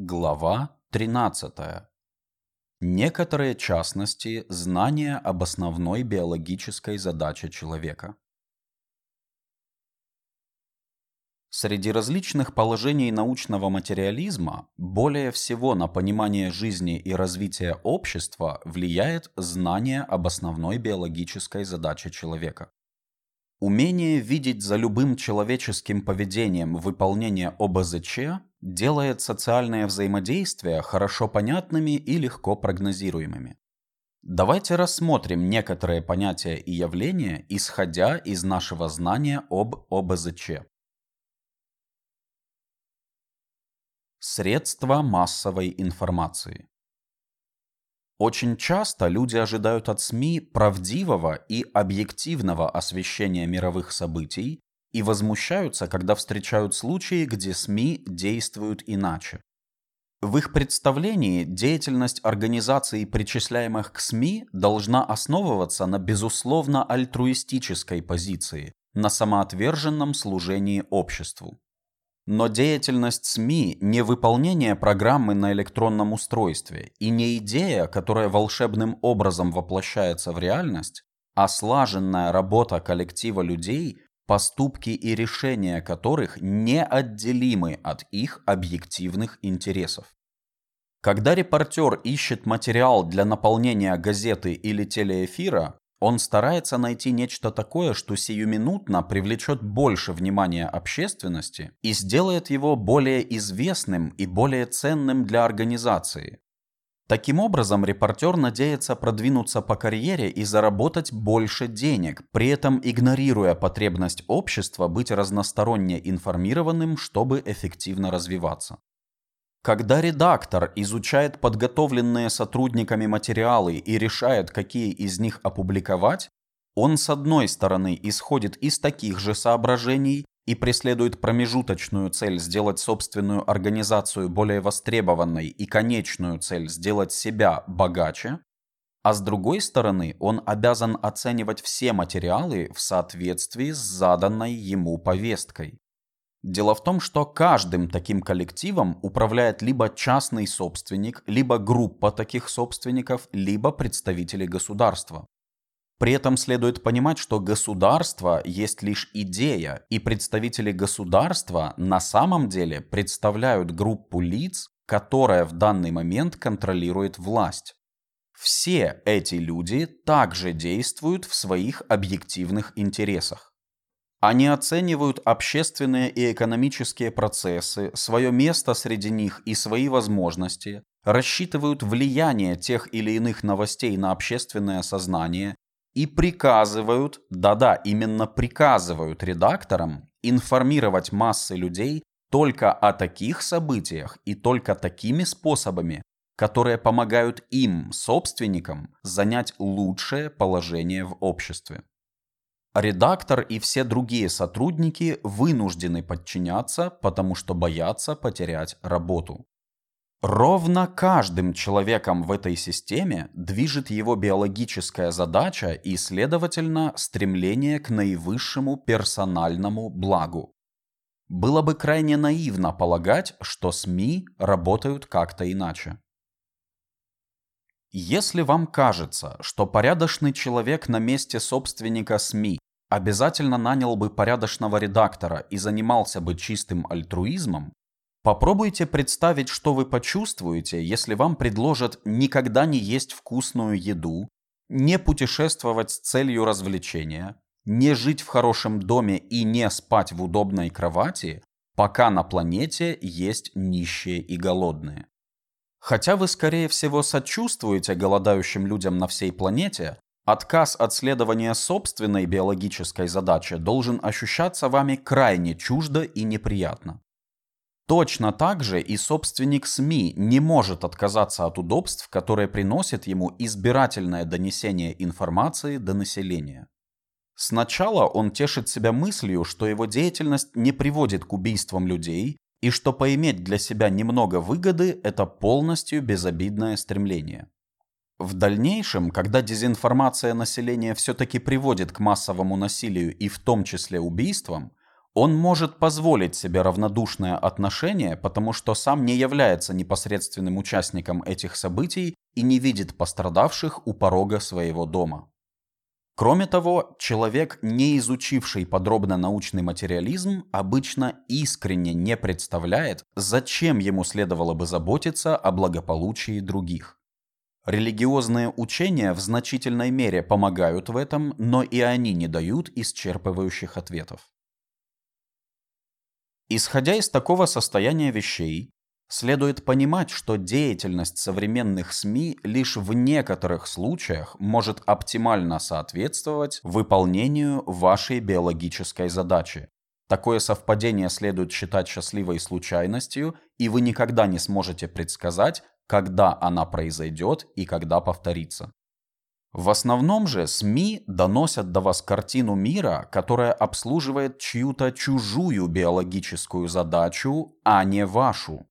Глава 13. Некоторые частности знания об основной биологической задаче человека. Среди различных положений научного материализма более всего на понимание жизни и развития общества влияет знание об основной биологической задаче человека. Умение видеть за любым человеческим поведением выполнение ОБЗЧ делает социальные взаимодействия хорошо понятными и легко прогнозируемыми. Давайте рассмотрим некоторые понятия и явления, исходя из нашего знания об ОБЗЧ. Средства массовой информации очень часто люди ожидают от СМИ правдивого и объективного освещения мировых событий и возмущаются, когда встречают случаи, где СМИ действуют иначе. В их представлении деятельность организаций, причисляемых к СМИ, должна основываться на безусловно альтруистической позиции, на самоотверженном служении обществу. Но деятельность СМИ не выполнение программы на электронном устройстве и не идея, которая волшебным образом воплощается в реальность, а слаженная работа коллектива людей, поступки и решения которых неотделимы от их объективных интересов. Когда репортер ищет материал для наполнения газеты или телеэфира, он старается найти нечто такое, что сиюминутно привлечет больше внимания общественности и сделает его более известным и более ценным для организации. Таким образом, репортер надеется продвинуться по карьере и заработать больше денег, при этом игнорируя потребность общества быть разносторонне информированным, чтобы эффективно развиваться. Когда редактор изучает подготовленные сотрудниками материалы и решает, какие из них опубликовать, он с одной стороны исходит из таких же соображений и преследует промежуточную цель сделать собственную организацию более востребованной и конечную цель сделать себя богаче, а с другой стороны он обязан оценивать все материалы в соответствии с заданной ему повесткой. Дело в том, что каждым таким коллективом управляет либо частный собственник, либо группа таких собственников, либо представители государства. При этом следует понимать, что государство есть лишь идея, и представители государства на самом деле представляют группу лиц, которая в данный момент контролирует власть. Все эти люди также действуют в своих объективных интересах. Они оценивают общественные и экономические процессы, свое место среди них и свои возможности, рассчитывают влияние тех или иных новостей на общественное сознание и приказывают, да-да, именно приказывают редакторам информировать массы людей только о таких событиях и только такими способами, которые помогают им, собственникам, занять лучшее положение в обществе. Редактор и все другие сотрудники вынуждены подчиняться, потому что боятся потерять работу. Ровно каждым человеком в этой системе движет его биологическая задача и, следовательно, стремление к наивысшему персональному благу. Было бы крайне наивно полагать, что СМИ работают как-то иначе. Если вам кажется, что порядочный человек на месте собственника СМИ обязательно нанял бы порядочного редактора и занимался бы чистым альтруизмом, попробуйте представить, что вы почувствуете, если вам предложат никогда не есть вкусную еду, не путешествовать с целью развлечения, не жить в хорошем доме и не спать в удобной кровати, пока на планете есть нищие и голодные. Хотя вы, скорее всего, сочувствуете голодающим людям на всей планете, Отказ от следования собственной биологической задаче должен ощущаться вами крайне чуждо и неприятно. Точно так же и собственник СМИ не может отказаться от удобств, которые приносит ему избирательное донесение информации до населения. Сначала он тешит себя мыслью, что его деятельность не приводит к убийствам людей и что поиметь для себя немного выгоды – это полностью безобидное стремление. В дальнейшем, когда дезинформация населения все-таки приводит к массовому насилию и в том числе убийствам, Он может позволить себе равнодушное отношение, потому что сам не является непосредственным участником этих событий и не видит пострадавших у порога своего дома. Кроме того, человек, не изучивший подробно научный материализм, обычно искренне не представляет, зачем ему следовало бы заботиться о благополучии других. Религиозные учения в значительной мере помогают в этом, но и они не дают исчерпывающих ответов. Исходя из такого состояния вещей, следует понимать, что деятельность современных СМИ лишь в некоторых случаях может оптимально соответствовать выполнению вашей биологической задачи. Такое совпадение следует считать счастливой случайностью, и вы никогда не сможете предсказать, когда она произойдет и когда повторится. В основном же СМИ доносят до вас картину мира, которая обслуживает чью-то чужую биологическую задачу, а не вашу.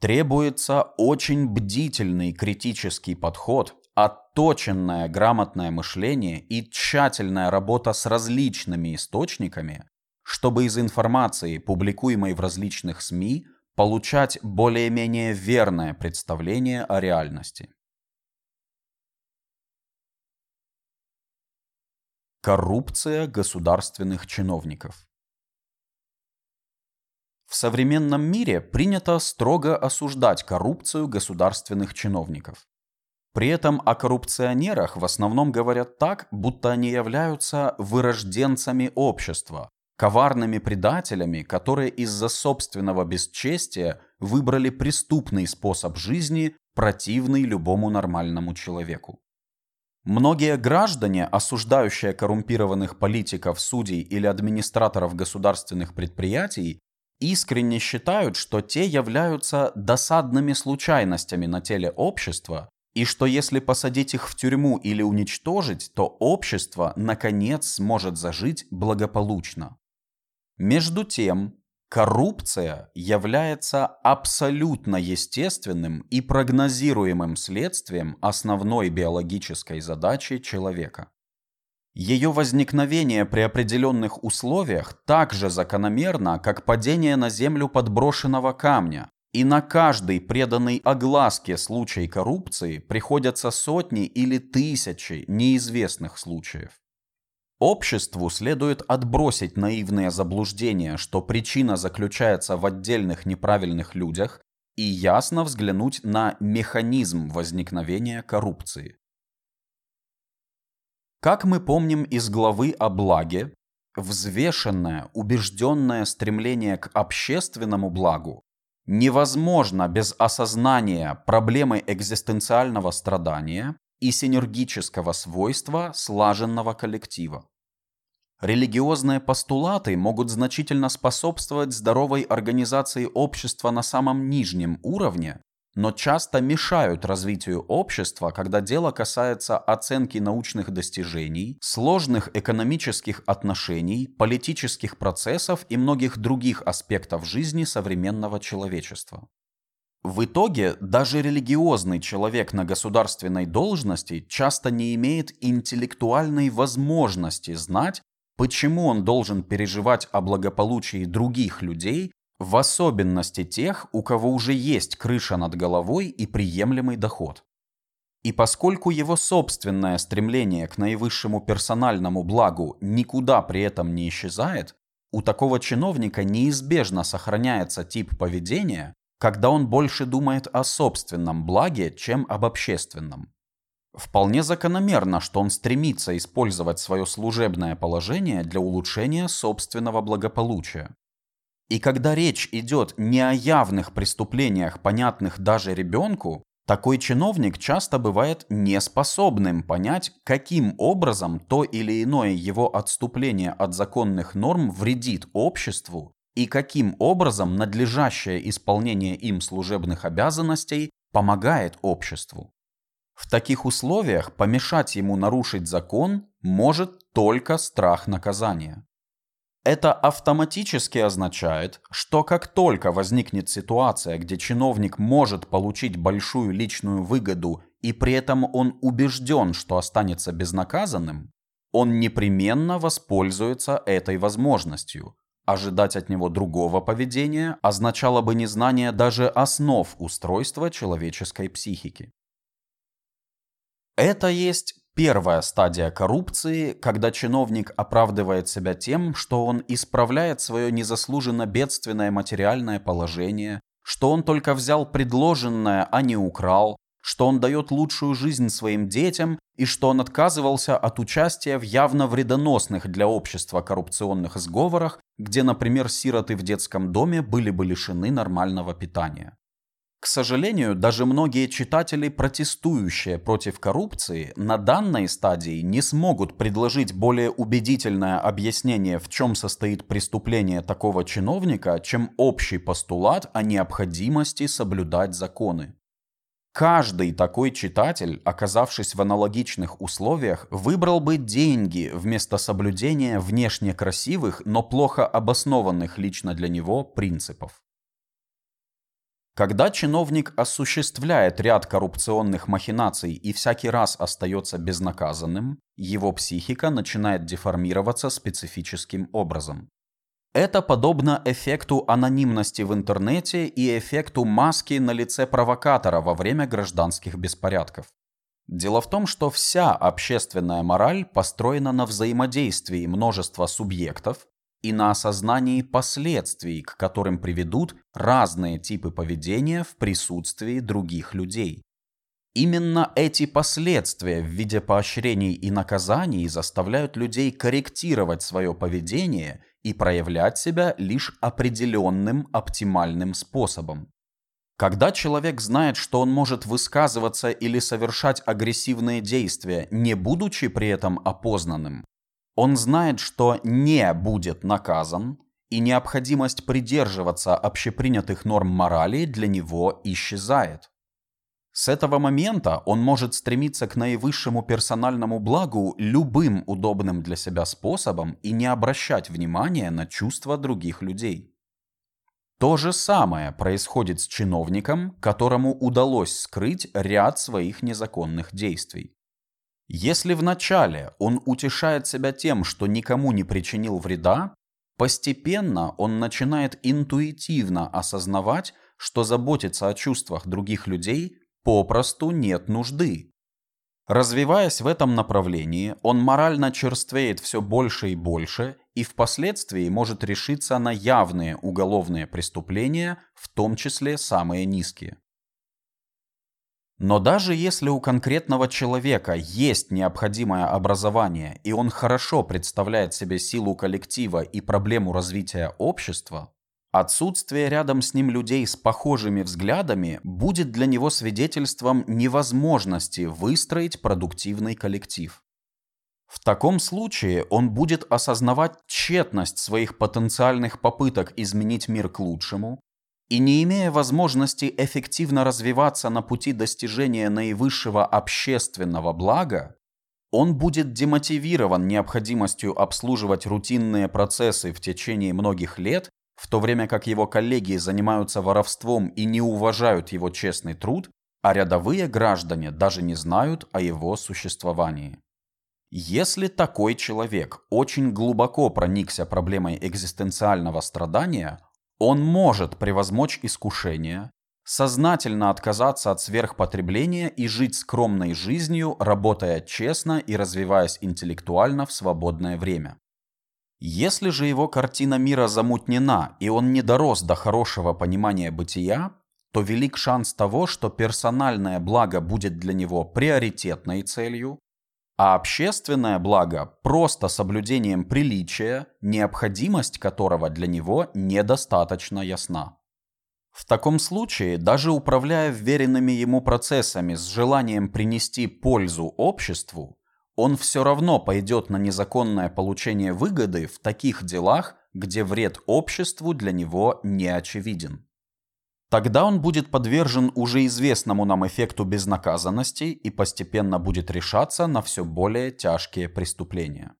Требуется очень бдительный критический подход, отточенное грамотное мышление и тщательная работа с различными источниками, чтобы из информации, публикуемой в различных СМИ, получать более-менее верное представление о реальности. Коррупция государственных чиновников В современном мире принято строго осуждать коррупцию государственных чиновников. При этом о коррупционерах в основном говорят так, будто они являются вырожденцами общества, коварными предателями, которые из-за собственного бесчестия выбрали преступный способ жизни, противный любому нормальному человеку. Многие граждане, осуждающие коррумпированных политиков, судей или администраторов государственных предприятий, искренне считают, что те являются досадными случайностями на теле общества, и что если посадить их в тюрьму или уничтожить, то общество, наконец, сможет зажить благополучно. Между тем, коррупция является абсолютно естественным и прогнозируемым следствием основной биологической задачи человека. Ее возникновение при определенных условиях так же закономерно, как падение на землю подброшенного камня, и на каждый преданный огласке случай коррупции приходятся сотни или тысячи неизвестных случаев. Обществу следует отбросить наивные заблуждения, что причина заключается в отдельных неправильных людях, и ясно взглянуть на механизм возникновения коррупции. Как мы помним из главы о благе, взвешенное, убежденное стремление к общественному благу невозможно без осознания проблемы экзистенциального страдания и синергического свойства слаженного коллектива. Религиозные постулаты могут значительно способствовать здоровой организации общества на самом нижнем уровне, но часто мешают развитию общества, когда дело касается оценки научных достижений, сложных экономических отношений, политических процессов и многих других аспектов жизни современного человечества. В итоге даже религиозный человек на государственной должности часто не имеет интеллектуальной возможности знать, почему он должен переживать о благополучии других людей, в особенности тех, у кого уже есть крыша над головой и приемлемый доход. И поскольку его собственное стремление к наивысшему персональному благу никуда при этом не исчезает, у такого чиновника неизбежно сохраняется тип поведения, когда он больше думает о собственном благе, чем об общественном. Вполне закономерно, что он стремится использовать свое служебное положение для улучшения собственного благополучия. И когда речь идет не о явных преступлениях, понятных даже ребенку, такой чиновник часто бывает неспособным понять, каким образом то или иное его отступление от законных норм вредит обществу и каким образом надлежащее исполнение им служебных обязанностей помогает обществу. В таких условиях помешать ему нарушить закон может только страх наказания. Это автоматически означает, что как только возникнет ситуация, где чиновник может получить большую личную выгоду и при этом он убежден, что останется безнаказанным, он непременно воспользуется этой возможностью, ожидать от него другого поведения означало бы незнание даже основ устройства человеческой психики. Это есть первая стадия коррупции, когда чиновник оправдывает себя тем, что он исправляет свое незаслуженно бедственное материальное положение, что он только взял предложенное, а не украл, что он дает лучшую жизнь своим детям и что он отказывался от участия в явно вредоносных для общества коррупционных сговорах, где, например, сироты в детском доме были бы лишены нормального питания. К сожалению, даже многие читатели, протестующие против коррупции, на данной стадии не смогут предложить более убедительное объяснение, в чем состоит преступление такого чиновника, чем общий постулат о необходимости соблюдать законы. Каждый такой читатель, оказавшись в аналогичных условиях, выбрал бы деньги вместо соблюдения внешне красивых, но плохо обоснованных лично для него принципов. Когда чиновник осуществляет ряд коррупционных махинаций и всякий раз остается безнаказанным, его психика начинает деформироваться специфическим образом. Это подобно эффекту анонимности в интернете и эффекту маски на лице провокатора во время гражданских беспорядков. Дело в том, что вся общественная мораль построена на взаимодействии множества субъектов и на осознании последствий, к которым приведут разные типы поведения в присутствии других людей. Именно эти последствия в виде поощрений и наказаний заставляют людей корректировать свое поведение и проявлять себя лишь определенным оптимальным способом. Когда человек знает, что он может высказываться или совершать агрессивные действия, не будучи при этом опознанным, он знает, что не будет наказан, и необходимость придерживаться общепринятых норм морали для него исчезает. С этого момента он может стремиться к наивысшему персональному благу любым удобным для себя способом и не обращать внимания на чувства других людей. То же самое происходит с чиновником, которому удалось скрыть ряд своих незаконных действий. Если вначале он утешает себя тем, что никому не причинил вреда, постепенно он начинает интуитивно осознавать, что заботиться о чувствах других людей попросту нет нужды. Развиваясь в этом направлении, он морально черствеет все больше и больше и впоследствии может решиться на явные уголовные преступления, в том числе самые низкие. Но даже если у конкретного человека есть необходимое образование и он хорошо представляет себе силу коллектива и проблему развития общества, Отсутствие рядом с ним людей с похожими взглядами будет для него свидетельством невозможности выстроить продуктивный коллектив. В таком случае он будет осознавать тщетность своих потенциальных попыток изменить мир к лучшему и, не имея возможности эффективно развиваться на пути достижения наивысшего общественного блага, он будет демотивирован необходимостью обслуживать рутинные процессы в течение многих лет в то время как его коллеги занимаются воровством и не уважают его честный труд, а рядовые граждане даже не знают о его существовании. Если такой человек очень глубоко проникся проблемой экзистенциального страдания, он может превозмочь искушение, сознательно отказаться от сверхпотребления и жить скромной жизнью, работая честно и развиваясь интеллектуально в свободное время. Если же его картина мира замутнена, и он не дорос до хорошего понимания бытия, то велик шанс того, что персональное благо будет для него приоритетной целью, а общественное благо просто соблюдением приличия, необходимость которого для него недостаточно ясна. В таком случае, даже управляя вверенными ему процессами с желанием принести пользу обществу, он все равно пойдет на незаконное получение выгоды в таких делах, где вред обществу для него не очевиден. Тогда он будет подвержен уже известному нам эффекту безнаказанности и постепенно будет решаться на все более тяжкие преступления.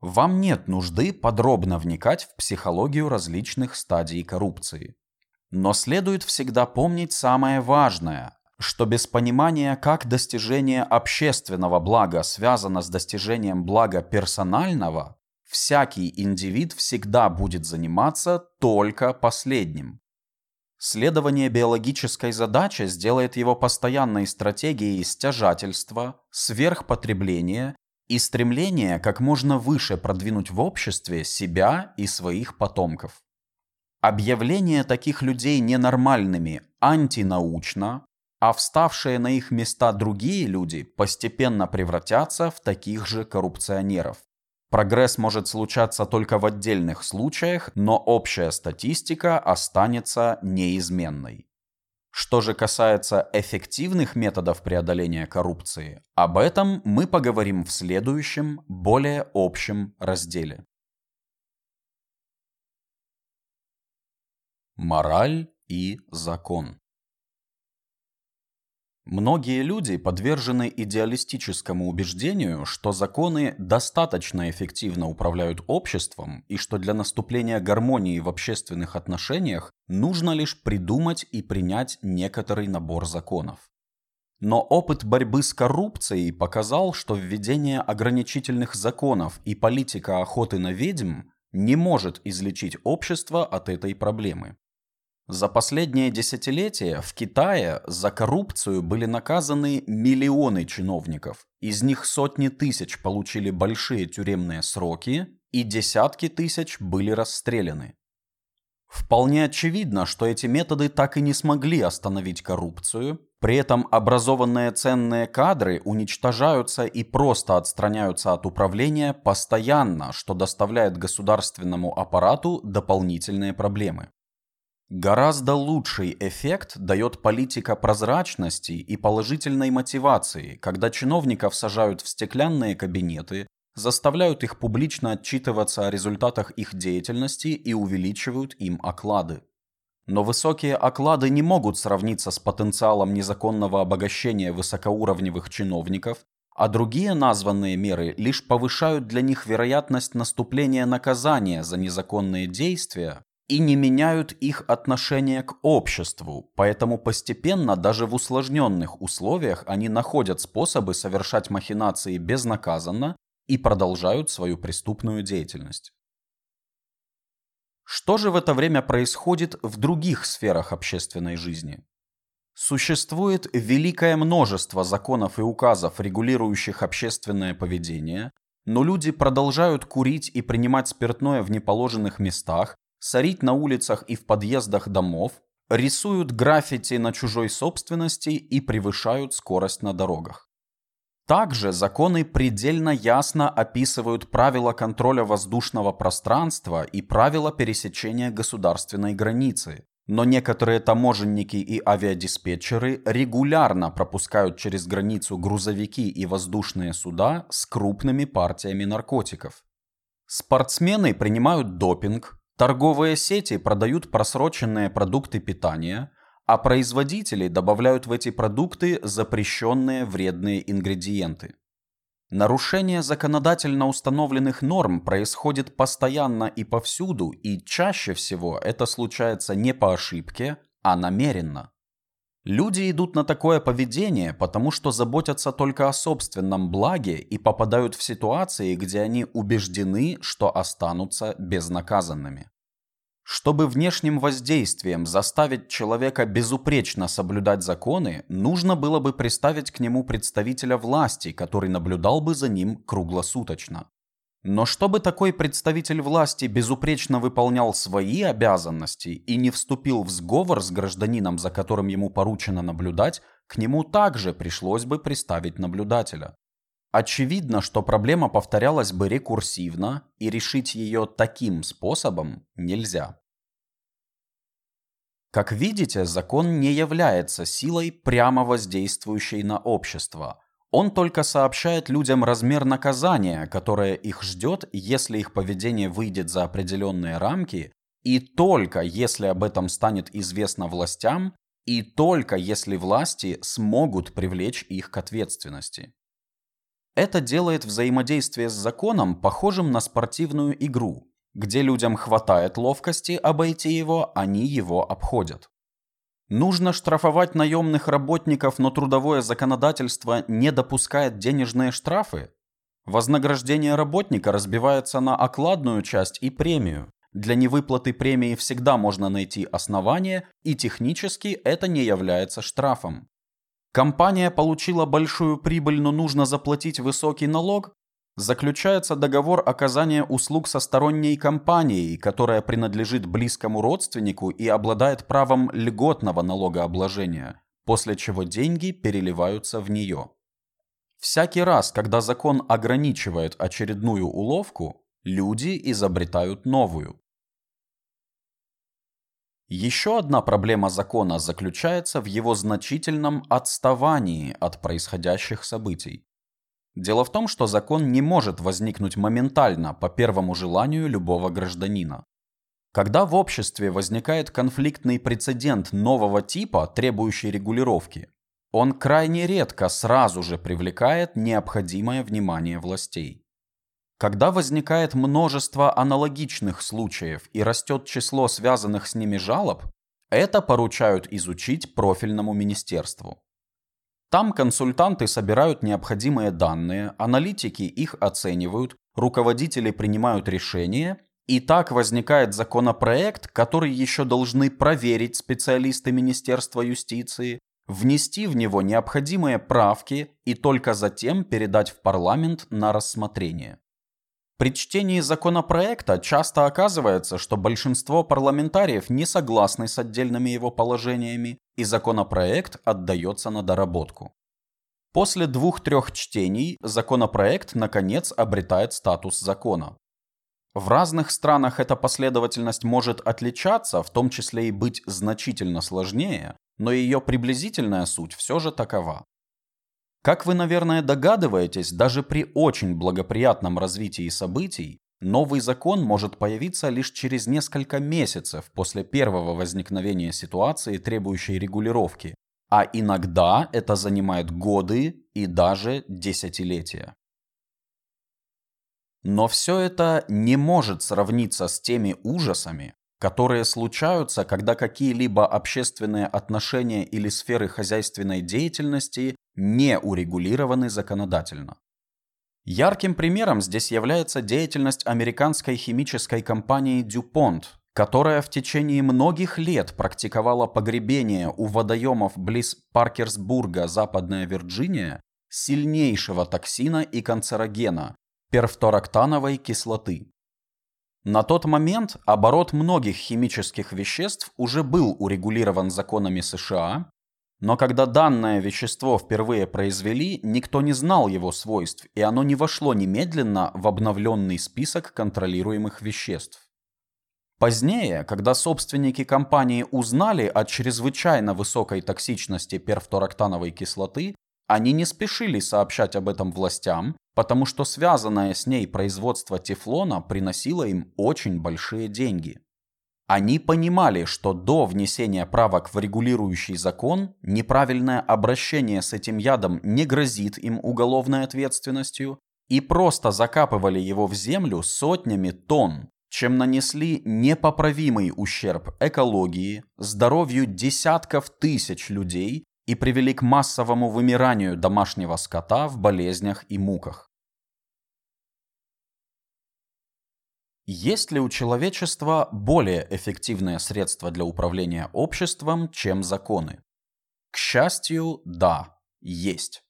Вам нет нужды подробно вникать в психологию различных стадий коррупции. Но следует всегда помнить самое важное, что без понимания, как достижение общественного блага связано с достижением блага персонального, всякий индивид всегда будет заниматься только последним. Следование биологической задаче сделает его постоянной стратегией стяжательства, сверхпотребления и стремления как можно выше продвинуть в обществе себя и своих потомков. Объявление таких людей ненормальными антинаучно, а вставшие на их места другие люди постепенно превратятся в таких же коррупционеров. Прогресс может случаться только в отдельных случаях, но общая статистика останется неизменной. Что же касается эффективных методов преодоления коррупции, об этом мы поговорим в следующем, более общем разделе. Мораль и закон Многие люди подвержены идеалистическому убеждению, что законы достаточно эффективно управляют обществом и что для наступления гармонии в общественных отношениях нужно лишь придумать и принять некоторый набор законов. Но опыт борьбы с коррупцией показал, что введение ограничительных законов и политика охоты на ведьм не может излечить общество от этой проблемы. За последние десятилетия в Китае за коррупцию были наказаны миллионы чиновников. Из них сотни тысяч получили большие тюремные сроки, и десятки тысяч были расстреляны. Вполне очевидно, что эти методы так и не смогли остановить коррупцию, при этом образованные ценные кадры уничтожаются и просто отстраняются от управления постоянно, что доставляет государственному аппарату дополнительные проблемы. Гораздо лучший эффект дает политика прозрачности и положительной мотивации, когда чиновников сажают в стеклянные кабинеты, заставляют их публично отчитываться о результатах их деятельности и увеличивают им оклады. Но высокие оклады не могут сравниться с потенциалом незаконного обогащения высокоуровневых чиновников, а другие названные меры лишь повышают для них вероятность наступления наказания за незаконные действия, и не меняют их отношение к обществу, поэтому постепенно даже в усложненных условиях они находят способы совершать махинации безнаказанно и продолжают свою преступную деятельность. Что же в это время происходит в других сферах общественной жизни? Существует великое множество законов и указов, регулирующих общественное поведение, но люди продолжают курить и принимать спиртное в неположенных местах, сорить на улицах и в подъездах домов, рисуют граффити на чужой собственности и превышают скорость на дорогах. Также законы предельно ясно описывают правила контроля воздушного пространства и правила пересечения государственной границы, но некоторые таможенники и авиадиспетчеры регулярно пропускают через границу грузовики и воздушные суда с крупными партиями наркотиков. Спортсмены принимают допинг, Торговые сети продают просроченные продукты питания, а производители добавляют в эти продукты запрещенные вредные ингредиенты. Нарушение законодательно установленных норм происходит постоянно и повсюду, и чаще всего это случается не по ошибке, а намеренно. Люди идут на такое поведение, потому что заботятся только о собственном благе и попадают в ситуации, где они убеждены, что останутся безнаказанными. Чтобы внешним воздействием заставить человека безупречно соблюдать законы, нужно было бы приставить к нему представителя власти, который наблюдал бы за ним круглосуточно. Но чтобы такой представитель власти безупречно выполнял свои обязанности и не вступил в сговор с гражданином, за которым ему поручено наблюдать, к нему также пришлось бы приставить наблюдателя. Очевидно, что проблема повторялась бы рекурсивно, и решить ее таким способом нельзя. Как видите, закон не является силой, прямо воздействующей на общество – он только сообщает людям размер наказания, которое их ждет, если их поведение выйдет за определенные рамки, и только если об этом станет известно властям, и только если власти смогут привлечь их к ответственности. Это делает взаимодействие с законом похожим на спортивную игру, где людям хватает ловкости обойти его, они его обходят. Нужно штрафовать наемных работников, но трудовое законодательство не допускает денежные штрафы? Вознаграждение работника разбивается на окладную часть и премию. Для невыплаты премии всегда можно найти основание, и технически это не является штрафом. Компания получила большую прибыль, но нужно заплатить высокий налог, заключается договор оказания услуг со сторонней компанией, которая принадлежит близкому родственнику и обладает правом льготного налогообложения, после чего деньги переливаются в нее. Всякий раз, когда закон ограничивает очередную уловку, люди изобретают новую. Еще одна проблема закона заключается в его значительном отставании от происходящих событий. Дело в том, что закон не может возникнуть моментально по первому желанию любого гражданина. Когда в обществе возникает конфликтный прецедент нового типа, требующий регулировки, он крайне редко сразу же привлекает необходимое внимание властей. Когда возникает множество аналогичных случаев и растет число связанных с ними жалоб, это поручают изучить профильному министерству. Там консультанты собирают необходимые данные, аналитики их оценивают, руководители принимают решения, и так возникает законопроект, который еще должны проверить специалисты Министерства юстиции, внести в него необходимые правки и только затем передать в парламент на рассмотрение. При чтении законопроекта часто оказывается, что большинство парламентариев не согласны с отдельными его положениями, и законопроект отдается на доработку. После двух-трех чтений законопроект, наконец, обретает статус закона. В разных странах эта последовательность может отличаться, в том числе и быть значительно сложнее, но ее приблизительная суть все же такова. Как вы, наверное, догадываетесь, даже при очень благоприятном развитии событий, новый закон может появиться лишь через несколько месяцев после первого возникновения ситуации, требующей регулировки, а иногда это занимает годы и даже десятилетия. Но все это не может сравниться с теми ужасами, которые случаются, когда какие-либо общественные отношения или сферы хозяйственной деятельности не урегулированы законодательно. Ярким примером здесь является деятельность американской химической компании DuPont, которая в течение многих лет практиковала погребение у водоемов близ Паркерсбурга, Западная Вирджиния, сильнейшего токсина и канцерогена – перфторактановой кислоты. На тот момент оборот многих химических веществ уже был урегулирован законами США, но когда данное вещество впервые произвели, никто не знал его свойств, и оно не вошло немедленно в обновленный список контролируемых веществ. Позднее, когда собственники компании узнали о чрезвычайно высокой токсичности перфторактановой кислоты, они не спешили сообщать об этом властям, потому что связанное с ней производство тефлона приносило им очень большие деньги. Они понимали, что до внесения правок в регулирующий закон неправильное обращение с этим ядом не грозит им уголовной ответственностью и просто закапывали его в землю сотнями тонн, чем нанесли непоправимый ущерб экологии, здоровью десятков тысяч людей и привели к массовому вымиранию домашнего скота в болезнях и муках. Есть ли у человечества более эффективное средство для управления обществом, чем законы? К счастью, да, есть.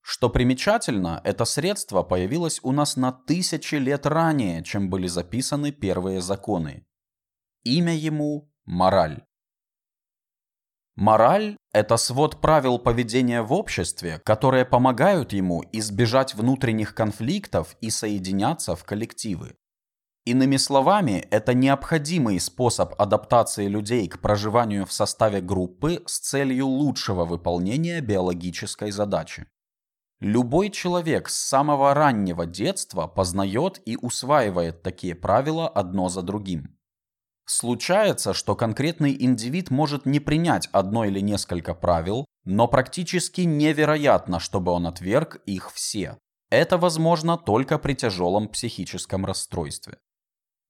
Что примечательно, это средство появилось у нас на тысячи лет ранее, чем были записаны первые законы. Имя ему – мораль. Мораль – это свод правил поведения в обществе, которые помогают ему избежать внутренних конфликтов и соединяться в коллективы. Иными словами, это необходимый способ адаптации людей к проживанию в составе группы с целью лучшего выполнения биологической задачи. Любой человек с самого раннего детства познает и усваивает такие правила одно за другим. Случается, что конкретный индивид может не принять одно или несколько правил, но практически невероятно, чтобы он отверг их все. Это возможно только при тяжелом психическом расстройстве.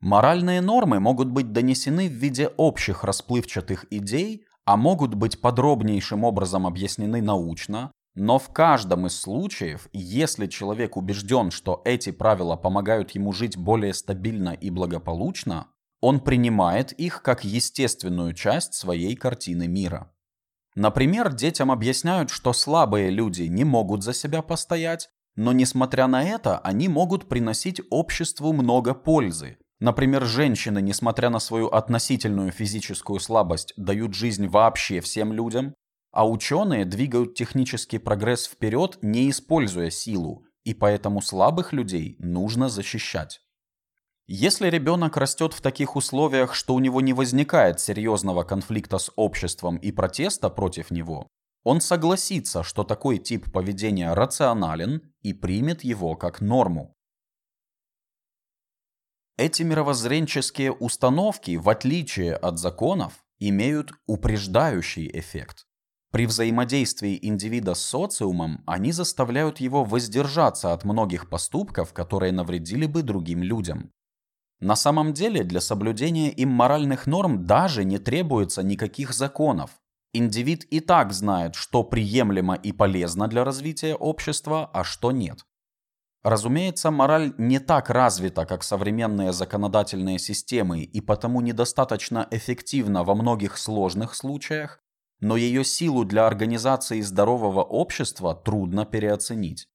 Моральные нормы могут быть донесены в виде общих расплывчатых идей, а могут быть подробнейшим образом объяснены научно, Но в каждом из случаев, если человек убежден, что эти правила помогают ему жить более стабильно и благополучно, он принимает их как естественную часть своей картины мира. Например, детям объясняют, что слабые люди не могут за себя постоять, но несмотря на это, они могут приносить обществу много пользы. Например, женщины, несмотря на свою относительную физическую слабость, дают жизнь вообще всем людям, а ученые двигают технический прогресс вперед, не используя силу, и поэтому слабых людей нужно защищать. Если ребенок растет в таких условиях, что у него не возникает серьезного конфликта с обществом и протеста против него, он согласится, что такой тип поведения рационален и примет его как норму. Эти мировоззренческие установки, в отличие от законов, имеют упреждающий эффект. При взаимодействии индивида с социумом они заставляют его воздержаться от многих поступков, которые навредили бы другим людям. На самом деле для соблюдения им моральных норм даже не требуется никаких законов. Индивид и так знает, что приемлемо и полезно для развития общества, а что нет. Разумеется, мораль не так развита, как современные законодательные системы, и потому недостаточно эффективна во многих сложных случаях, но ее силу для организации здорового общества трудно переоценить.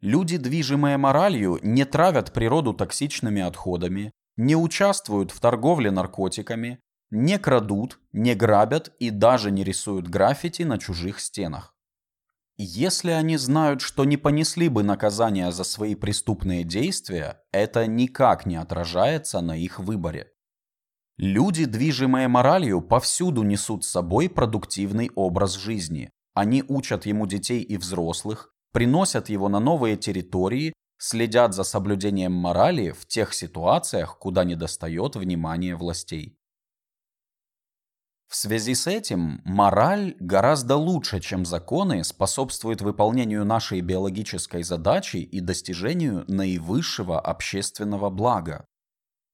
Люди, движимые моралью, не травят природу токсичными отходами, не участвуют в торговле наркотиками, не крадут, не грабят и даже не рисуют граффити на чужих стенах. Если они знают, что не понесли бы наказания за свои преступные действия, это никак не отражается на их выборе. Люди, движимые моралью, повсюду несут с собой продуктивный образ жизни. Они учат ему детей и взрослых, приносят его на новые территории, следят за соблюдением морали в тех ситуациях, куда недостает внимания властей. В связи с этим мораль гораздо лучше, чем законы, способствует выполнению нашей биологической задачи и достижению наивысшего общественного блага.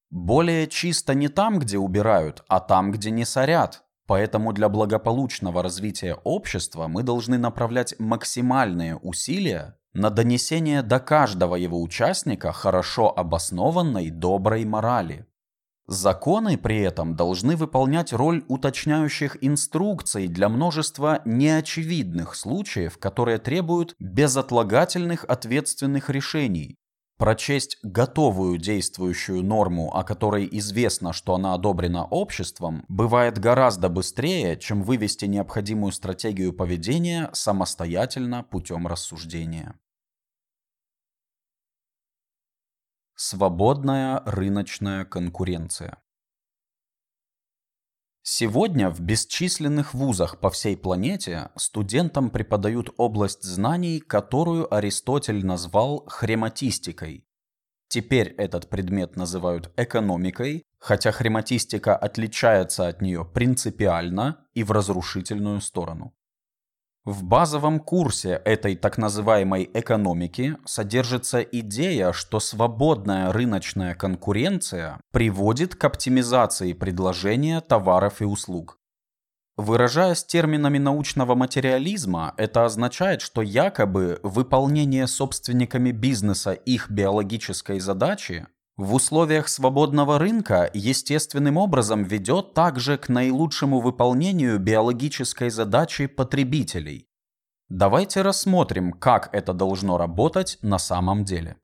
Более чисто не там, где убирают, а там, где не сорят. Поэтому для благополучного развития общества мы должны направлять максимальные усилия на донесение до каждого его участника хорошо обоснованной доброй морали. Законы при этом должны выполнять роль уточняющих инструкций для множества неочевидных случаев, которые требуют безотлагательных ответственных решений, Прочесть готовую действующую норму, о которой известно, что она одобрена обществом, бывает гораздо быстрее, чем вывести необходимую стратегию поведения самостоятельно путем рассуждения. Свободная рыночная конкуренция Сегодня в бесчисленных вузах по всей планете студентам преподают область знаний, которую Аристотель назвал хрематистикой. Теперь этот предмет называют экономикой, хотя хрематистика отличается от нее принципиально и в разрушительную сторону. В базовом курсе этой так называемой экономики содержится идея, что свободная рыночная конкуренция приводит к оптимизации предложения товаров и услуг. Выражаясь терминами научного материализма, это означает, что якобы выполнение собственниками бизнеса их биологической задачи в условиях свободного рынка естественным образом ведет также к наилучшему выполнению биологической задачи потребителей. Давайте рассмотрим, как это должно работать на самом деле.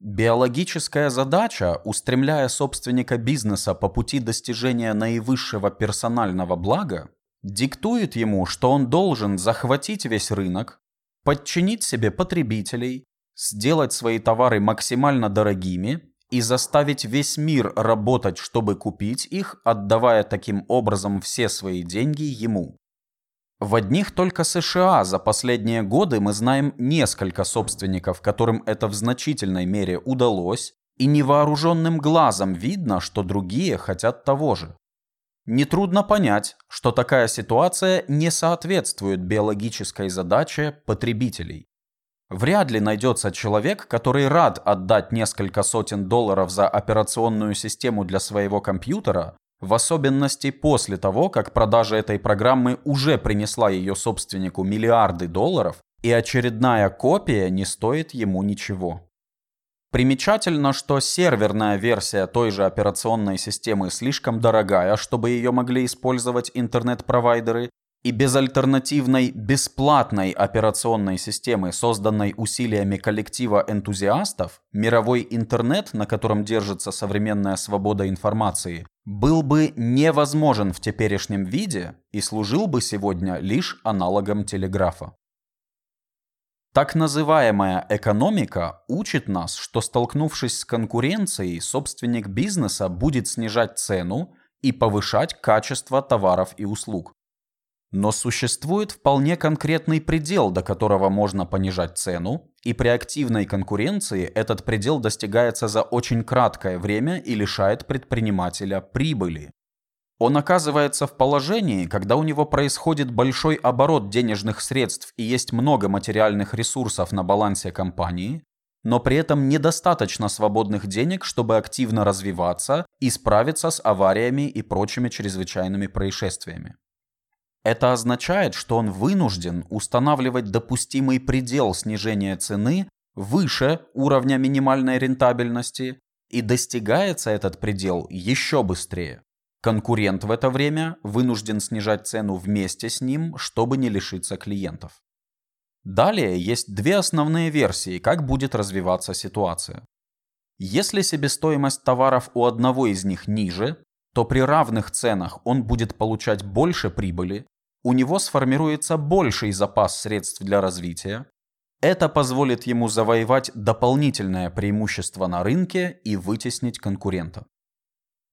Биологическая задача, устремляя собственника бизнеса по пути достижения наивысшего персонального блага, диктует ему, что он должен захватить весь рынок, подчинить себе потребителей, сделать свои товары максимально дорогими и заставить весь мир работать, чтобы купить их, отдавая таким образом все свои деньги ему. В одних только США за последние годы мы знаем несколько собственников, которым это в значительной мере удалось, и невооруженным глазом видно, что другие хотят того же. Нетрудно понять, что такая ситуация не соответствует биологической задаче потребителей. Вряд ли найдется человек, который рад отдать несколько сотен долларов за операционную систему для своего компьютера, в особенности после того, как продажа этой программы уже принесла ее собственнику миллиарды долларов, и очередная копия не стоит ему ничего. Примечательно, что серверная версия той же операционной системы слишком дорогая, чтобы ее могли использовать интернет-провайдеры, и безальтернативной бесплатной операционной системы, созданной усилиями коллектива энтузиастов, мировой интернет, на котором держится современная свобода информации, был бы невозможен в теперешнем виде и служил бы сегодня лишь аналогом телеграфа. Так называемая экономика учит нас, что столкнувшись с конкуренцией, собственник бизнеса будет снижать цену и повышать качество товаров и услуг. Но существует вполне конкретный предел, до которого можно понижать цену, и при активной конкуренции этот предел достигается за очень краткое время и лишает предпринимателя прибыли. Он оказывается в положении, когда у него происходит большой оборот денежных средств и есть много материальных ресурсов на балансе компании, но при этом недостаточно свободных денег, чтобы активно развиваться и справиться с авариями и прочими чрезвычайными происшествиями. Это означает, что он вынужден устанавливать допустимый предел снижения цены выше уровня минимальной рентабельности, и достигается этот предел еще быстрее. Конкурент в это время вынужден снижать цену вместе с ним, чтобы не лишиться клиентов. Далее есть две основные версии, как будет развиваться ситуация. Если себестоимость товаров у одного из них ниже, то при равных ценах он будет получать больше прибыли, у него сформируется больший запас средств для развития. Это позволит ему завоевать дополнительное преимущество на рынке и вытеснить конкурента.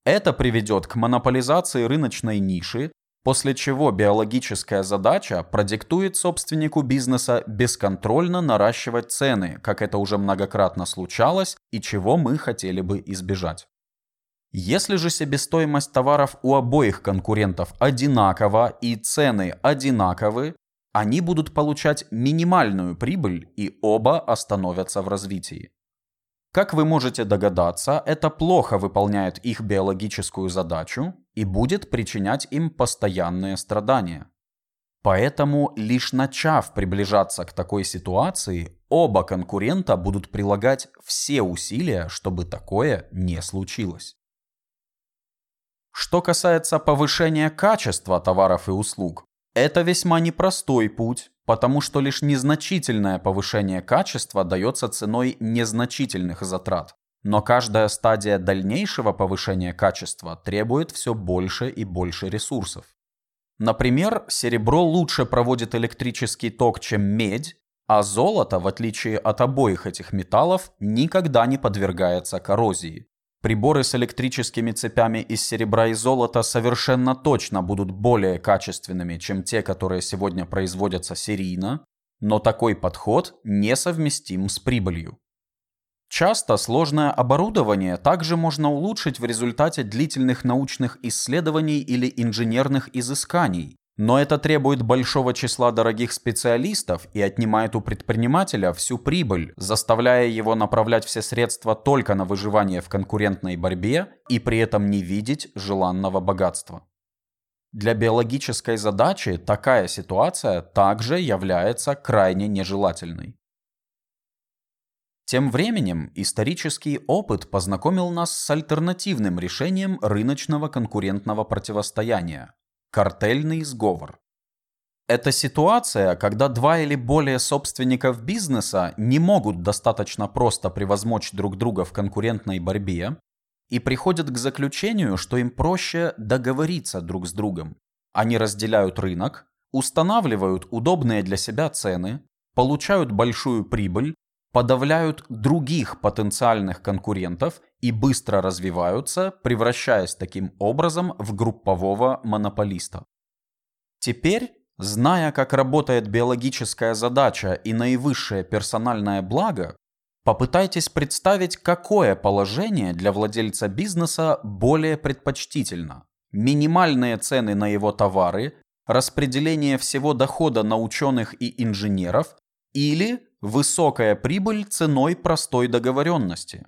Это приведет к монополизации рыночной ниши, после чего биологическая задача продиктует собственнику бизнеса бесконтрольно наращивать цены, как это уже многократно случалось и чего мы хотели бы избежать. Если же себестоимость товаров у обоих конкурентов одинакова и цены одинаковы, они будут получать минимальную прибыль и оба остановятся в развитии. Как вы можете догадаться, это плохо выполняет их биологическую задачу и будет причинять им постоянные страдания. Поэтому, лишь начав приближаться к такой ситуации, оба конкурента будут прилагать все усилия, чтобы такое не случилось. Что касается повышения качества товаров и услуг, это весьма непростой путь, потому что лишь незначительное повышение качества дается ценой незначительных затрат. Но каждая стадия дальнейшего повышения качества требует все больше и больше ресурсов. Например, серебро лучше проводит электрический ток, чем медь, а золото, в отличие от обоих этих металлов, никогда не подвергается коррозии. Приборы с электрическими цепями из серебра и золота совершенно точно будут более качественными, чем те, которые сегодня производятся серийно, но такой подход несовместим с прибылью. Часто сложное оборудование также можно улучшить в результате длительных научных исследований или инженерных изысканий, но это требует большого числа дорогих специалистов и отнимает у предпринимателя всю прибыль, заставляя его направлять все средства только на выживание в конкурентной борьбе и при этом не видеть желанного богатства. Для биологической задачи такая ситуация также является крайне нежелательной. Тем временем исторический опыт познакомил нас с альтернативным решением рыночного конкурентного противостояния Картельный сговор. Это ситуация, когда два или более собственников бизнеса не могут достаточно просто превозмочь друг друга в конкурентной борьбе и приходят к заключению, что им проще договориться друг с другом. Они разделяют рынок, устанавливают удобные для себя цены, получают большую прибыль, подавляют других потенциальных конкурентов и быстро развиваются, превращаясь таким образом в группового монополиста. Теперь, зная, как работает биологическая задача и наивысшее персональное благо, попытайтесь представить, какое положение для владельца бизнеса более предпочтительно. Минимальные цены на его товары, распределение всего дохода на ученых и инженеров или высокая прибыль ценой простой договоренности.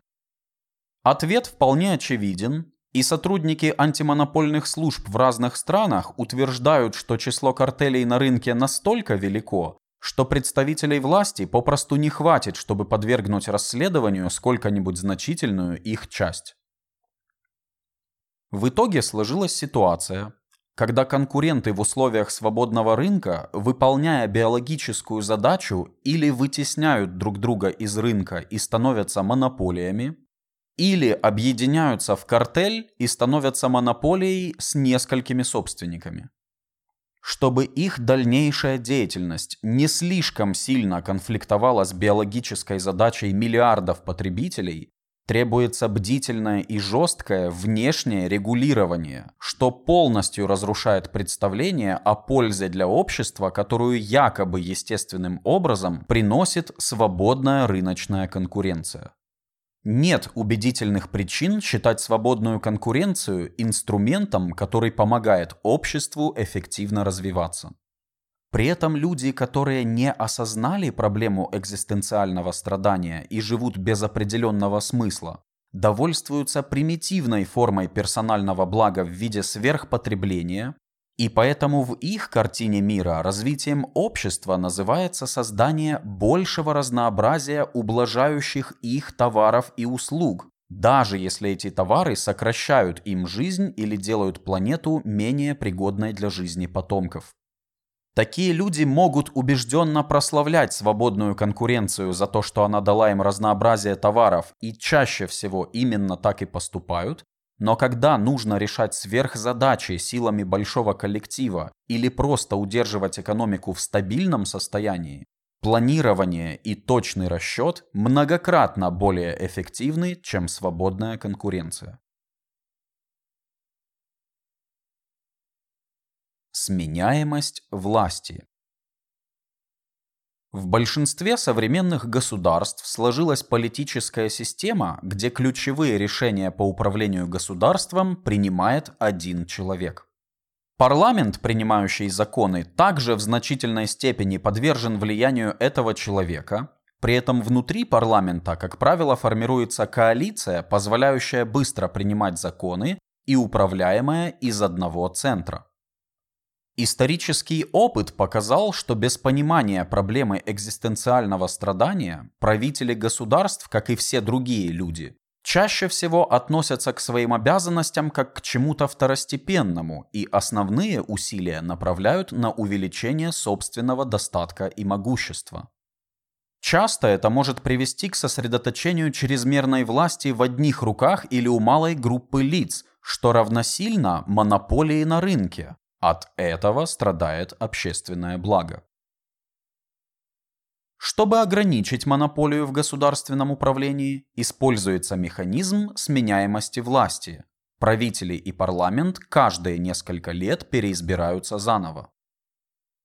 Ответ вполне очевиден, И сотрудники антимонопольных служб в разных странах утверждают, что число картелей на рынке настолько велико, что представителей власти попросту не хватит, чтобы подвергнуть расследованию сколько-нибудь значительную их часть. В итоге сложилась ситуация, когда конкуренты в условиях свободного рынка, выполняя биологическую задачу, или вытесняют друг друга из рынка и становятся монополиями, или объединяются в картель и становятся монополией с несколькими собственниками чтобы их дальнейшая деятельность не слишком сильно конфликтовала с биологической задачей миллиардов потребителей, требуется бдительное и жесткое внешнее регулирование, что полностью разрушает представление о пользе для общества, которую якобы естественным образом приносит свободная рыночная конкуренция. Нет убедительных причин считать свободную конкуренцию инструментом, который помогает обществу эффективно развиваться. При этом люди, которые не осознали проблему экзистенциального страдания и живут без определенного смысла, довольствуются примитивной формой персонального блага в виде сверхпотребления и поэтому в их картине мира развитием общества называется создание большего разнообразия ублажающих их товаров и услуг, даже если эти товары сокращают им жизнь или делают планету менее пригодной для жизни потомков. Такие люди могут убежденно прославлять свободную конкуренцию за то, что она дала им разнообразие товаров, и чаще всего именно так и поступают, но когда нужно решать сверхзадачи силами большого коллектива или просто удерживать экономику в стабильном состоянии, планирование и точный расчет многократно более эффективны, чем свободная конкуренция. Сменяемость власти в большинстве современных государств сложилась политическая система, где ключевые решения по управлению государством принимает один человек. Парламент, принимающий законы, также в значительной степени подвержен влиянию этого человека. При этом внутри парламента, как правило, формируется коалиция, позволяющая быстро принимать законы и управляемая из одного центра. Исторический опыт показал, что без понимания проблемы экзистенциального страдания правители государств, как и все другие люди, чаще всего относятся к своим обязанностям как к чему-то второстепенному и основные усилия направляют на увеличение собственного достатка и могущества. Часто это может привести к сосредоточению чрезмерной власти в одних руках или у малой группы лиц, что равносильно монополии на рынке, от этого страдает общественное благо. Чтобы ограничить монополию в государственном управлении, используется механизм сменяемости власти. Правители и парламент каждые несколько лет переизбираются заново.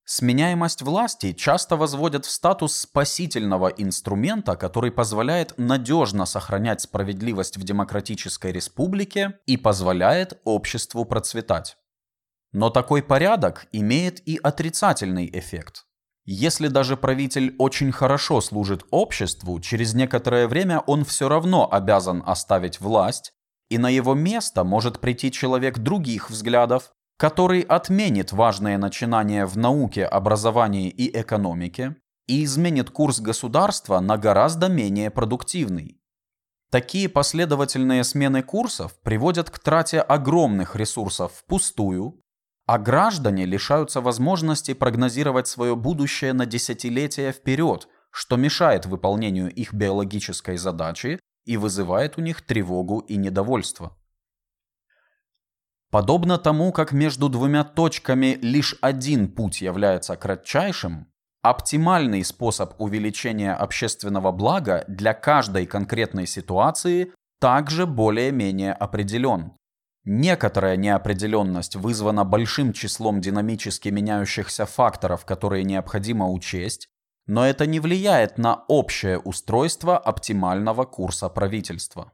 Сменяемость власти часто возводят в статус спасительного инструмента, который позволяет надежно сохранять справедливость в демократической республике и позволяет обществу процветать. Но такой порядок имеет и отрицательный эффект. Если даже правитель очень хорошо служит обществу, через некоторое время он все равно обязан оставить власть, и на его место может прийти человек других взглядов, который отменит важные начинания в науке, образовании и экономике и изменит курс государства на гораздо менее продуктивный. Такие последовательные смены курсов приводят к трате огромных ресурсов впустую, а граждане лишаются возможности прогнозировать свое будущее на десятилетия вперед, что мешает выполнению их биологической задачи и вызывает у них тревогу и недовольство. Подобно тому, как между двумя точками лишь один путь является кратчайшим, оптимальный способ увеличения общественного блага для каждой конкретной ситуации также более-менее определен. Некоторая неопределенность вызвана большим числом динамически меняющихся факторов, которые необходимо учесть, но это не влияет на общее устройство оптимального курса правительства.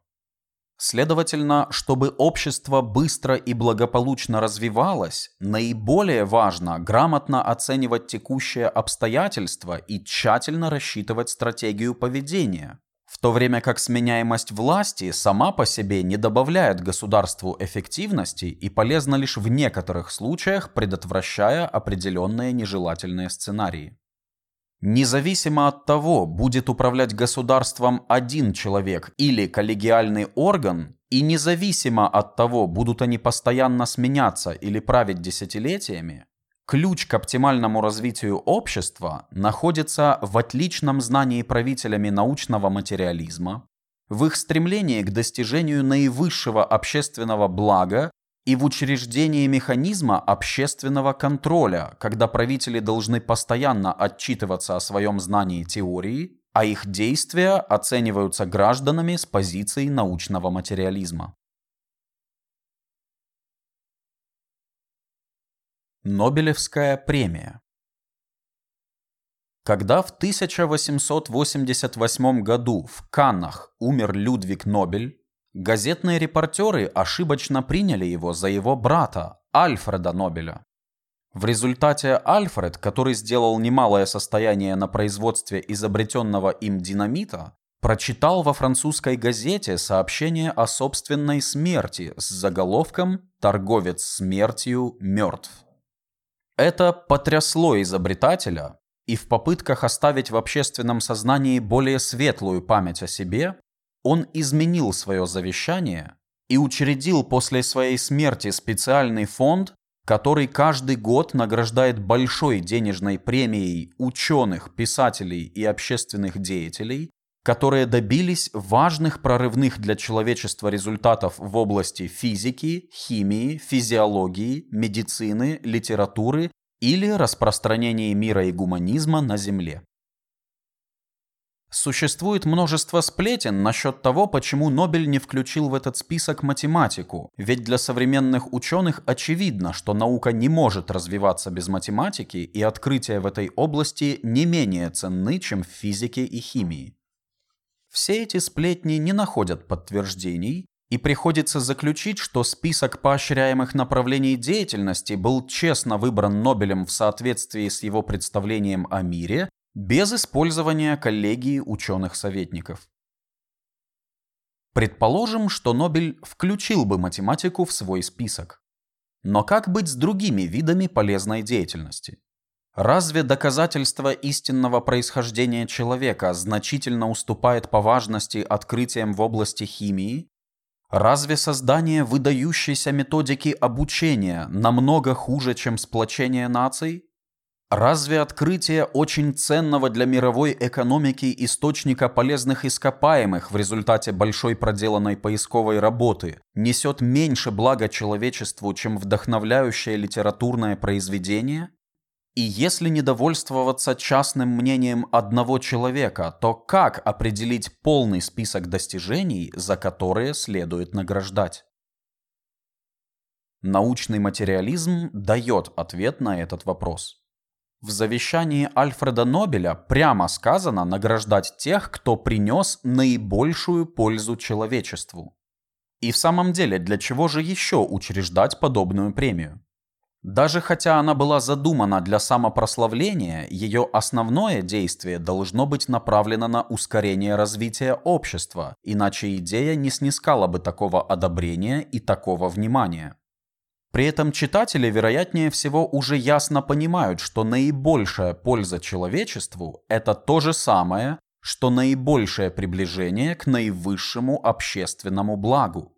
Следовательно, чтобы общество быстро и благополучно развивалось, наиболее важно грамотно оценивать текущие обстоятельства и тщательно рассчитывать стратегию поведения – то время как сменяемость власти сама по себе не добавляет государству эффективности и полезна лишь в некоторых случаях, предотвращая определенные нежелательные сценарии. Независимо от того, будет управлять государством один человек или коллегиальный орган, и независимо от того, будут они постоянно сменяться или править десятилетиями, ключ к оптимальному развитию общества находится в отличном знании правителями научного материализма, в их стремлении к достижению наивысшего общественного блага и в учреждении механизма общественного контроля, когда правители должны постоянно отчитываться о своем знании теории, а их действия оцениваются гражданами с позиции научного материализма. Нобелевская премия Когда в 1888 году в Каннах умер Людвиг Нобель, Газетные репортеры ошибочно приняли его за его брата, Альфреда Нобеля. В результате Альфред, который сделал немалое состояние на производстве изобретенного им динамита, прочитал во французской газете сообщение о собственной смерти с заголовком «Торговец смертью мертв». Это потрясло изобретателя, и в попытках оставить в общественном сознании более светлую память о себе, он изменил свое завещание и учредил после своей смерти специальный фонд, который каждый год награждает большой денежной премией ученых, писателей и общественных деятелей, которые добились важных прорывных для человечества результатов в области физики, химии, физиологии, медицины, литературы или распространения мира и гуманизма на Земле. Существует множество сплетен насчет того, почему Нобель не включил в этот список математику, ведь для современных ученых очевидно, что наука не может развиваться без математики, и открытия в этой области не менее ценны, чем в физике и химии. Все эти сплетни не находят подтверждений, и приходится заключить, что список поощряемых направлений деятельности был честно выбран Нобелем в соответствии с его представлением о мире без использования коллегии ученых-советников. Предположим, что Нобель включил бы математику в свой список. Но как быть с другими видами полезной деятельности? Разве доказательство истинного происхождения человека значительно уступает по важности открытиям в области химии? Разве создание выдающейся методики обучения намного хуже, чем сплочение наций? Разве открытие очень ценного для мировой экономики источника полезных ископаемых в результате большой проделанной поисковой работы несет меньше блага человечеству, чем вдохновляющее литературное произведение? И если недовольствоваться частным мнением одного человека, то как определить полный список достижений, за которые следует награждать? Научный материализм дает ответ на этот вопрос. В завещании Альфреда Нобеля прямо сказано награждать тех, кто принес наибольшую пользу человечеству. И в самом деле, для чего же еще учреждать подобную премию? Даже хотя она была задумана для самопрославления, ее основное действие должно быть направлено на ускорение развития общества, иначе идея не снискала бы такого одобрения и такого внимания. При этом читатели, вероятнее всего, уже ясно понимают, что наибольшая польза человечеству – это то же самое, что наибольшее приближение к наивысшему общественному благу.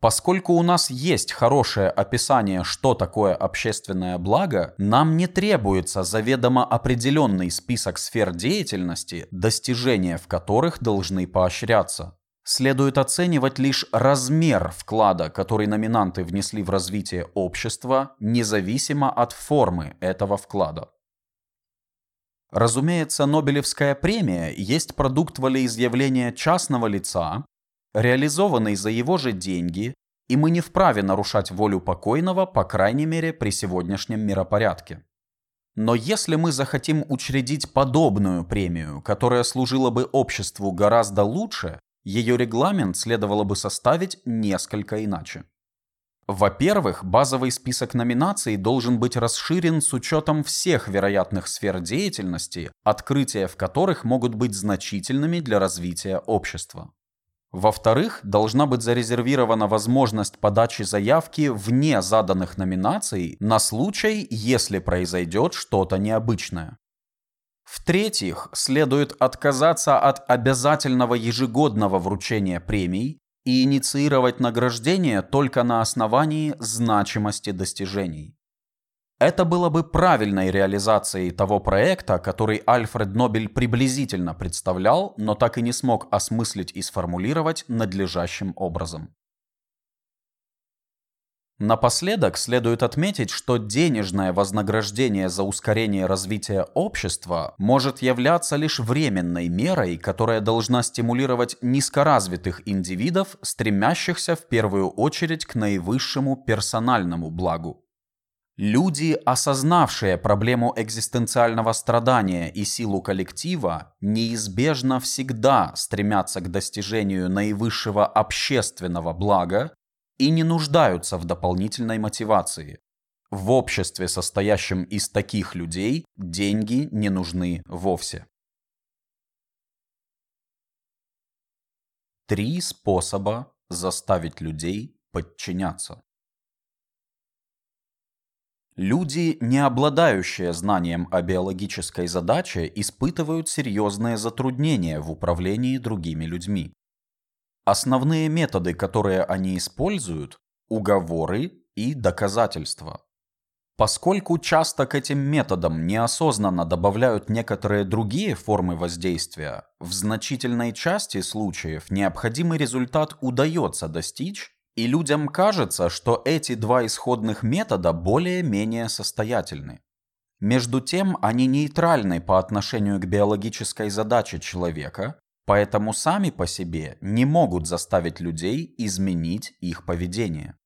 Поскольку у нас есть хорошее описание, что такое общественное благо, нам не требуется заведомо определенный список сфер деятельности, достижения в которых должны поощряться следует оценивать лишь размер вклада, который номинанты внесли в развитие общества, независимо от формы этого вклада. Разумеется, Нобелевская премия есть продукт волеизъявления частного лица, реализованный за его же деньги, и мы не вправе нарушать волю покойного, по крайней мере, при сегодняшнем миропорядке. Но если мы захотим учредить подобную премию, которая служила бы обществу гораздо лучше, ее регламент следовало бы составить несколько иначе. Во-первых, базовый список номинаций должен быть расширен с учетом всех вероятных сфер деятельности, открытия в которых могут быть значительными для развития общества. Во-вторых, должна быть зарезервирована возможность подачи заявки вне заданных номинаций на случай, если произойдет что-то необычное. В-третьих, следует отказаться от обязательного ежегодного вручения премий и инициировать награждение только на основании значимости достижений. Это было бы правильной реализацией того проекта, который Альфред Нобель приблизительно представлял, но так и не смог осмыслить и сформулировать надлежащим образом. Напоследок следует отметить, что денежное вознаграждение за ускорение развития общества может являться лишь временной мерой, которая должна стимулировать низкоразвитых индивидов, стремящихся в первую очередь к наивысшему персональному благу. Люди, осознавшие проблему экзистенциального страдания и силу коллектива, неизбежно всегда стремятся к достижению наивысшего общественного блага и не нуждаются в дополнительной мотивации. В обществе, состоящем из таких людей, деньги не нужны вовсе. Три способа заставить людей подчиняться. Люди, не обладающие знанием о биологической задаче, испытывают серьезные затруднения в управлении другими людьми. Основные методы, которые они используют – уговоры и доказательства. Поскольку часто к этим методам неосознанно добавляют некоторые другие формы воздействия, в значительной части случаев необходимый результат удается достичь, и людям кажется, что эти два исходных метода более-менее состоятельны. Между тем, они нейтральны по отношению к биологической задаче человека поэтому сами по себе не могут заставить людей изменить их поведение.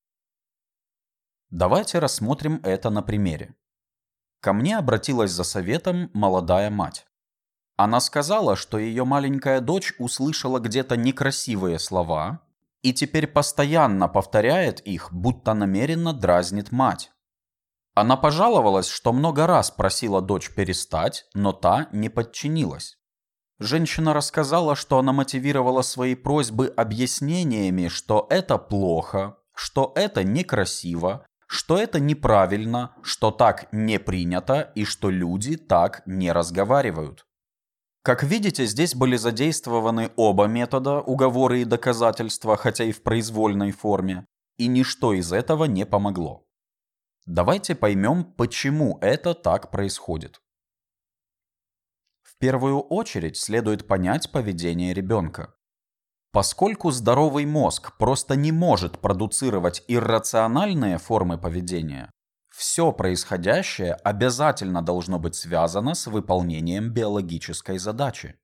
Давайте рассмотрим это на примере. Ко мне обратилась за советом молодая мать. Она сказала, что ее маленькая дочь услышала где-то некрасивые слова и теперь постоянно повторяет их, будто намеренно дразнит мать. Она пожаловалась, что много раз просила дочь перестать, но та не подчинилась. Женщина рассказала, что она мотивировала свои просьбы объяснениями, что это плохо, что это некрасиво, что это неправильно, что так не принято и что люди так не разговаривают. Как видите, здесь были задействованы оба метода, уговоры и доказательства, хотя и в произвольной форме, и ничто из этого не помогло. Давайте поймем, почему это так происходит. В первую очередь следует понять поведение ребенка. Поскольку здоровый мозг просто не может продуцировать иррациональные формы поведения, все происходящее обязательно должно быть связано с выполнением биологической задачи.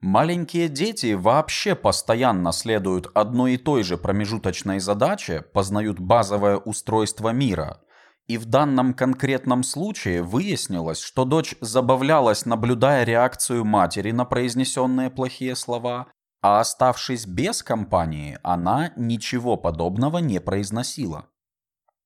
Маленькие дети вообще постоянно следуют одной и той же промежуточной задаче, познают базовое устройство мира, и в данном конкретном случае выяснилось, что дочь забавлялась, наблюдая реакцию матери на произнесенные плохие слова, а оставшись без компании, она ничего подобного не произносила.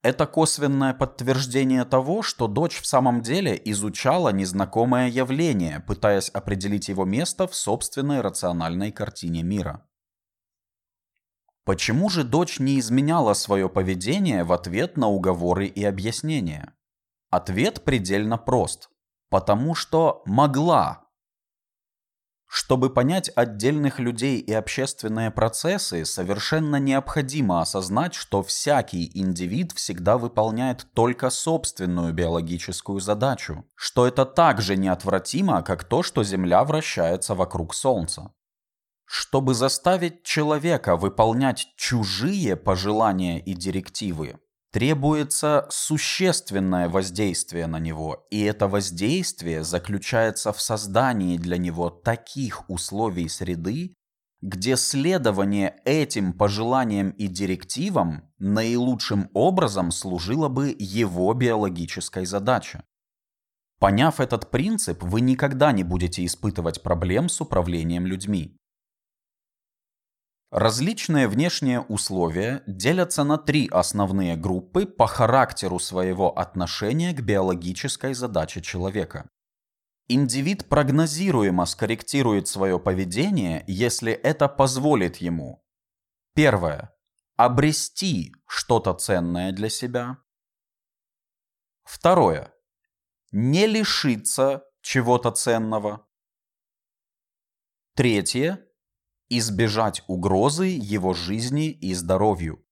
Это косвенное подтверждение того, что дочь в самом деле изучала незнакомое явление, пытаясь определить его место в собственной рациональной картине мира. Почему же дочь не изменяла свое поведение в ответ на уговоры и объяснения? Ответ предельно прост. Потому что могла. Чтобы понять отдельных людей и общественные процессы, совершенно необходимо осознать, что всякий индивид всегда выполняет только собственную биологическую задачу, что это так же неотвратимо, как то, что Земля вращается вокруг Солнца. Чтобы заставить человека выполнять чужие пожелания и директивы, требуется существенное воздействие на него, и это воздействие заключается в создании для него таких условий среды, где следование этим пожеланиям и директивам наилучшим образом служило бы его биологической задаче. Поняв этот принцип, вы никогда не будете испытывать проблем с управлением людьми. Различные внешние условия делятся на три основные группы по характеру своего отношения к биологической задаче человека. Индивид прогнозируемо скорректирует свое поведение, если это позволит ему. Первое. Обрести что-то ценное для себя. Второе. Не лишиться чего-то ценного. Третье избежать угрозы его жизни и здоровью.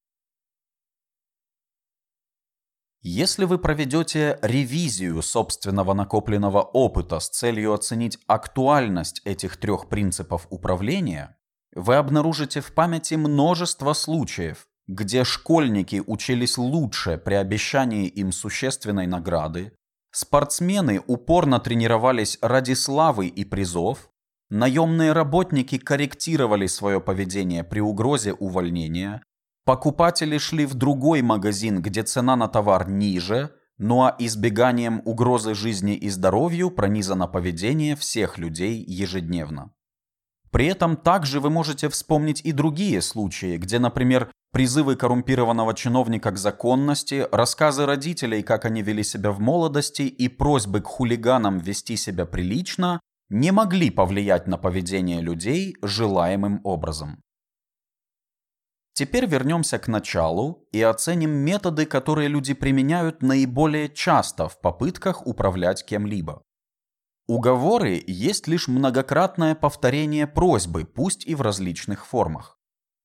Если вы проведете ревизию собственного накопленного опыта с целью оценить актуальность этих трех принципов управления, вы обнаружите в памяти множество случаев, где школьники учились лучше при обещании им существенной награды, спортсмены упорно тренировались ради славы и призов, Наемные работники корректировали свое поведение при угрозе увольнения, покупатели шли в другой магазин, где цена на товар ниже, ну а избеганием угрозы жизни и здоровью пронизано поведение всех людей ежедневно. При этом также вы можете вспомнить и другие случаи, где, например, призывы коррумпированного чиновника к законности, рассказы родителей, как они вели себя в молодости и просьбы к хулиганам вести себя прилично не могли повлиять на поведение людей желаемым образом. Теперь вернемся к началу и оценим методы, которые люди применяют наиболее часто в попытках управлять кем-либо. Уговоры есть лишь многократное повторение просьбы, пусть и в различных формах.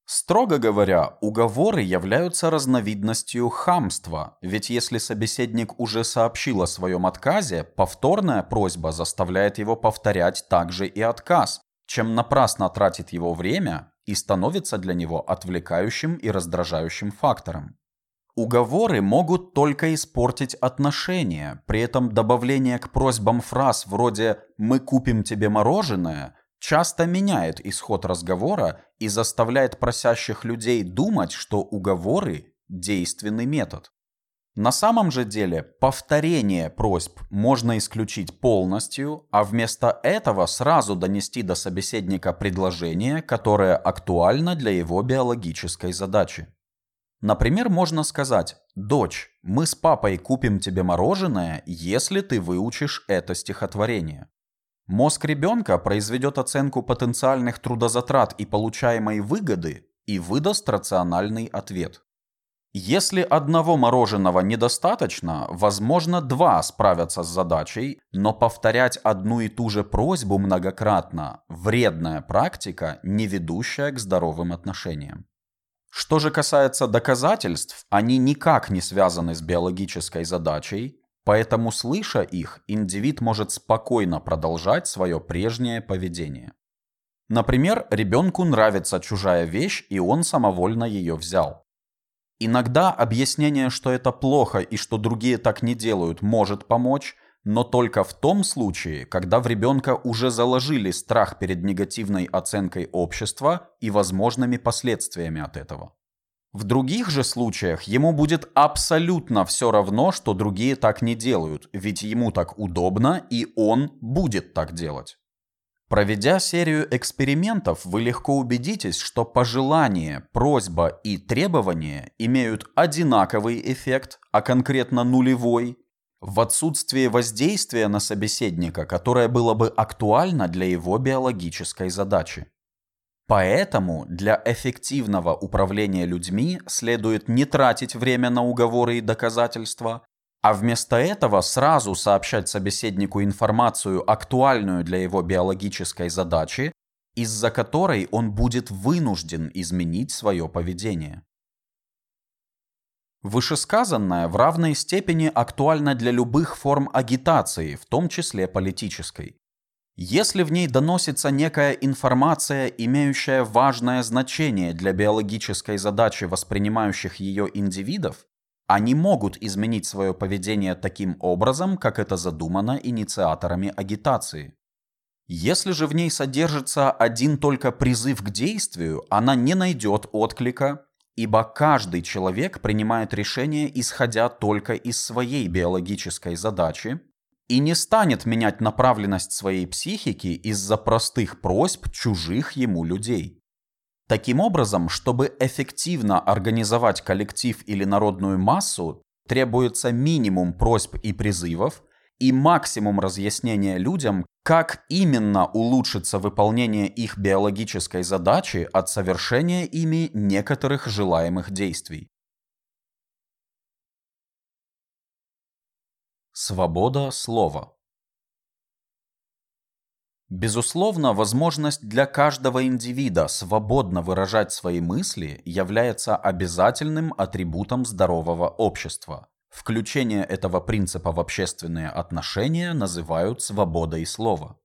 Строго говоря, уговоры являются разновидностью хамства, ведь если собеседник уже сообщил о своем отказе, повторная просьба заставляет его повторять также и отказ, чем напрасно тратит его время и становится для него отвлекающим и раздражающим фактором. Уговоры могут только испортить отношения, при этом добавление к просьбам фраз вроде «мы купим тебе мороженое» часто меняет исход разговора и заставляет просящих людей думать, что уговоры – действенный метод. На самом же деле повторение просьб можно исключить полностью, а вместо этого сразу донести до собеседника предложение, которое актуально для его биологической задачи. Например, можно сказать «Дочь, мы с папой купим тебе мороженое, если ты выучишь это стихотворение». Мозг ребенка произведет оценку потенциальных трудозатрат и получаемой выгоды и выдаст рациональный ответ. Если одного мороженого недостаточно, возможно, два справятся с задачей, но повторять одну и ту же просьбу многократно – вредная практика, не ведущая к здоровым отношениям. Что же касается доказательств, они никак не связаны с биологической задачей, Поэтому, слыша их, индивид может спокойно продолжать свое прежнее поведение. Например, ребенку нравится чужая вещь, и он самовольно ее взял. Иногда объяснение, что это плохо и что другие так не делают, может помочь, но только в том случае, когда в ребенка уже заложили страх перед негативной оценкой общества и возможными последствиями от этого. В других же случаях ему будет абсолютно все равно, что другие так не делают, ведь ему так удобно и он будет так делать. Проведя серию экспериментов, вы легко убедитесь, что пожелание, просьба и требование имеют одинаковый эффект, а конкретно нулевой, в отсутствие воздействия на собеседника, которое было бы актуально для его биологической задачи. Поэтому для эффективного управления людьми следует не тратить время на уговоры и доказательства, а вместо этого сразу сообщать собеседнику информацию, актуальную для его биологической задачи, из-за которой он будет вынужден изменить свое поведение. Вышесказанное в равной степени актуально для любых форм агитации, в том числе политической. Если в ней доносится некая информация, имеющая важное значение для биологической задачи воспринимающих ее индивидов, они могут изменить свое поведение таким образом, как это задумано инициаторами агитации. Если же в ней содержится один только призыв к действию, она не найдет отклика, ибо каждый человек принимает решение, исходя только из своей биологической задачи, и не станет менять направленность своей психики из-за простых просьб чужих ему людей. Таким образом, чтобы эффективно организовать коллектив или народную массу, требуется минимум просьб и призывов и максимум разъяснения людям, как именно улучшится выполнение их биологической задачи от совершения ими некоторых желаемых действий. Свобода слова Безусловно, возможность для каждого индивида свободно выражать свои мысли является обязательным атрибутом здорового общества. Включение этого принципа в общественные отношения называют свободой слова.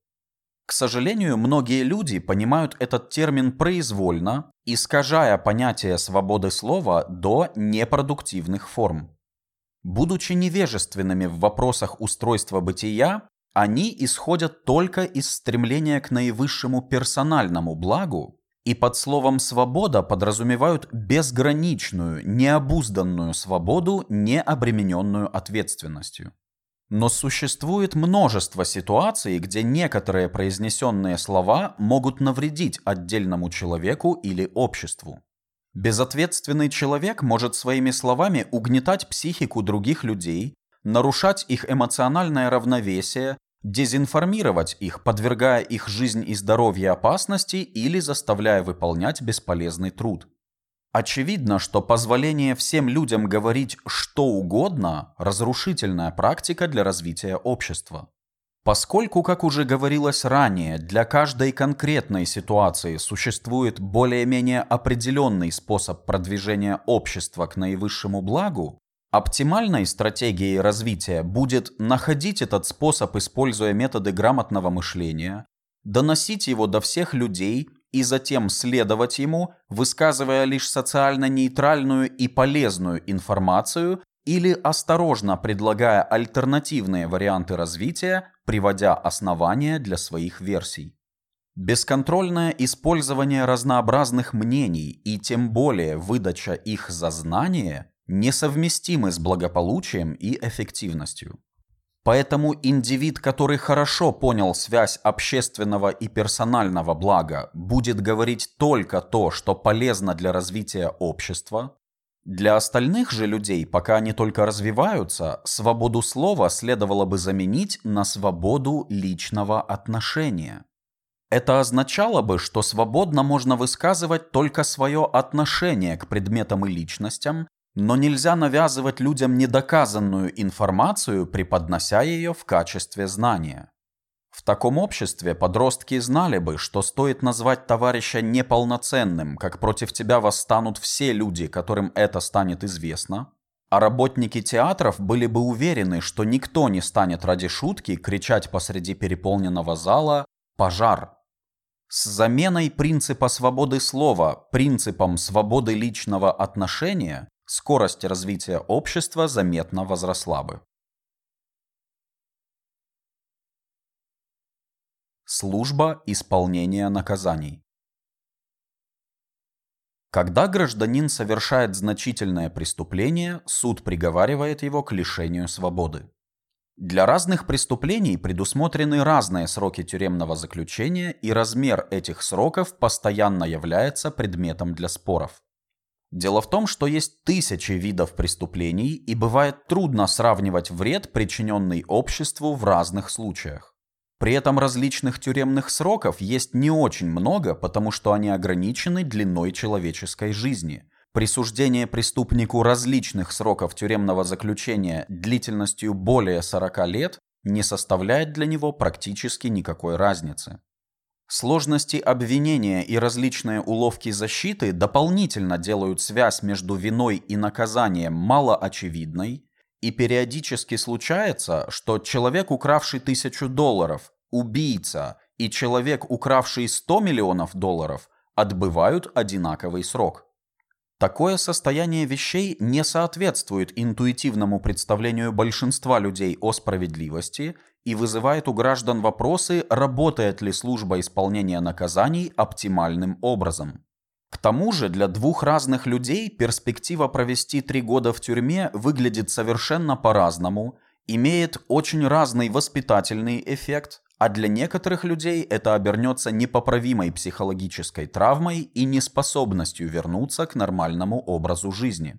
К сожалению, многие люди понимают этот термин произвольно, искажая понятие свободы слова до непродуктивных форм. Будучи невежественными в вопросах устройства бытия, они исходят только из стремления к наивысшему персональному благу и под словом «свобода» подразумевают безграничную, необузданную свободу, не обремененную ответственностью. Но существует множество ситуаций, где некоторые произнесенные слова могут навредить отдельному человеку или обществу. Безответственный человек может своими словами угнетать психику других людей, нарушать их эмоциональное равновесие, дезинформировать их, подвергая их жизнь и здоровье опасности или заставляя выполнять бесполезный труд. Очевидно, что позволение всем людям говорить что угодно – разрушительная практика для развития общества. Поскольку, как уже говорилось ранее, для каждой конкретной ситуации существует более-менее определенный способ продвижения общества к наивысшему благу, Оптимальной стратегией развития будет находить этот способ, используя методы грамотного мышления, доносить его до всех людей и затем следовать ему, высказывая лишь социально нейтральную и полезную информацию или осторожно предлагая альтернативные варианты развития, приводя основания для своих версий. Бесконтрольное использование разнообразных мнений и тем более выдача их за знание несовместимы с благополучием и эффективностью. Поэтому индивид, который хорошо понял связь общественного и персонального блага, будет говорить только то, что полезно для развития общества. Для остальных же людей, пока они только развиваются, свободу слова следовало бы заменить на свободу личного отношения. Это означало бы, что свободно можно высказывать только свое отношение к предметам и личностям, но нельзя навязывать людям недоказанную информацию, преподнося ее в качестве знания. В таком обществе подростки знали бы, что стоит назвать товарища неполноценным, как против тебя восстанут все люди, которым это станет известно, а работники театров были бы уверены, что никто не станет ради шутки кричать посреди переполненного зала «пожар». С заменой принципа свободы слова принципом свободы личного отношения скорость развития общества заметно возросла бы. Служба исполнения наказаний. Когда гражданин совершает значительное преступление, суд приговаривает его к лишению свободы. Для разных преступлений предусмотрены разные сроки тюремного заключения, и размер этих сроков постоянно является предметом для споров. Дело в том, что есть тысячи видов преступлений, и бывает трудно сравнивать вред, причиненный обществу в разных случаях. При этом различных тюремных сроков есть не очень много, потому что они ограничены длиной человеческой жизни. Присуждение преступнику различных сроков тюремного заключения длительностью более 40 лет не составляет для него практически никакой разницы. Сложности обвинения и различные уловки защиты дополнительно делают связь между виной и наказанием малоочевидной, и периодически случается, что человек, укравший тысячу долларов, убийца и человек, укравший 100 миллионов долларов, отбывают одинаковый срок. Такое состояние вещей не соответствует интуитивному представлению большинства людей о справедливости и вызывает у граждан вопросы, работает ли служба исполнения наказаний оптимальным образом. К тому же для двух разных людей перспектива провести три года в тюрьме выглядит совершенно по-разному, имеет очень разный воспитательный эффект, а для некоторых людей это обернется непоправимой психологической травмой и неспособностью вернуться к нормальному образу жизни.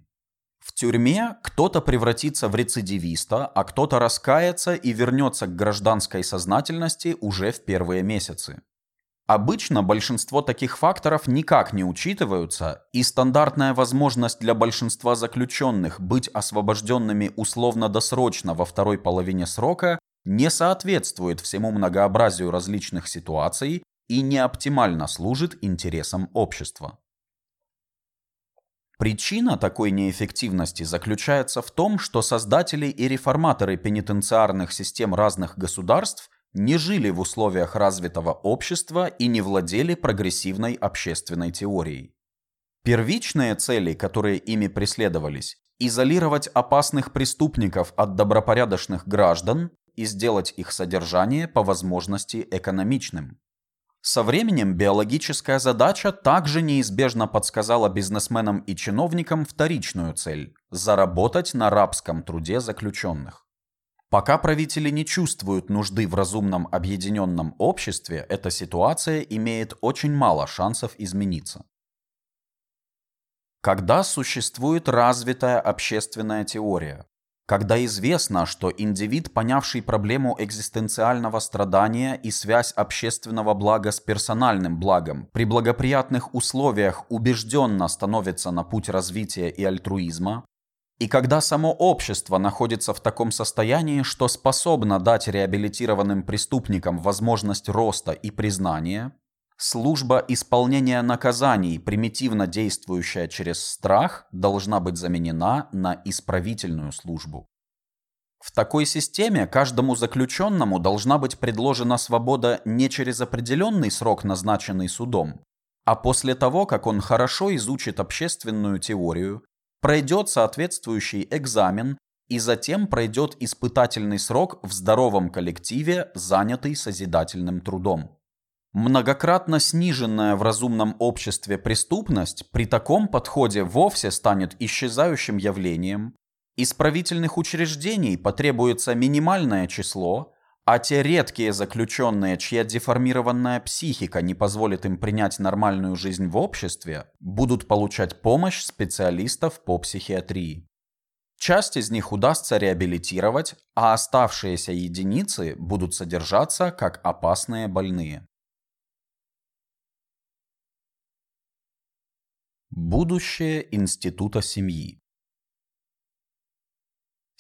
В тюрьме кто-то превратится в рецидивиста, а кто-то раскается и вернется к гражданской сознательности уже в первые месяцы. Обычно большинство таких факторов никак не учитываются, и стандартная возможность для большинства заключенных быть освобожденными условно-досрочно во второй половине срока не соответствует всему многообразию различных ситуаций и не оптимально служит интересам общества. Причина такой неэффективности заключается в том, что создатели и реформаторы пенитенциарных систем разных государств не жили в условиях развитого общества и не владели прогрессивной общественной теорией. Первичные цели, которые ими преследовались, изолировать опасных преступников от добропорядочных граждан и сделать их содержание по возможности экономичным. Со временем биологическая задача также неизбежно подсказала бизнесменам и чиновникам вторичную цель – заработать на рабском труде заключенных. Пока правители не чувствуют нужды в разумном объединенном обществе, эта ситуация имеет очень мало шансов измениться. Когда существует развитая общественная теория, когда известно, что индивид, понявший проблему экзистенциального страдания и связь общественного блага с персональным благом, при благоприятных условиях убежденно становится на путь развития и альтруизма, и когда само общество находится в таком состоянии, что способно дать реабилитированным преступникам возможность роста и признания, служба исполнения наказаний, примитивно действующая через страх, должна быть заменена на исправительную службу. В такой системе каждому заключенному должна быть предложена свобода не через определенный срок, назначенный судом, а после того, как он хорошо изучит общественную теорию, пройдет соответствующий экзамен и затем пройдет испытательный срок в здоровом коллективе, занятый созидательным трудом. Многократно сниженная в разумном обществе преступность при таком подходе вовсе станет исчезающим явлением, исправительных учреждений потребуется минимальное число, а те редкие заключенные, чья деформированная психика не позволит им принять нормальную жизнь в обществе, будут получать помощь специалистов по психиатрии. Часть из них удастся реабилитировать, а оставшиеся единицы будут содержаться как опасные больные. Будущее института семьи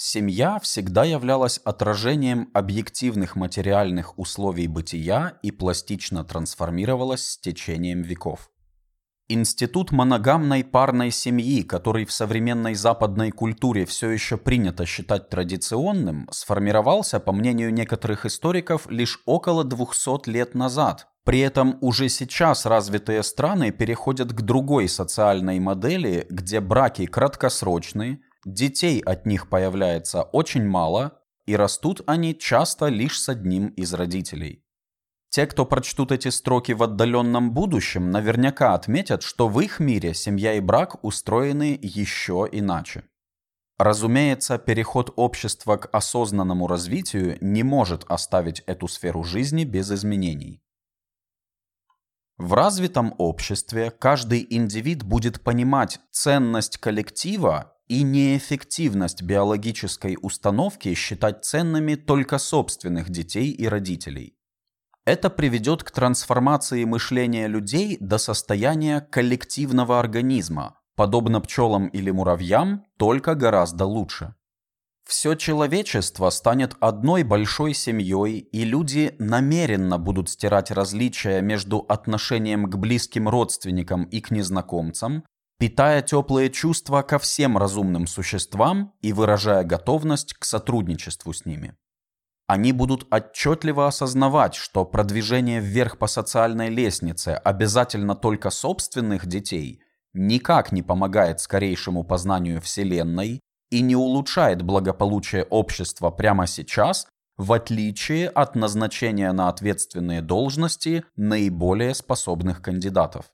Семья всегда являлась отражением объективных материальных условий бытия и пластично трансформировалась с течением веков. Институт моногамной парной семьи, который в современной западной культуре все еще принято считать традиционным, сформировался, по мнению некоторых историков, лишь около 200 лет назад, при этом уже сейчас развитые страны переходят к другой социальной модели, где браки краткосрочные, детей от них появляется очень мало, и растут они часто лишь с одним из родителей. Те, кто прочтут эти строки в отдаленном будущем, наверняка отметят, что в их мире семья и брак устроены еще иначе. Разумеется, переход общества к осознанному развитию не может оставить эту сферу жизни без изменений. В развитом обществе каждый индивид будет понимать ценность коллектива и неэффективность биологической установки считать ценными только собственных детей и родителей. Это приведет к трансформации мышления людей до состояния коллективного организма, подобно пчелам или муравьям, только гораздо лучше. Все человечество станет одной большой семьей, и люди намеренно будут стирать различия между отношением к близким родственникам и к незнакомцам, питая теплые чувства ко всем разумным существам и выражая готовность к сотрудничеству с ними. Они будут отчетливо осознавать, что продвижение вверх по социальной лестнице обязательно только собственных детей никак не помогает скорейшему познанию Вселенной и не улучшает благополучие общества прямо сейчас, в отличие от назначения на ответственные должности наиболее способных кандидатов.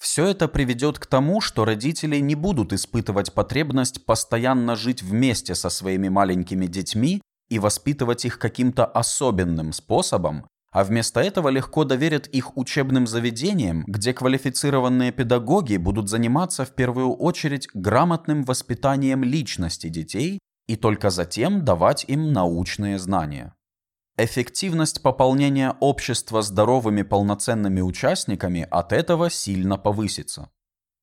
Все это приведет к тому, что родители не будут испытывать потребность постоянно жить вместе со своими маленькими детьми и воспитывать их каким-то особенным способом, а вместо этого легко доверят их учебным заведениям, где квалифицированные педагоги будут заниматься в первую очередь грамотным воспитанием личности детей и только затем давать им научные знания. Эффективность пополнения общества здоровыми полноценными участниками от этого сильно повысится.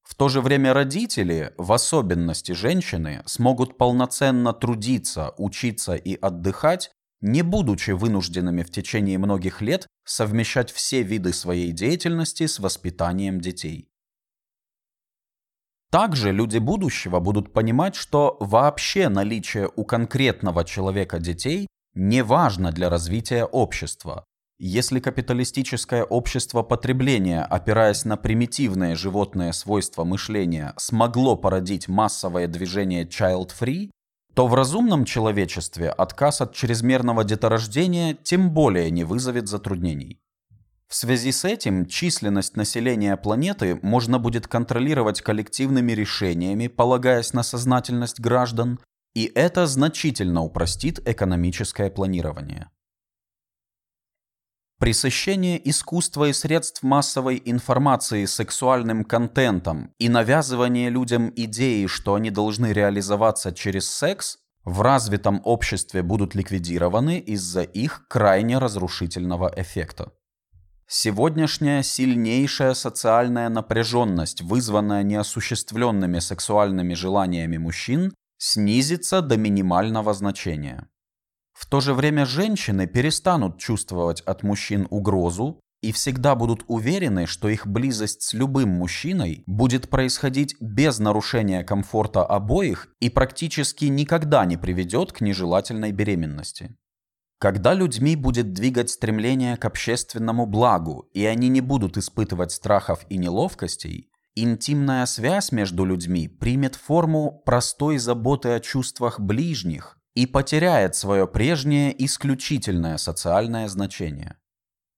В то же время родители, в особенности женщины, смогут полноценно трудиться, учиться и отдыхать, не будучи вынужденными в течение многих лет совмещать все виды своей деятельности с воспитанием детей. Также люди будущего будут понимать, что вообще наличие у конкретного человека детей не важно для развития общества. Если капиталистическое общество потребления, опираясь на примитивные животные свойства мышления, смогло породить массовое движение child-free, то в разумном человечестве отказ от чрезмерного деторождения тем более не вызовет затруднений. В связи с этим численность населения планеты можно будет контролировать коллективными решениями, полагаясь на сознательность граждан, и это значительно упростит экономическое планирование. Пресыщение искусства и средств массовой информации сексуальным контентом и навязывание людям идеи, что они должны реализоваться через секс, в развитом обществе будут ликвидированы из-за их крайне разрушительного эффекта. Сегодняшняя сильнейшая социальная напряженность, вызванная неосуществленными сексуальными желаниями мужчин, снизится до минимального значения. В то же время женщины перестанут чувствовать от мужчин угрозу и всегда будут уверены, что их близость с любым мужчиной будет происходить без нарушения комфорта обоих и практически никогда не приведет к нежелательной беременности. Когда людьми будет двигать стремление к общественному благу, и они не будут испытывать страхов и неловкостей, интимная связь между людьми примет форму простой заботы о чувствах ближних, и потеряет свое прежнее исключительное социальное значение.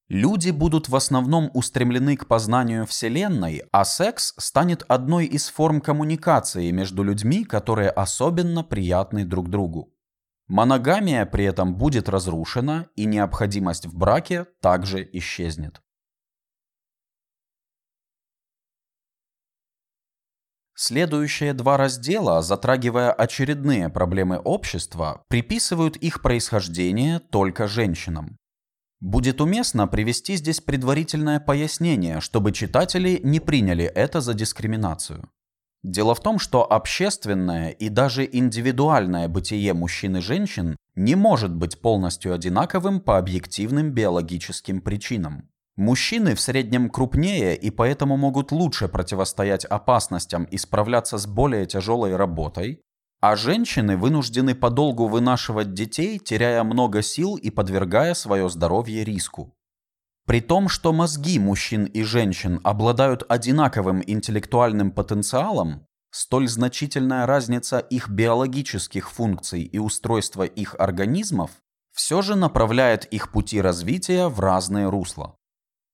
Люди будут в основном устремлены к познанию Вселенной, а секс станет одной из форм коммуникации между людьми, которые особенно приятны друг другу. Моногамия при этом будет разрушена, и необходимость в браке также исчезнет. Следующие два раздела, затрагивая очередные проблемы общества, приписывают их происхождение только женщинам. Будет уместно привести здесь предварительное пояснение, чтобы читатели не приняли это за дискриминацию. Дело в том, что общественное и даже индивидуальное бытие мужчин и женщин не может быть полностью одинаковым по объективным биологическим причинам. Мужчины в среднем крупнее и поэтому могут лучше противостоять опасностям и справляться с более тяжелой работой, а женщины вынуждены подолгу вынашивать детей, теряя много сил и подвергая свое здоровье риску. При том, что мозги мужчин и женщин обладают одинаковым интеллектуальным потенциалом, столь значительная разница их биологических функций и устройства их организмов все же направляет их пути развития в разные русла.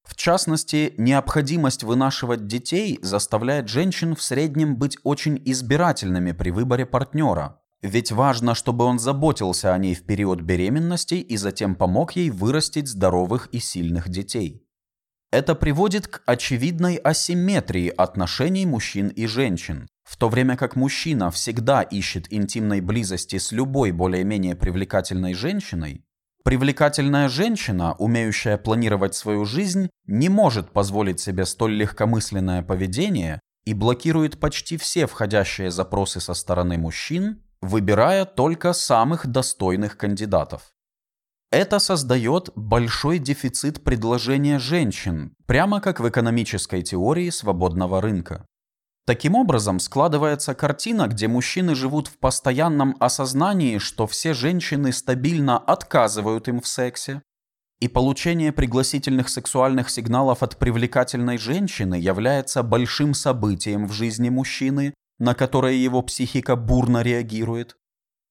В частности, необходимость вынашивать детей заставляет женщин в среднем быть очень избирательными при выборе партнера. Ведь важно, чтобы он заботился о ней в период беременности и затем помог ей вырастить здоровых и сильных детей. Это приводит к очевидной асимметрии отношений мужчин и женщин, в то время как мужчина всегда ищет интимной близости с любой более-менее привлекательной женщиной, Привлекательная женщина, умеющая планировать свою жизнь, не может позволить себе столь легкомысленное поведение и блокирует почти все входящие запросы со стороны мужчин, выбирая только самых достойных кандидатов. Это создает большой дефицит предложения женщин, прямо как в экономической теории свободного рынка. Таким образом, складывается картина, где мужчины живут в постоянном осознании, что все женщины стабильно отказывают им в сексе, и получение пригласительных сексуальных сигналов от привлекательной женщины является большим событием в жизни мужчины, на которое его психика бурно реагирует.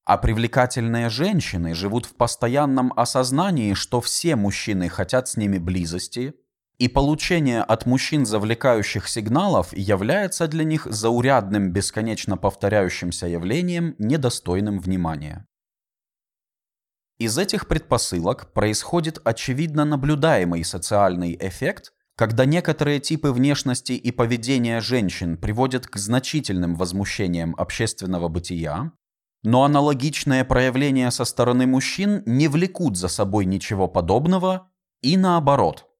А привлекательные женщины живут в постоянном осознании, что все мужчины хотят с ними близости, и получение от мужчин завлекающих сигналов является для них заурядным бесконечно повторяющимся явлением, недостойным внимания. Из этих предпосылок происходит очевидно наблюдаемый социальный эффект, когда некоторые типы внешности и поведения женщин приводят к значительным возмущениям общественного бытия, но аналогичное проявление со стороны мужчин не влекут за собой ничего подобного и наоборот –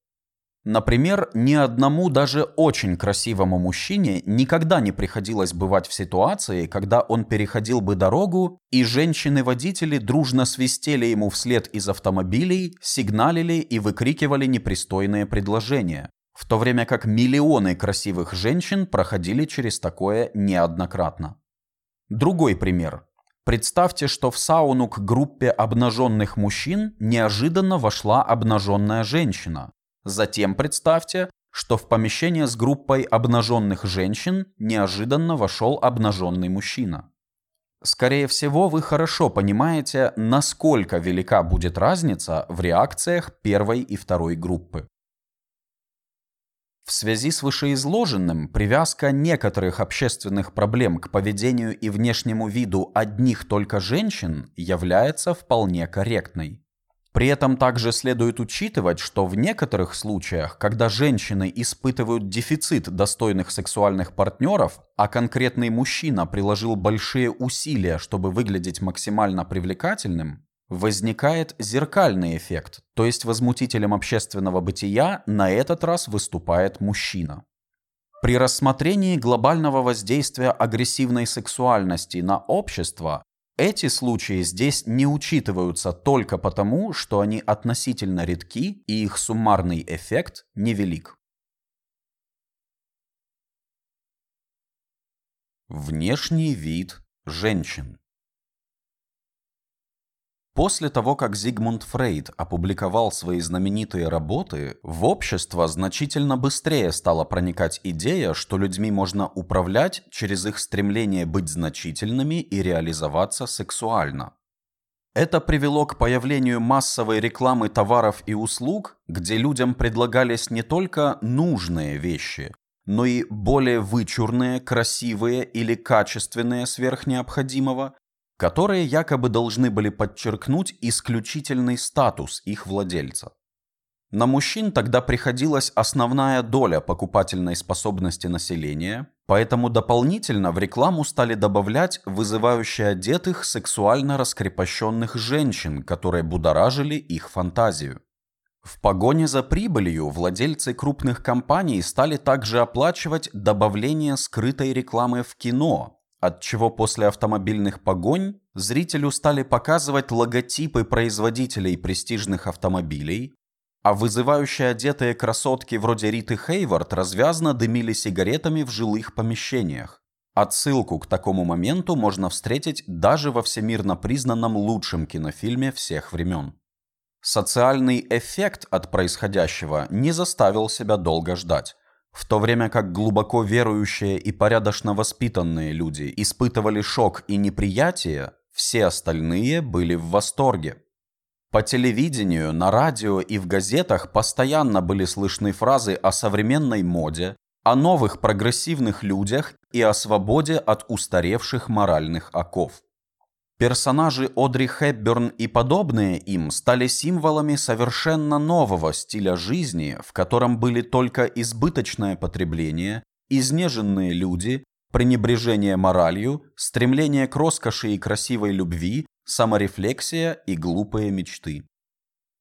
Например, ни одному даже очень красивому мужчине никогда не приходилось бывать в ситуации, когда он переходил бы дорогу, и женщины-водители дружно свистели ему вслед из автомобилей, сигналили и выкрикивали непристойные предложения, в то время как миллионы красивых женщин проходили через такое неоднократно. Другой пример. Представьте, что в сауну к группе обнаженных мужчин неожиданно вошла обнаженная женщина, Затем представьте, что в помещение с группой обнаженных женщин неожиданно вошел обнаженный мужчина. Скорее всего, вы хорошо понимаете, насколько велика будет разница в реакциях первой и второй группы. В связи с вышеизложенным, привязка некоторых общественных проблем к поведению и внешнему виду одних только женщин является вполне корректной. При этом также следует учитывать, что в некоторых случаях, когда женщины испытывают дефицит достойных сексуальных партнеров, а конкретный мужчина приложил большие усилия, чтобы выглядеть максимально привлекательным, возникает зеркальный эффект, то есть возмутителем общественного бытия на этот раз выступает мужчина. При рассмотрении глобального воздействия агрессивной сексуальности на общество эти случаи здесь не учитываются только потому, что они относительно редки и их суммарный эффект невелик. Внешний вид женщин После того, как Зигмунд Фрейд опубликовал свои знаменитые работы, в общество значительно быстрее стала проникать идея, что людьми можно управлять через их стремление быть значительными и реализоваться сексуально. Это привело к появлению массовой рекламы товаров и услуг, где людям предлагались не только нужные вещи, но и более вычурные, красивые или качественные сверх необходимого, которые якобы должны были подчеркнуть исключительный статус их владельца. На мужчин тогда приходилась основная доля покупательной способности населения, поэтому дополнительно в рекламу стали добавлять вызывающие одетых сексуально раскрепощенных женщин, которые будоражили их фантазию. В погоне за прибылью владельцы крупных компаний стали также оплачивать добавление скрытой рекламы в кино, отчего после автомобильных погонь зрителю стали показывать логотипы производителей престижных автомобилей, а вызывающие одетые красотки вроде Риты Хейвард развязно дымили сигаретами в жилых помещениях. Отсылку к такому моменту можно встретить даже во всемирно признанном лучшем кинофильме всех времен. Социальный эффект от происходящего не заставил себя долго ждать в то время как глубоко верующие и порядочно воспитанные люди испытывали шок и неприятие, все остальные были в восторге. По телевидению, на радио и в газетах постоянно были слышны фразы о современной моде, о новых прогрессивных людях и о свободе от устаревших моральных оков. Персонажи Одри Хепберн и подобные им стали символами совершенно нового стиля жизни, в котором были только избыточное потребление, изнеженные люди, пренебрежение моралью, стремление к роскоши и красивой любви, саморефлексия и глупые мечты.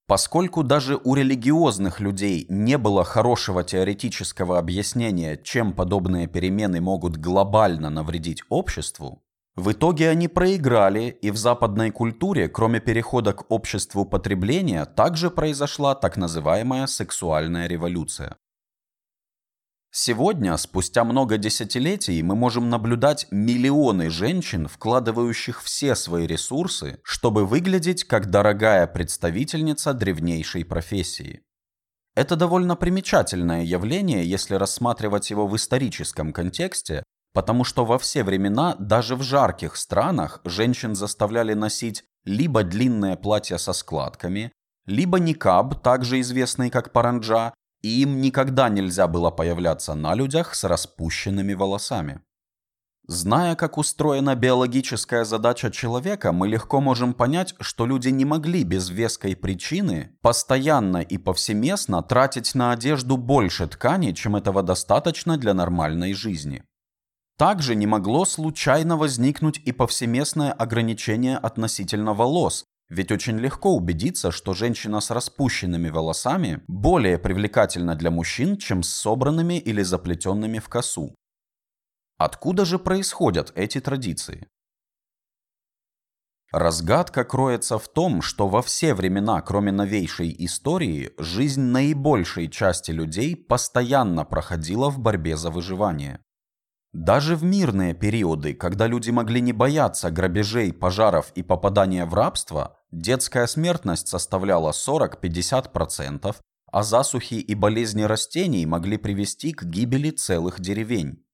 Поскольку даже у религиозных людей не было хорошего теоретического объяснения, чем подобные перемены могут глобально навредить обществу, в итоге они проиграли, и в западной культуре, кроме перехода к обществу потребления, также произошла так называемая сексуальная революция. Сегодня, спустя много десятилетий, мы можем наблюдать миллионы женщин, вкладывающих все свои ресурсы, чтобы выглядеть как дорогая представительница древнейшей профессии. Это довольно примечательное явление, если рассматривать его в историческом контексте, Потому что во все времена, даже в жарких странах, женщин заставляли носить либо длинное платье со складками, либо никаб, также известный как паранджа, и им никогда нельзя было появляться на людях с распущенными волосами. Зная, как устроена биологическая задача человека, мы легко можем понять, что люди не могли без веской причины постоянно и повсеместно тратить на одежду больше ткани, чем этого достаточно для нормальной жизни. Также не могло случайно возникнуть и повсеместное ограничение относительно волос, ведь очень легко убедиться, что женщина с распущенными волосами более привлекательна для мужчин, чем с собранными или заплетенными в косу. Откуда же происходят эти традиции? Разгадка кроется в том, что во все времена, кроме новейшей истории, жизнь наибольшей части людей постоянно проходила в борьбе за выживание. Даже в мирные периоды, когда люди могли не бояться грабежей, пожаров и попадания в рабство, детская смертность составляла 40-50%, а засухи и болезни растений могли привести к гибели целых деревень.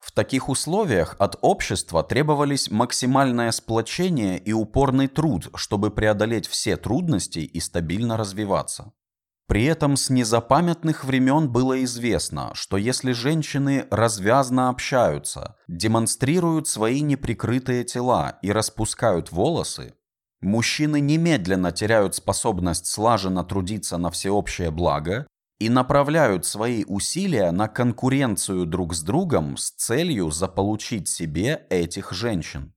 В таких условиях от общества требовались максимальное сплочение и упорный труд, чтобы преодолеть все трудности и стабильно развиваться. При этом с незапамятных времен было известно, что если женщины развязно общаются, демонстрируют свои неприкрытые тела и распускают волосы, мужчины немедленно теряют способность слаженно трудиться на всеобщее благо и направляют свои усилия на конкуренцию друг с другом с целью заполучить себе этих женщин.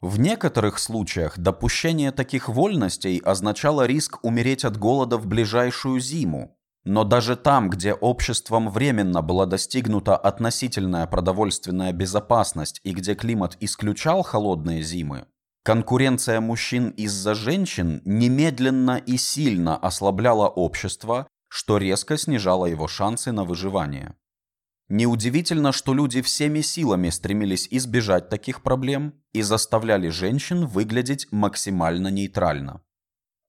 В некоторых случаях допущение таких вольностей означало риск умереть от голода в ближайшую зиму. Но даже там, где обществом временно была достигнута относительная продовольственная безопасность и где климат исключал холодные зимы, конкуренция мужчин из-за женщин немедленно и сильно ослабляла общество что резко снижало его шансы на выживание. Неудивительно, что люди всеми силами стремились избежать таких проблем и заставляли женщин выглядеть максимально нейтрально.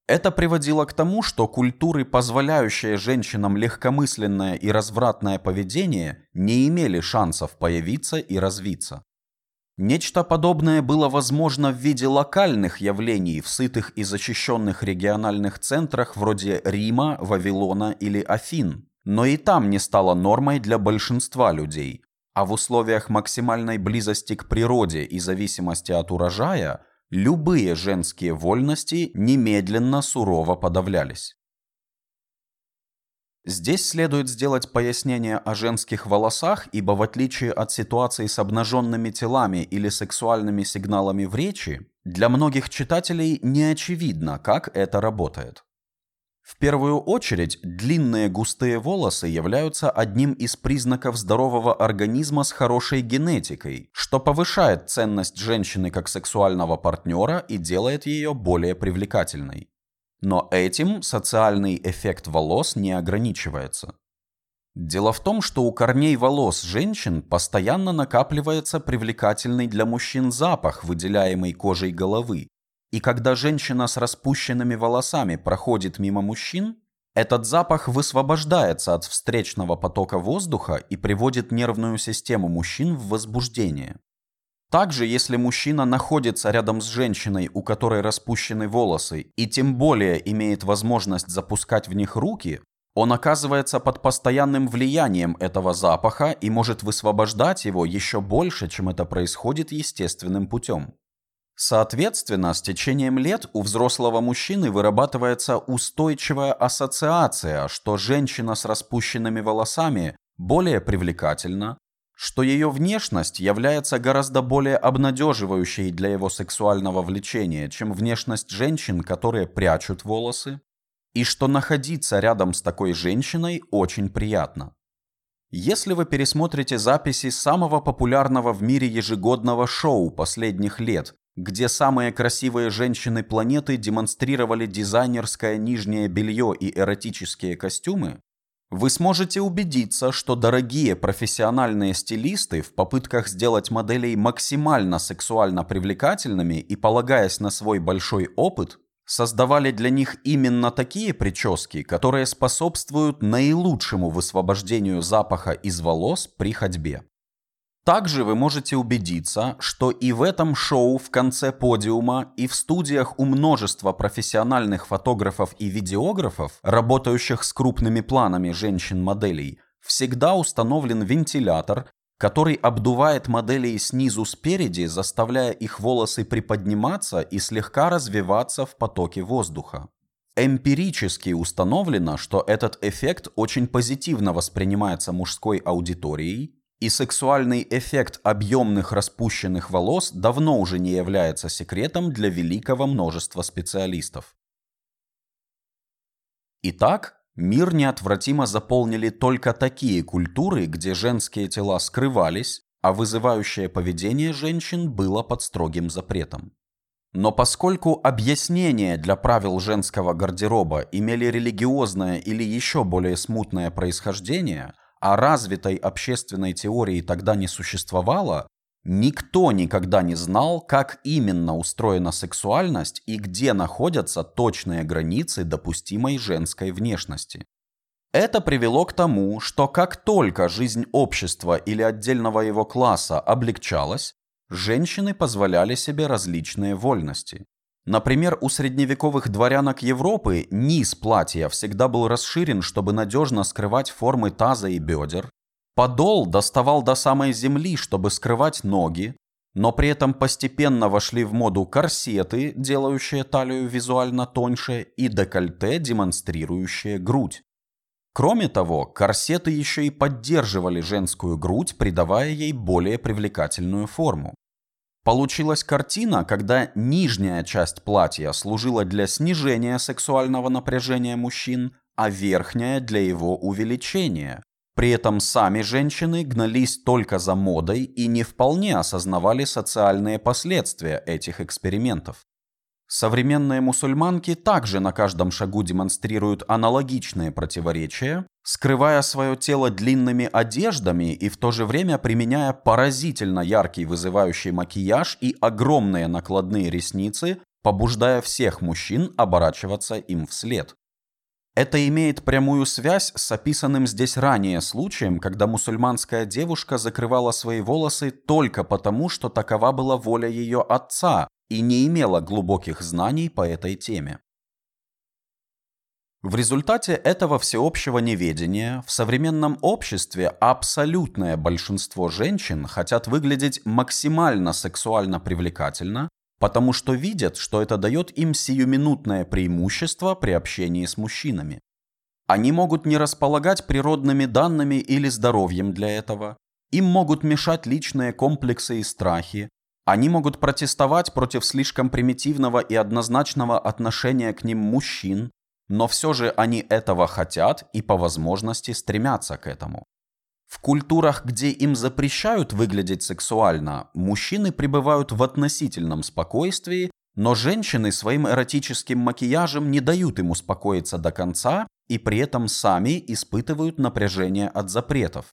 Это приводило к тому, что культуры, позволяющие женщинам легкомысленное и развратное поведение, не имели шансов появиться и развиться. Нечто подобное было возможно в виде локальных явлений в сытых и защищенных региональных центрах вроде Рима, Вавилона или Афин, но и там не стало нормой для большинства людей, а в условиях максимальной близости к природе и зависимости от урожая любые женские вольности немедленно сурово подавлялись. Здесь следует сделать пояснение о женских волосах, ибо в отличие от ситуации с обнаженными телами или сексуальными сигналами в речи, для многих читателей не очевидно, как это работает. В первую очередь, длинные густые волосы являются одним из признаков здорового организма с хорошей генетикой, что повышает ценность женщины как сексуального партнера и делает ее более привлекательной. Но этим социальный эффект волос не ограничивается. Дело в том, что у корней волос женщин постоянно накапливается привлекательный для мужчин запах, выделяемый кожей головы. И когда женщина с распущенными волосами проходит мимо мужчин, этот запах высвобождается от встречного потока воздуха и приводит нервную систему мужчин в возбуждение. Также, если мужчина находится рядом с женщиной, у которой распущены волосы, и тем более имеет возможность запускать в них руки, он оказывается под постоянным влиянием этого запаха и может высвобождать его еще больше, чем это происходит естественным путем. Соответственно, с течением лет у взрослого мужчины вырабатывается устойчивая ассоциация, что женщина с распущенными волосами более привлекательна, что ее внешность является гораздо более обнадеживающей для его сексуального влечения, чем внешность женщин, которые прячут волосы, и что находиться рядом с такой женщиной очень приятно. Если вы пересмотрите записи самого популярного в мире ежегодного шоу последних лет, где самые красивые женщины планеты демонстрировали дизайнерское нижнее белье и эротические костюмы, вы сможете убедиться, что дорогие профессиональные стилисты в попытках сделать моделей максимально сексуально привлекательными и полагаясь на свой большой опыт, создавали для них именно такие прически, которые способствуют наилучшему высвобождению запаха из волос при ходьбе. Также вы можете убедиться, что и в этом шоу в конце подиума, и в студиях у множества профессиональных фотографов и видеографов, работающих с крупными планами женщин-моделей, всегда установлен вентилятор, который обдувает моделей снизу спереди, заставляя их волосы приподниматься и слегка развиваться в потоке воздуха. Эмпирически установлено, что этот эффект очень позитивно воспринимается мужской аудиторией, и сексуальный эффект объемных распущенных волос давно уже не является секретом для великого множества специалистов. Итак, Мир неотвратимо заполнили только такие культуры, где женские тела скрывались, а вызывающее поведение женщин было под строгим запретом. Но поскольку объяснения для правил женского гардероба имели религиозное или еще более смутное происхождение, а развитой общественной теории тогда не существовало, Никто никогда не знал, как именно устроена сексуальность и где находятся точные границы допустимой женской внешности. Это привело к тому, что как только жизнь общества или отдельного его класса облегчалась, женщины позволяли себе различные вольности. Например, у средневековых дворянок Европы низ платья всегда был расширен, чтобы надежно скрывать формы таза и бедер, Подол доставал до самой земли, чтобы скрывать ноги, но при этом постепенно вошли в моду корсеты, делающие талию визуально тоньше, и декольте, демонстрирующие грудь. Кроме того, корсеты еще и поддерживали женскую грудь, придавая ей более привлекательную форму. Получилась картина, когда нижняя часть платья служила для снижения сексуального напряжения мужчин, а верхняя для его увеличения, при этом сами женщины гнались только за модой и не вполне осознавали социальные последствия этих экспериментов. Современные мусульманки также на каждом шагу демонстрируют аналогичные противоречия, скрывая свое тело длинными одеждами и в то же время применяя поразительно яркий вызывающий макияж и огромные накладные ресницы, побуждая всех мужчин оборачиваться им вслед. Это имеет прямую связь с описанным здесь ранее случаем, когда мусульманская девушка закрывала свои волосы только потому, что такова была воля ее отца и не имела глубоких знаний по этой теме. В результате этого всеобщего неведения в современном обществе абсолютное большинство женщин хотят выглядеть максимально сексуально привлекательно потому что видят, что это дает им сиюминутное преимущество при общении с мужчинами. Они могут не располагать природными данными или здоровьем для этого. Им могут мешать личные комплексы и страхи. Они могут протестовать против слишком примитивного и однозначного отношения к ним мужчин, но все же они этого хотят и по возможности стремятся к этому. В культурах, где им запрещают выглядеть сексуально, мужчины пребывают в относительном спокойствии, но женщины своим эротическим макияжем не дают им успокоиться до конца и при этом сами испытывают напряжение от запретов.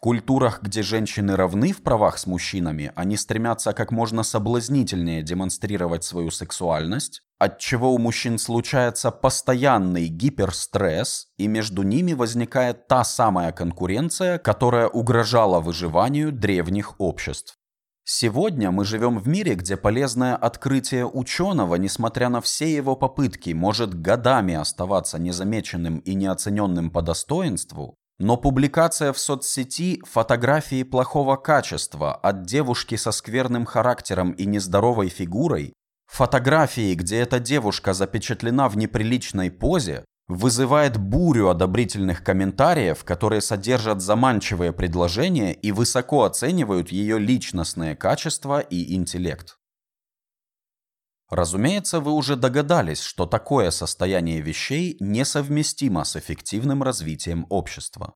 Культурах, где женщины равны в правах с мужчинами, они стремятся как можно соблазнительнее демонстрировать свою сексуальность, от чего у мужчин случается постоянный гиперстресс, и между ними возникает та самая конкуренция, которая угрожала выживанию древних обществ. Сегодня мы живем в мире, где полезное открытие ученого, несмотря на все его попытки, может годами оставаться незамеченным и неоцененным по достоинству, но публикация в соцсети фотографии плохого качества от девушки со скверным характером и нездоровой фигурой, фотографии, где эта девушка запечатлена в неприличной позе, вызывает бурю одобрительных комментариев, которые содержат заманчивые предложения и высоко оценивают ее личностные качества и интеллект. Разумеется, вы уже догадались, что такое состояние вещей несовместимо с эффективным развитием общества.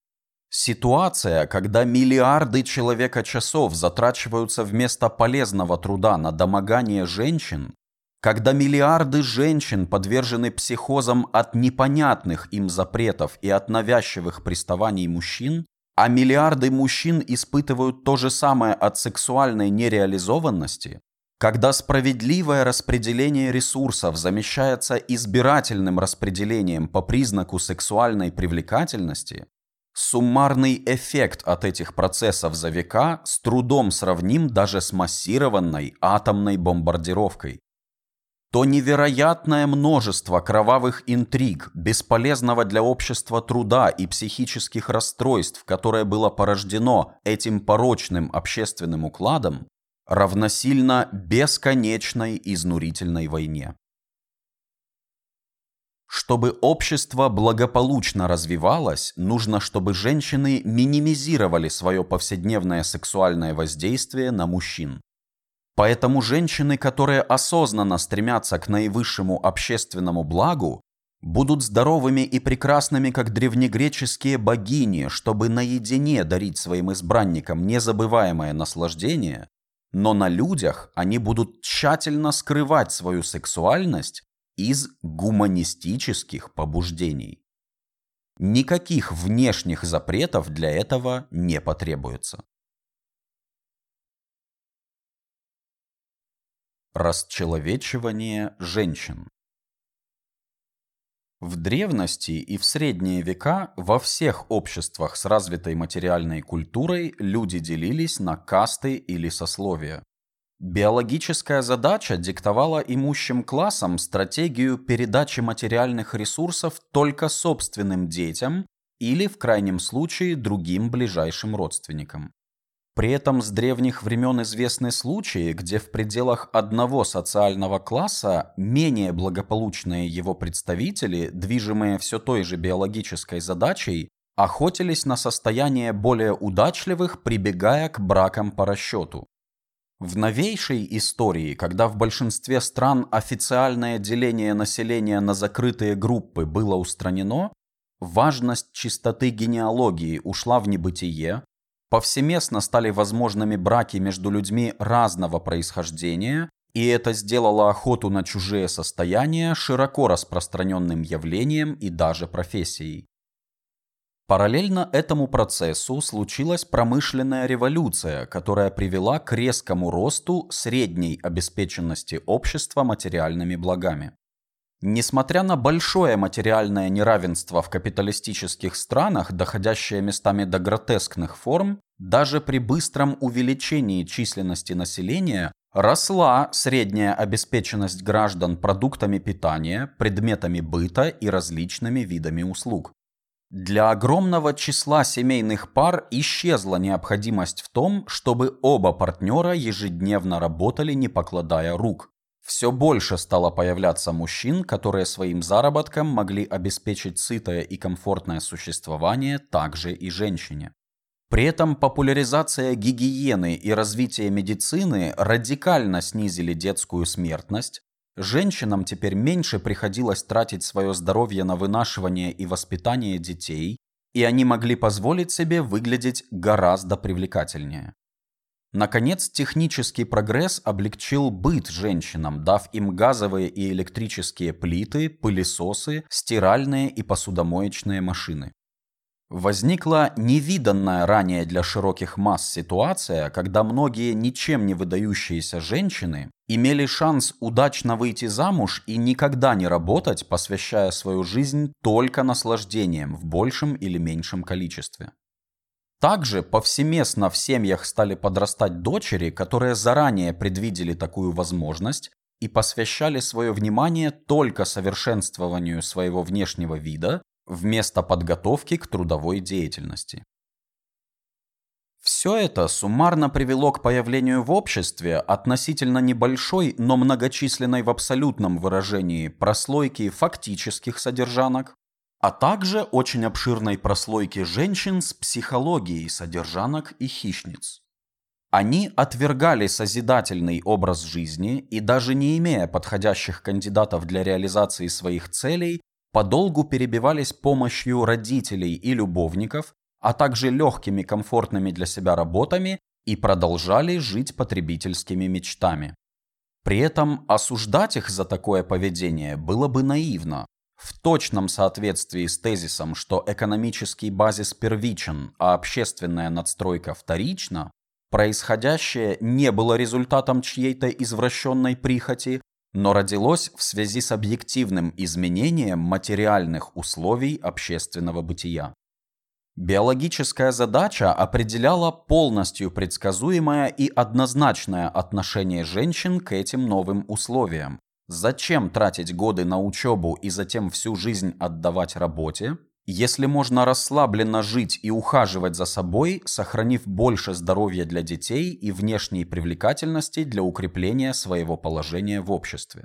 Ситуация, когда миллиарды человека-часов затрачиваются вместо полезного труда на домогание женщин, когда миллиарды женщин подвержены психозам от непонятных им запретов и от навязчивых приставаний мужчин, а миллиарды мужчин испытывают то же самое от сексуальной нереализованности, когда справедливое распределение ресурсов замещается избирательным распределением по признаку сексуальной привлекательности, суммарный эффект от этих процессов за века с трудом сравним даже с массированной атомной бомбардировкой. то невероятное множество кровавых интриг, бесполезного для общества труда и психических расстройств, которое было порождено этим порочным общественным укладом, равносильно бесконечной изнурительной войне. Чтобы общество благополучно развивалось, нужно, чтобы женщины минимизировали свое повседневное сексуальное воздействие на мужчин. Поэтому женщины, которые осознанно стремятся к наивысшему общественному благу, будут здоровыми и прекрасными, как древнегреческие богини, чтобы наедине дарить своим избранникам незабываемое наслаждение, но на людях они будут тщательно скрывать свою сексуальность из гуманистических побуждений. Никаких внешних запретов для этого не потребуется. Расчеловечивание женщин В древности и в средние века во всех обществах с развитой материальной культурой люди делились на касты или сословия. Биологическая задача диктовала имущим классам стратегию передачи материальных ресурсов только собственным детям или, в крайнем случае, другим ближайшим родственникам. При этом с древних времен известны случаи, где в пределах одного социального класса менее благополучные его представители, движимые все той же биологической задачей, охотились на состояние более удачливых, прибегая к бракам по расчету. В новейшей истории, когда в большинстве стран официальное деление населения на закрытые группы было устранено, важность чистоты генеалогии ушла в небытие, Повсеместно стали возможными браки между людьми разного происхождения, и это сделало охоту на чужие состояния широко распространенным явлением и даже профессией. Параллельно этому процессу случилась промышленная революция, которая привела к резкому росту средней обеспеченности общества материальными благами. Несмотря на большое материальное неравенство в капиталистических странах, доходящее местами до гротескных форм, даже при быстром увеличении численности населения росла средняя обеспеченность граждан продуктами питания, предметами быта и различными видами услуг. Для огромного числа семейных пар исчезла необходимость в том, чтобы оба партнера ежедневно работали, не покладая рук. Все больше стало появляться мужчин, которые своим заработком могли обеспечить сытое и комфортное существование также и женщине. При этом популяризация гигиены и развитие медицины радикально снизили детскую смертность, женщинам теперь меньше приходилось тратить свое здоровье на вынашивание и воспитание детей, и они могли позволить себе выглядеть гораздо привлекательнее. Наконец, технический прогресс облегчил быт женщинам, дав им газовые и электрические плиты, пылесосы, стиральные и посудомоечные машины. Возникла невиданная ранее для широких масс ситуация, когда многие ничем не выдающиеся женщины имели шанс удачно выйти замуж и никогда не работать, посвящая свою жизнь только наслаждениям в большем или меньшем количестве. Также повсеместно в семьях стали подрастать дочери, которые заранее предвидели такую возможность и посвящали свое внимание только совершенствованию своего внешнего вида вместо подготовки к трудовой деятельности. Все это суммарно привело к появлению в обществе относительно небольшой, но многочисленной в абсолютном выражении прослойки фактических содержанок, а также очень обширной прослойки женщин с психологией содержанок и хищниц. Они отвергали созидательный образ жизни и даже не имея подходящих кандидатов для реализации своих целей, подолгу перебивались помощью родителей и любовников, а также легкими комфортными для себя работами и продолжали жить потребительскими мечтами. При этом осуждать их за такое поведение было бы наивно, в точном соответствии с тезисом, что экономический базис первичен, а общественная надстройка вторична, происходящее не было результатом чьей-то извращенной прихоти, но родилось в связи с объективным изменением материальных условий общественного бытия. Биологическая задача определяла полностью предсказуемое и однозначное отношение женщин к этим новым условиям, Зачем тратить годы на учебу и затем всю жизнь отдавать работе, если можно расслабленно жить и ухаживать за собой, сохранив больше здоровья для детей и внешней привлекательности для укрепления своего положения в обществе?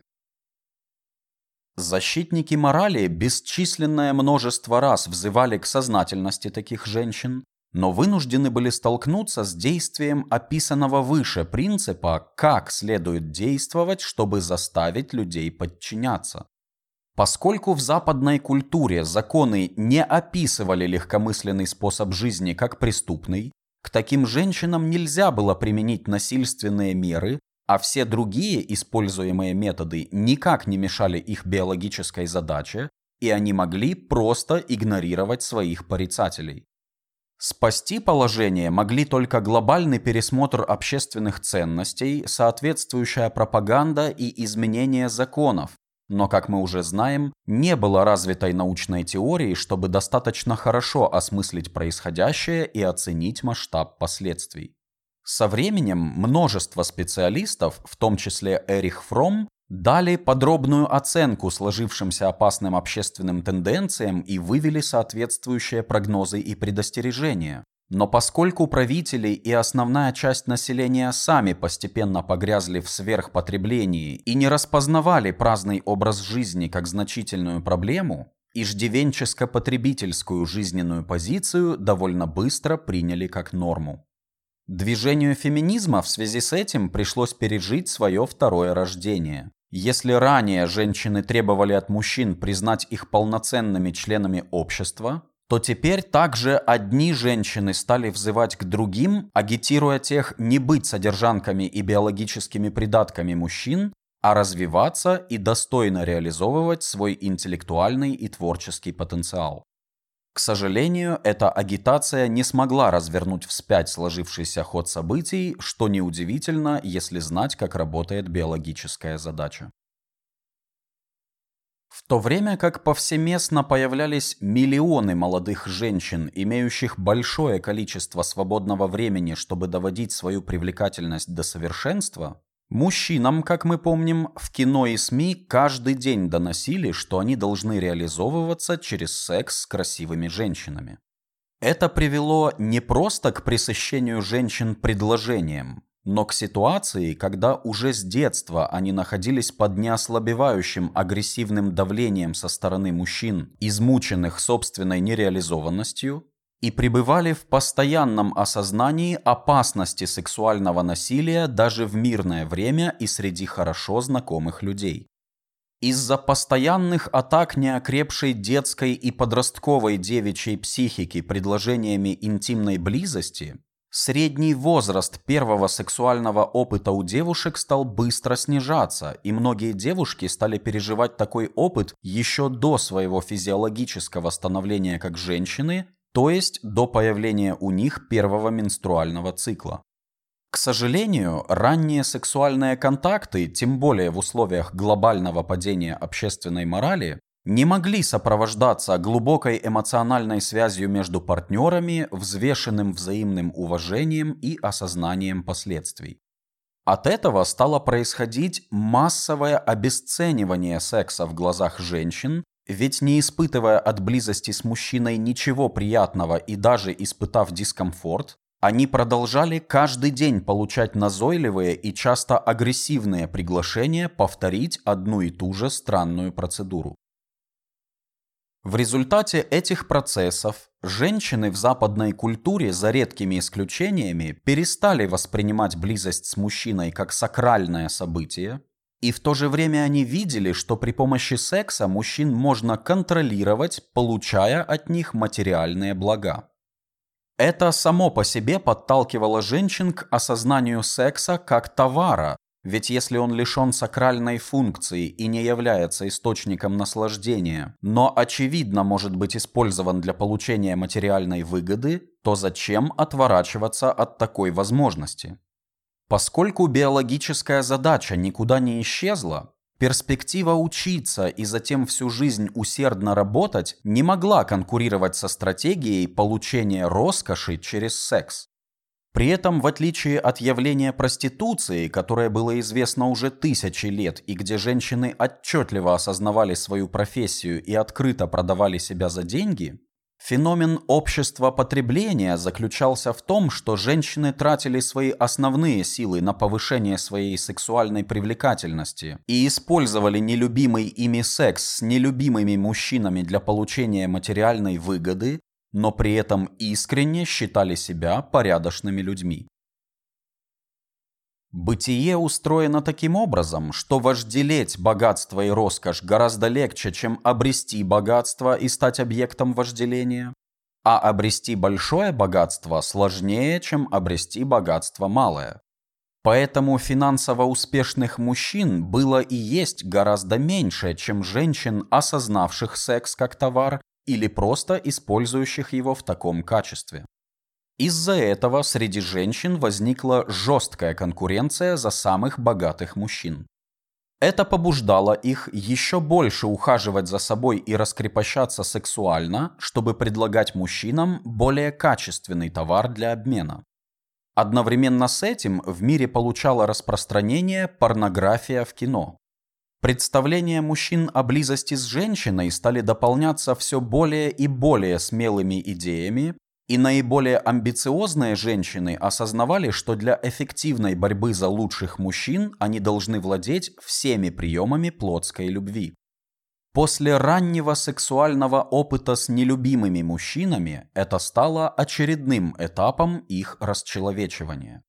Защитники морали бесчисленное множество раз взывали к сознательности таких женщин, но вынуждены были столкнуться с действием описанного выше принципа, как следует действовать, чтобы заставить людей подчиняться. Поскольку в западной культуре законы не описывали легкомысленный способ жизни как преступный, к таким женщинам нельзя было применить насильственные меры, а все другие используемые методы никак не мешали их биологической задаче, и они могли просто игнорировать своих порицателей. Спасти положение могли только глобальный пересмотр общественных ценностей, соответствующая пропаганда и изменение законов, но, как мы уже знаем, не было развитой научной теории, чтобы достаточно хорошо осмыслить происходящее и оценить масштаб последствий. Со временем множество специалистов, в том числе Эрих Фром, дали подробную оценку сложившимся опасным общественным тенденциям и вывели соответствующие прогнозы и предостережения. Но поскольку правители и основная часть населения сами постепенно погрязли в сверхпотреблении и не распознавали праздный образ жизни как значительную проблему, иждивенческо-потребительскую жизненную позицию довольно быстро приняли как норму. Движению феминизма в связи с этим пришлось пережить свое второе рождение. Если ранее женщины требовали от мужчин признать их полноценными членами общества, то теперь также одни женщины стали взывать к другим, агитируя тех не быть содержанками и биологическими придатками мужчин, а развиваться и достойно реализовывать свой интеллектуальный и творческий потенциал. К сожалению, эта агитация не смогла развернуть вспять сложившийся ход событий, что неудивительно, если знать, как работает биологическая задача. В то время как повсеместно появлялись миллионы молодых женщин, имеющих большое количество свободного времени, чтобы доводить свою привлекательность до совершенства, мужчинам, как мы помним, в кино и СМИ каждый день доносили, что они должны реализовываться через секс с красивыми женщинами. Это привело не просто к пресыщению женщин предложением, но к ситуации, когда уже с детства они находились под неослабевающим агрессивным давлением со стороны мужчин, измученных собственной нереализованностью, и пребывали в постоянном осознании опасности сексуального насилия даже в мирное время и среди хорошо знакомых людей. Из-за постоянных атак неокрепшей детской и подростковой девичьей психики предложениями интимной близости Средний возраст первого сексуального опыта у девушек стал быстро снижаться, и многие девушки стали переживать такой опыт еще до своего физиологического становления как женщины, то есть до появления у них первого менструального цикла. К сожалению, ранние сексуальные контакты, тем более в условиях глобального падения общественной морали, не могли сопровождаться глубокой эмоциональной связью между партнерами, взвешенным взаимным уважением и осознанием последствий. От этого стало происходить массовое обесценивание секса в глазах женщин, ведь не испытывая от близости с мужчиной ничего приятного и даже испытав дискомфорт, они продолжали каждый день получать назойливые и часто агрессивные приглашения повторить одну и ту же странную процедуру. В результате этих процессов женщины в западной культуре, за редкими исключениями, перестали воспринимать близость с мужчиной как сакральное событие, и в то же время они видели, что при помощи секса мужчин можно контролировать, получая от них материальные блага. Это само по себе подталкивало женщин к осознанию секса как товара, ведь если он лишен сакральной функции и не является источником наслаждения, но очевидно может быть использован для получения материальной выгоды, то зачем отворачиваться от такой возможности? Поскольку биологическая задача никуда не исчезла, перспектива учиться и затем всю жизнь усердно работать не могла конкурировать со стратегией получения роскоши через секс. При этом, в отличие от явления проституции, которое было известно уже тысячи лет и где женщины отчетливо осознавали свою профессию и открыто продавали себя за деньги, феномен общества потребления заключался в том, что женщины тратили свои основные силы на повышение своей сексуальной привлекательности и использовали нелюбимый ими секс с нелюбимыми мужчинами для получения материальной выгоды, но при этом искренне считали себя порядочными людьми. Бытие устроено таким образом, что вожделеть богатство и роскошь гораздо легче, чем обрести богатство и стать объектом вожделения, а обрести большое богатство сложнее, чем обрести богатство малое. Поэтому финансово успешных мужчин было и есть гораздо меньше, чем женщин, осознавших секс как товар или просто использующих его в таком качестве. Из-за этого среди женщин возникла жесткая конкуренция за самых богатых мужчин. Это побуждало их еще больше ухаживать за собой и раскрепощаться сексуально, чтобы предлагать мужчинам более качественный товар для обмена. Одновременно с этим в мире получала распространение порнография в кино. Представления мужчин о близости с женщиной стали дополняться все более и более смелыми идеями, и наиболее амбициозные женщины осознавали, что для эффективной борьбы за лучших мужчин они должны владеть всеми приемами плотской любви. После раннего сексуального опыта с нелюбимыми мужчинами это стало очередным этапом их расчеловечивания.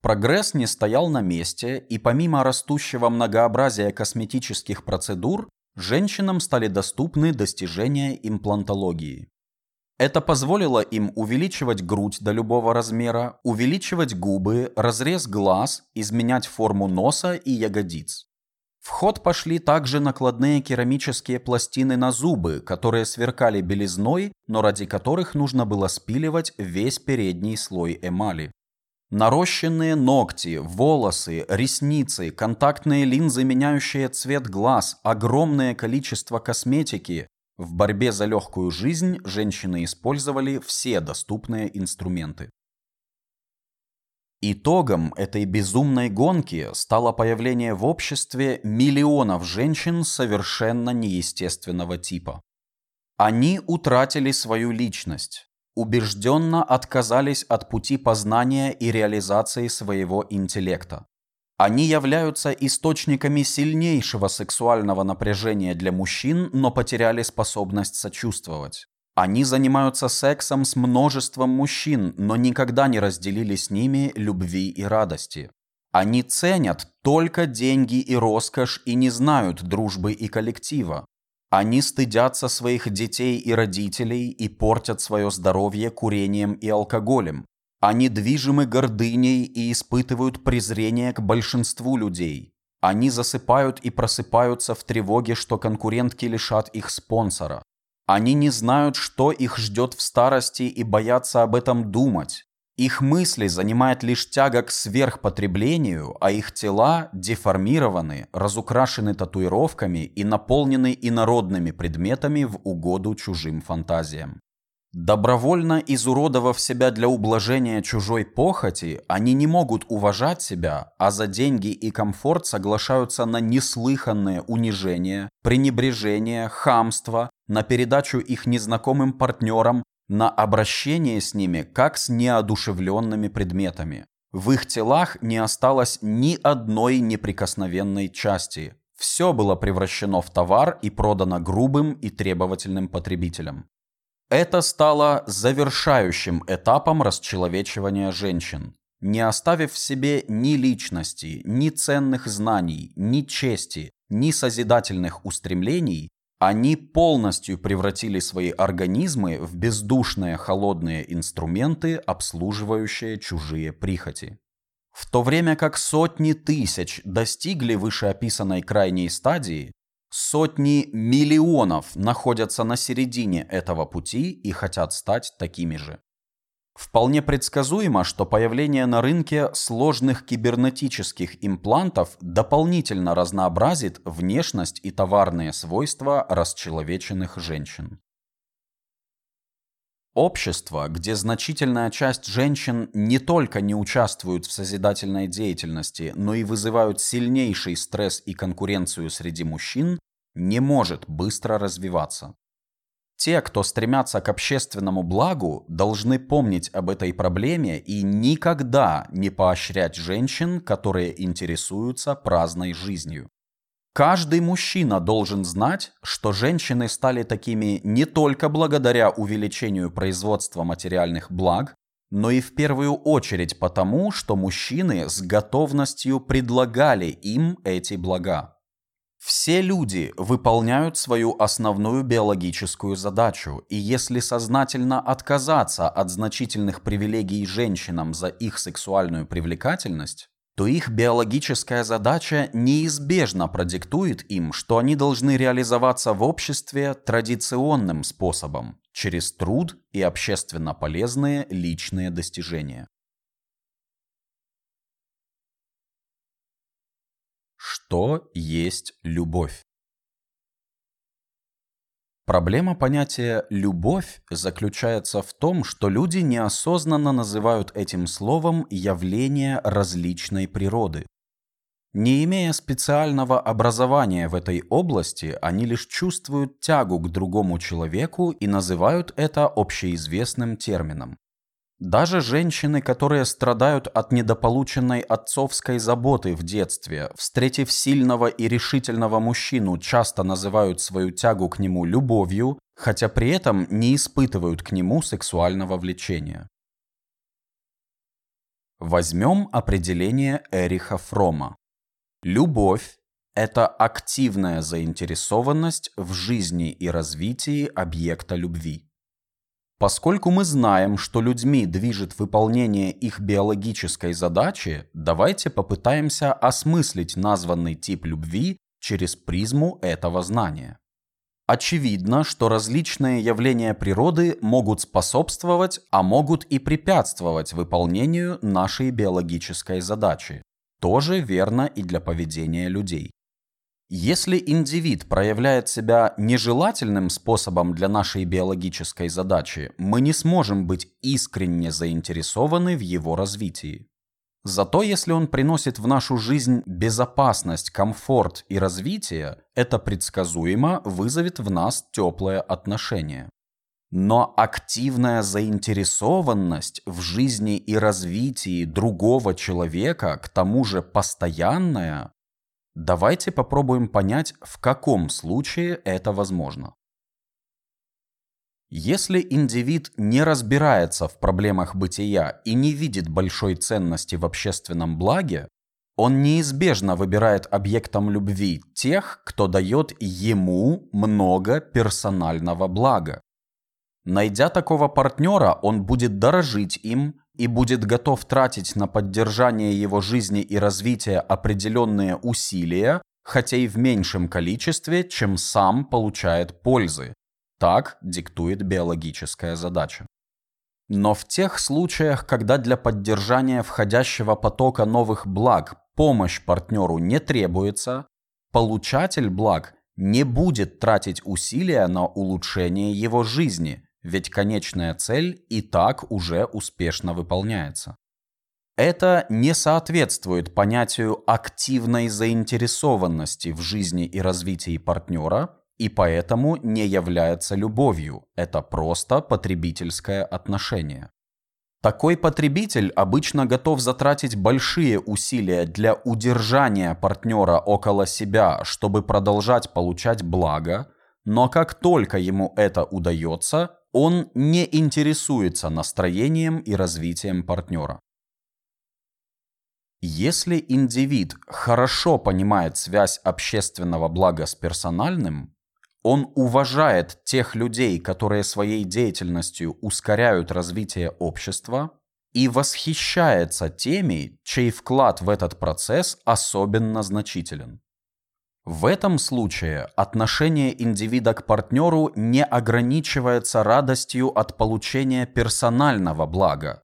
Прогресс не стоял на месте, и помимо растущего многообразия косметических процедур, женщинам стали доступны достижения имплантологии. Это позволило им увеличивать грудь до любого размера, увеличивать губы, разрез глаз, изменять форму носа и ягодиц. В ход пошли также накладные керамические пластины на зубы, которые сверкали белизной, но ради которых нужно было спиливать весь передний слой эмали. Нарощенные ногти, волосы, ресницы, контактные линзы, меняющие цвет глаз, огромное количество косметики. В борьбе за легкую жизнь женщины использовали все доступные инструменты. Итогом этой безумной гонки стало появление в обществе миллионов женщин совершенно неестественного типа. Они утратили свою личность, убежденно отказались от пути познания и реализации своего интеллекта. Они являются источниками сильнейшего сексуального напряжения для мужчин, но потеряли способность сочувствовать. Они занимаются сексом с множеством мужчин, но никогда не разделили с ними любви и радости. Они ценят только деньги и роскошь и не знают дружбы и коллектива. Они стыдятся своих детей и родителей и портят свое здоровье курением и алкоголем. Они движимы гордыней и испытывают презрение к большинству людей. Они засыпают и просыпаются в тревоге, что конкурентки лишат их спонсора. Они не знают, что их ждет в старости и боятся об этом думать. Их мысли занимает лишь тяга к сверхпотреблению, а их тела деформированы, разукрашены татуировками и наполнены инородными предметами в угоду чужим фантазиям. Добровольно изуродовав себя для ублажения чужой похоти, они не могут уважать себя, а за деньги и комфорт соглашаются на неслыханное унижение, пренебрежение, хамство, на передачу их незнакомым партнерам, на обращение с ними как с неодушевленными предметами. В их телах не осталось ни одной неприкосновенной части. Все было превращено в товар и продано грубым и требовательным потребителям. Это стало завершающим этапом расчеловечивания женщин. Не оставив в себе ни личности, ни ценных знаний, ни чести, ни созидательных устремлений, они полностью превратили свои организмы в бездушные холодные инструменты, обслуживающие чужие прихоти. В то время как сотни тысяч достигли вышеописанной крайней стадии, сотни миллионов находятся на середине этого пути и хотят стать такими же. Вполне предсказуемо, что появление на рынке сложных кибернетических имплантов дополнительно разнообразит внешность и товарные свойства расчеловеченных женщин. Общество, где значительная часть женщин не только не участвуют в созидательной деятельности, но и вызывают сильнейший стресс и конкуренцию среди мужчин, не может быстро развиваться. Те, кто стремятся к общественному благу, должны помнить об этой проблеме и никогда не поощрять женщин, которые интересуются праздной жизнью. Каждый мужчина должен знать, что женщины стали такими не только благодаря увеличению производства материальных благ, но и в первую очередь потому, что мужчины с готовностью предлагали им эти блага. Все люди выполняют свою основную биологическую задачу, и если сознательно отказаться от значительных привилегий женщинам за их сексуальную привлекательность, то их биологическая задача неизбежно продиктует им, что они должны реализоваться в обществе традиционным способом, через труд и общественно полезные личные достижения. Что есть любовь? Проблема понятия «любовь» заключается в том, что люди неосознанно называют этим словом явление различной природы. Не имея специального образования в этой области, они лишь чувствуют тягу к другому человеку и называют это общеизвестным термином. Даже женщины, которые страдают от недополученной отцовской заботы в детстве, встретив сильного и решительного мужчину, часто называют свою тягу к нему любовью, хотя при этом не испытывают к нему сексуального влечения. Возьмем определение Эриха Фрома. Любовь – это активная заинтересованность в жизни и развитии объекта любви. Поскольку мы знаем, что людьми движет выполнение их биологической задачи, давайте попытаемся осмыслить названный тип любви через призму этого знания. Очевидно, что различные явления природы могут способствовать, а могут и препятствовать выполнению нашей биологической задачи. Тоже верно и для поведения людей. Если индивид проявляет себя нежелательным способом для нашей биологической задачи, мы не сможем быть искренне заинтересованы в его развитии. Зато если он приносит в нашу жизнь безопасность, комфорт и развитие, это предсказуемо вызовет в нас теплое отношение. Но активная заинтересованность в жизни и развитии другого человека, к тому же постоянная, Давайте попробуем понять, в каком случае это возможно. Если индивид не разбирается в проблемах бытия и не видит большой ценности в общественном благе, он неизбежно выбирает объектом любви тех, кто дает ему много персонального блага. Найдя такого партнера, он будет дорожить им и будет готов тратить на поддержание его жизни и развития определенные усилия, хотя и в меньшем количестве, чем сам получает пользы. Так диктует биологическая задача. Но в тех случаях, когда для поддержания входящего потока новых благ помощь партнеру не требуется, получатель благ не будет тратить усилия на улучшение его жизни – ведь конечная цель и так уже успешно выполняется. Это не соответствует понятию активной заинтересованности в жизни и развитии партнера и поэтому не является любовью. Это просто потребительское отношение. Такой потребитель обычно готов затратить большие усилия для удержания партнера около себя, чтобы продолжать получать благо, но как только ему это удается, он не интересуется настроением и развитием партнера. Если индивид хорошо понимает связь общественного блага с персональным, он уважает тех людей, которые своей деятельностью ускоряют развитие общества, и восхищается теми, чей вклад в этот процесс особенно значителен. В этом случае отношение индивида к партнеру не ограничивается радостью от получения персонального блага.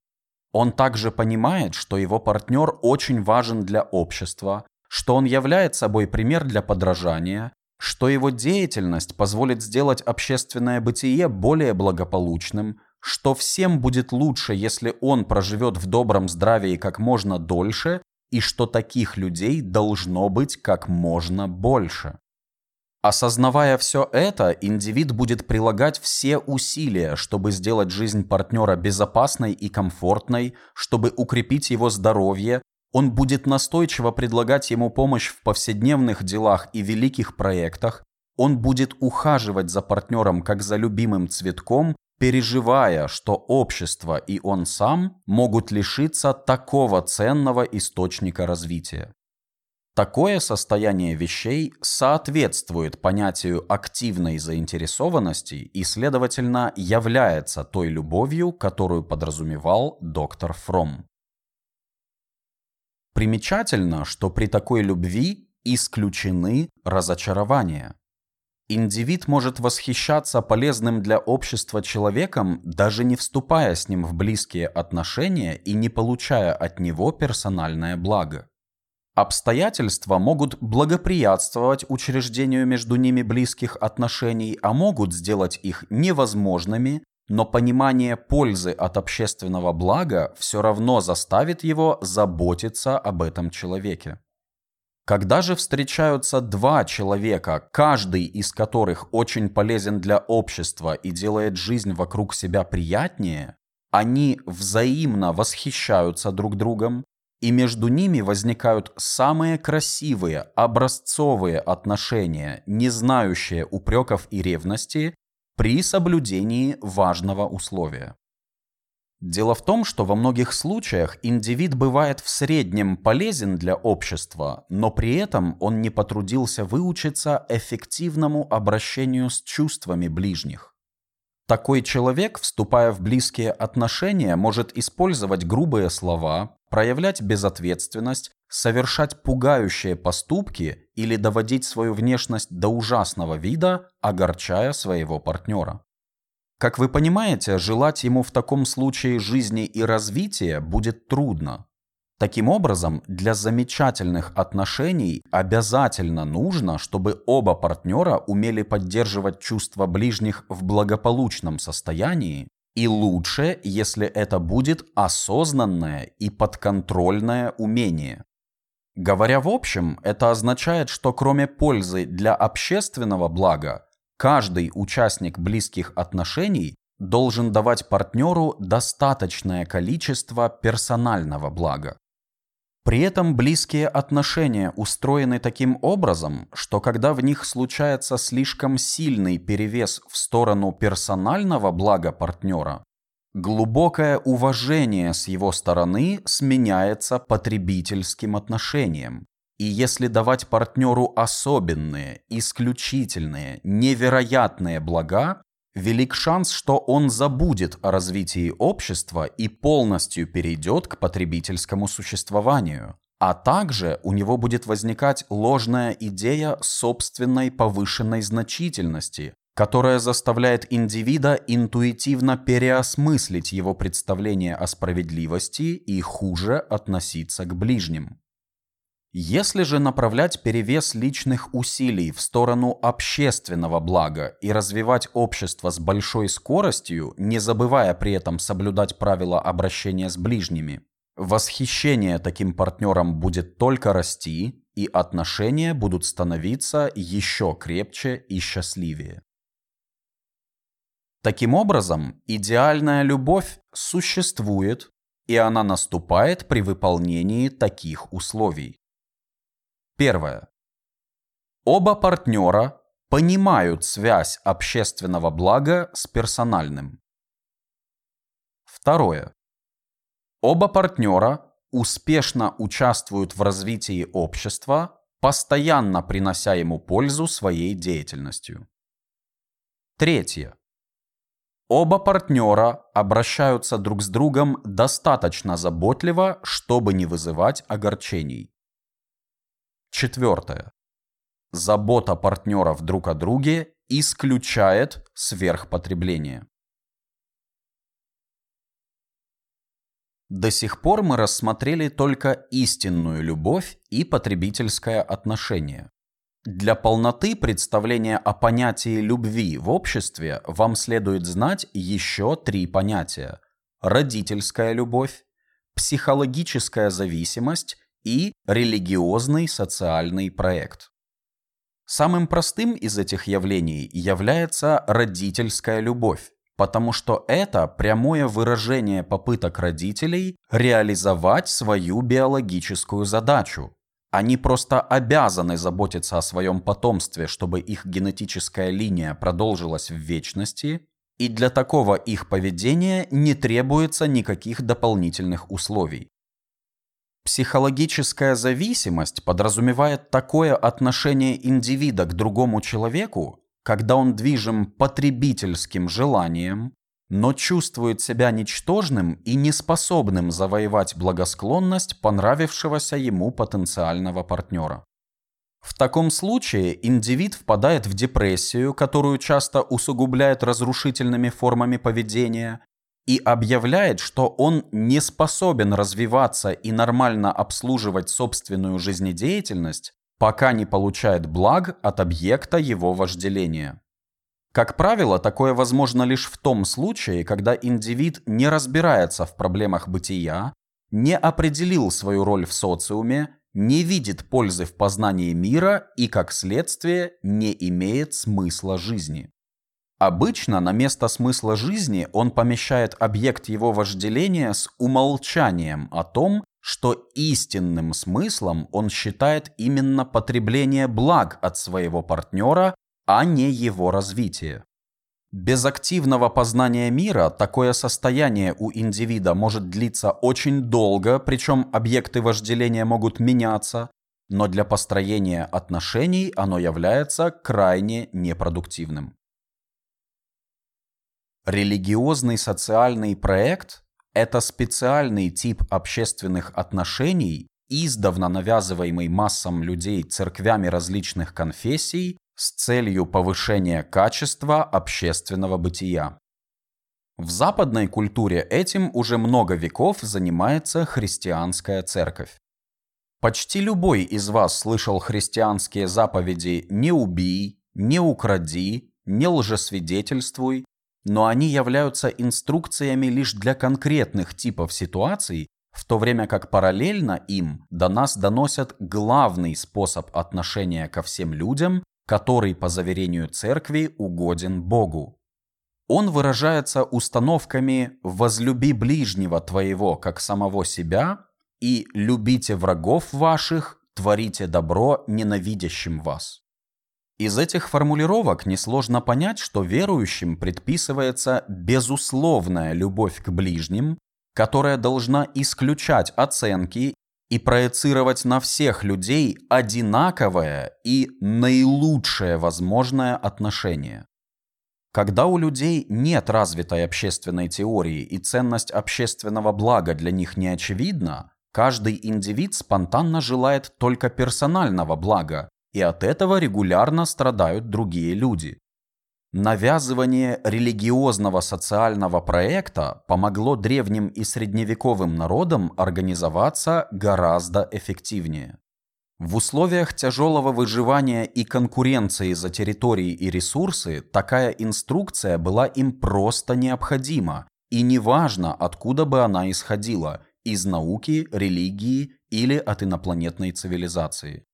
Он также понимает, что его партнер очень важен для общества, что он является собой пример для подражания, что его деятельность позволит сделать общественное бытие более благополучным, что всем будет лучше, если он проживет в добром здравии как можно дольше, и что таких людей должно быть как можно больше. Осознавая все это, индивид будет прилагать все усилия, чтобы сделать жизнь партнера безопасной и комфортной, чтобы укрепить его здоровье, он будет настойчиво предлагать ему помощь в повседневных делах и великих проектах, он будет ухаживать за партнером как за любимым цветком, переживая, что общество и он сам могут лишиться такого ценного источника развития. Такое состояние вещей соответствует понятию активной заинтересованности и, следовательно, является той любовью, которую подразумевал доктор Фром. Примечательно, что при такой любви исключены разочарования. Индивид может восхищаться полезным для общества человеком, даже не вступая с ним в близкие отношения и не получая от него персональное благо. Обстоятельства могут благоприятствовать учреждению между ними близких отношений, а могут сделать их невозможными, но понимание пользы от общественного блага все равно заставит его заботиться об этом человеке. Когда же встречаются два человека, каждый из которых очень полезен для общества и делает жизнь вокруг себя приятнее, они взаимно восхищаются друг другом, и между ними возникают самые красивые, образцовые отношения, не знающие упреков и ревности, при соблюдении важного условия. Дело в том, что во многих случаях индивид бывает в среднем полезен для общества, но при этом он не потрудился выучиться эффективному обращению с чувствами ближних. Такой человек, вступая в близкие отношения, может использовать грубые слова, проявлять безответственность, совершать пугающие поступки или доводить свою внешность до ужасного вида, огорчая своего партнера. Как вы понимаете, желать ему в таком случае жизни и развития будет трудно. Таким образом, для замечательных отношений обязательно нужно, чтобы оба партнера умели поддерживать чувства ближних в благополучном состоянии, и лучше, если это будет осознанное и подконтрольное умение. Говоря в общем, это означает, что кроме пользы для общественного блага, Каждый участник близких отношений должен давать партнеру достаточное количество персонального блага. При этом близкие отношения устроены таким образом, что когда в них случается слишком сильный перевес в сторону персонального блага партнера, глубокое уважение с его стороны сменяется потребительским отношением, и если давать партнеру особенные, исключительные, невероятные блага, велик шанс, что он забудет о развитии общества и полностью перейдет к потребительскому существованию. А также у него будет возникать ложная идея собственной повышенной значительности, которая заставляет индивида интуитивно переосмыслить его представление о справедливости и хуже относиться к ближним. Если же направлять перевес личных усилий в сторону общественного блага и развивать общество с большой скоростью, не забывая при этом соблюдать правила обращения с ближними, восхищение таким партнером будет только расти, и отношения будут становиться еще крепче и счастливее. Таким образом, идеальная любовь существует, и она наступает при выполнении таких условий. Первое. Оба партнера понимают связь общественного блага с персональным. Второе. Оба партнера успешно участвуют в развитии общества, постоянно принося ему пользу своей деятельностью. Третье. Оба партнера обращаются друг с другом достаточно заботливо, чтобы не вызывать огорчений. Четвертое. Забота партнеров друг о друге исключает сверхпотребление. До сих пор мы рассмотрели только истинную любовь и потребительское отношение. Для полноты представления о понятии любви в обществе вам следует знать еще три понятия. Родительская любовь, психологическая зависимость и религиозный социальный проект. Самым простым из этих явлений является родительская любовь, потому что это прямое выражение попыток родителей реализовать свою биологическую задачу. Они просто обязаны заботиться о своем потомстве, чтобы их генетическая линия продолжилась в вечности, и для такого их поведения не требуется никаких дополнительных условий. Психологическая зависимость подразумевает такое отношение индивида к другому человеку, когда он движим потребительским желанием, но чувствует себя ничтожным и неспособным завоевать благосклонность понравившегося ему потенциального партнера. В таком случае индивид впадает в депрессию, которую часто усугубляет разрушительными формами поведения, и объявляет, что он не способен развиваться и нормально обслуживать собственную жизнедеятельность, пока не получает благ от объекта его вожделения. Как правило, такое возможно лишь в том случае, когда индивид не разбирается в проблемах бытия, не определил свою роль в социуме, не видит пользы в познании мира и, как следствие, не имеет смысла жизни. Обычно на место смысла жизни он помещает объект его вожделения с умолчанием о том, что истинным смыслом он считает именно потребление благ от своего партнера, а не его развитие. Без активного познания мира такое состояние у индивида может длиться очень долго, причем объекты вожделения могут меняться, но для построения отношений оно является крайне непродуктивным. Религиозный социальный проект – это специальный тип общественных отношений, издавна навязываемый массам людей церквями различных конфессий с целью повышения качества общественного бытия. В западной культуре этим уже много веков занимается христианская церковь. Почти любой из вас слышал христианские заповеди «не убий», «не укради», «не лжесвидетельствуй», но они являются инструкциями лишь для конкретных типов ситуаций, в то время как параллельно им до нас доносят главный способ отношения ко всем людям, который, по заверению церкви, угоден Богу. Он выражается установками «возлюби ближнего твоего, как самого себя» и «любите врагов ваших, творите добро ненавидящим вас». Из этих формулировок несложно понять, что верующим предписывается безусловная любовь к ближним, которая должна исключать оценки и проецировать на всех людей одинаковое и наилучшее возможное отношение. Когда у людей нет развитой общественной теории и ценность общественного блага для них не очевидна, каждый индивид спонтанно желает только персонального блага, и от этого регулярно страдают другие люди. Навязывание религиозного социального проекта помогло древним и средневековым народам организоваться гораздо эффективнее. В условиях тяжелого выживания и конкуренции за территории и ресурсы такая инструкция была им просто необходима, и неважно, откуда бы она исходила – из науки, религии или от инопланетной цивилизации.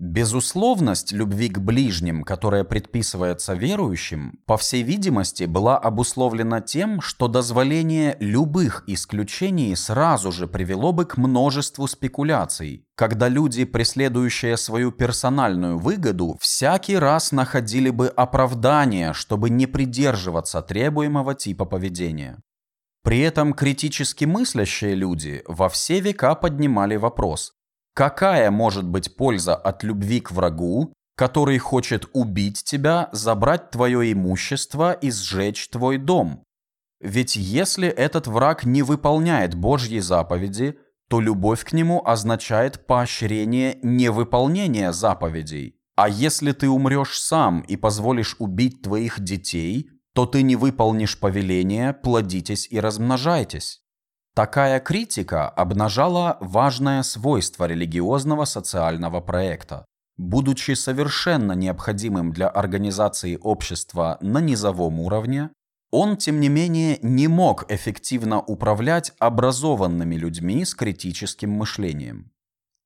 Безусловность любви к ближним, которая предписывается верующим, по всей видимости, была обусловлена тем, что дозволение любых исключений сразу же привело бы к множеству спекуляций, когда люди, преследующие свою персональную выгоду, всякий раз находили бы оправдание, чтобы не придерживаться требуемого типа поведения. При этом критически мыслящие люди во все века поднимали вопрос, Какая может быть польза от любви к врагу, который хочет убить тебя, забрать твое имущество и сжечь твой дом? Ведь если этот враг не выполняет Божьи заповеди, то любовь к нему означает поощрение невыполнения заповедей. А если ты умрешь сам и позволишь убить твоих детей, то ты не выполнишь повеление «плодитесь и размножайтесь». Такая критика обнажала важное свойство религиозного социального проекта. Будучи совершенно необходимым для организации общества на низовом уровне, он, тем не менее, не мог эффективно управлять образованными людьми с критическим мышлением.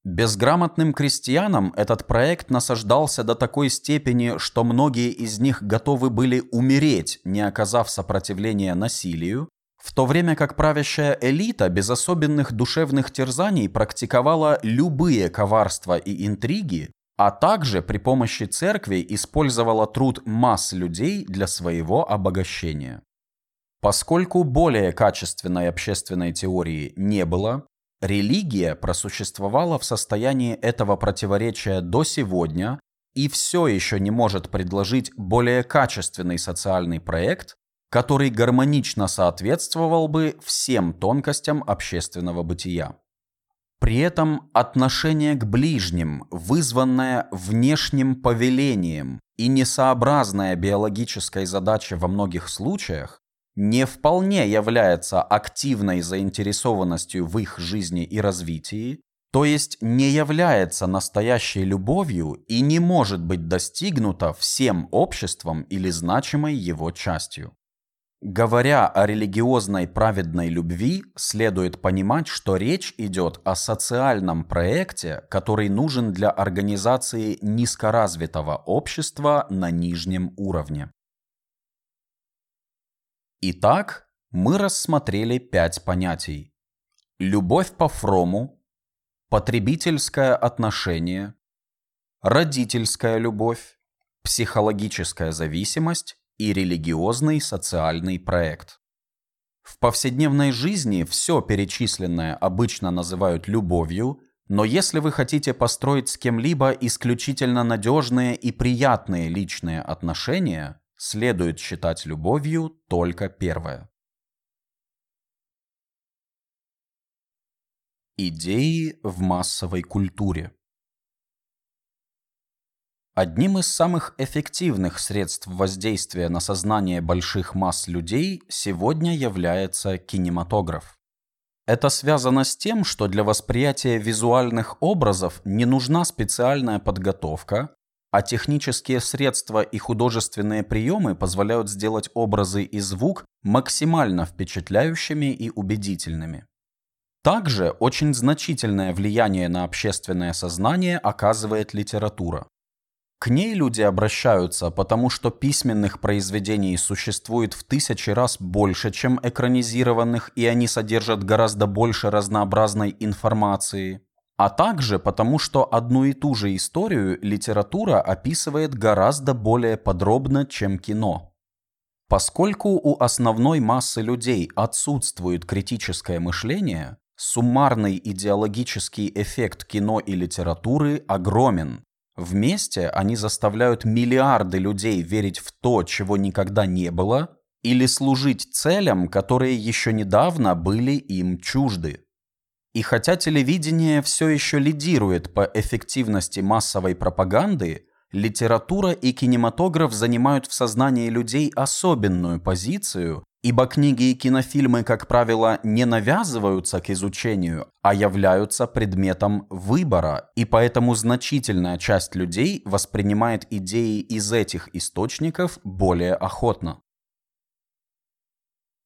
Безграмотным крестьянам этот проект насаждался до такой степени, что многие из них готовы были умереть, не оказав сопротивления насилию, в то время как правящая элита без особенных душевных терзаний практиковала любые коварства и интриги, а также при помощи церкви использовала труд масс людей для своего обогащения. Поскольку более качественной общественной теории не было, религия просуществовала в состоянии этого противоречия до сегодня и все еще не может предложить более качественный социальный проект, который гармонично соответствовал бы всем тонкостям общественного бытия. При этом отношение к ближним, вызванное внешним повелением и несообразная биологической задача во многих случаях, не вполне является активной заинтересованностью в их жизни и развитии, то есть не является настоящей любовью и не может быть достигнута всем обществом или значимой его частью. Говоря о религиозной праведной любви, следует понимать, что речь идет о социальном проекте, который нужен для организации низкоразвитого общества на нижнем уровне. Итак, мы рассмотрели пять понятий. Любовь по Фрому, потребительское отношение, родительская любовь, психологическая зависимость и религиозный социальный проект. В повседневной жизни все перечисленное обычно называют любовью, но если вы хотите построить с кем-либо исключительно надежные и приятные личные отношения, следует считать любовью только первое. Идеи в массовой культуре Одним из самых эффективных средств воздействия на сознание больших масс людей сегодня является кинематограф. Это связано с тем, что для восприятия визуальных образов не нужна специальная подготовка, а технические средства и художественные приемы позволяют сделать образы и звук максимально впечатляющими и убедительными. Также очень значительное влияние на общественное сознание оказывает литература. К ней люди обращаются, потому что письменных произведений существует в тысячи раз больше, чем экранизированных, и они содержат гораздо больше разнообразной информации. А также потому, что одну и ту же историю литература описывает гораздо более подробно, чем кино. Поскольку у основной массы людей отсутствует критическое мышление, суммарный идеологический эффект кино и литературы огромен, Вместе они заставляют миллиарды людей верить в то, чего никогда не было, или служить целям, которые еще недавно были им чужды. И хотя телевидение все еще лидирует по эффективности массовой пропаганды, литература и кинематограф занимают в сознании людей особенную позицию, Ибо книги и кинофильмы, как правило, не навязываются к изучению, а являются предметом выбора, и поэтому значительная часть людей воспринимает идеи из этих источников более охотно.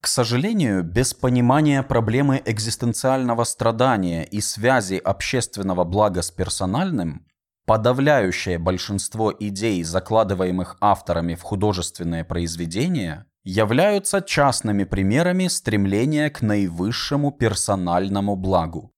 К сожалению, без понимания проблемы экзистенциального страдания и связи общественного блага с персональным, подавляющее большинство идей, закладываемых авторами в художественные произведения, являются частными примерами стремления к наивысшему персональному благу.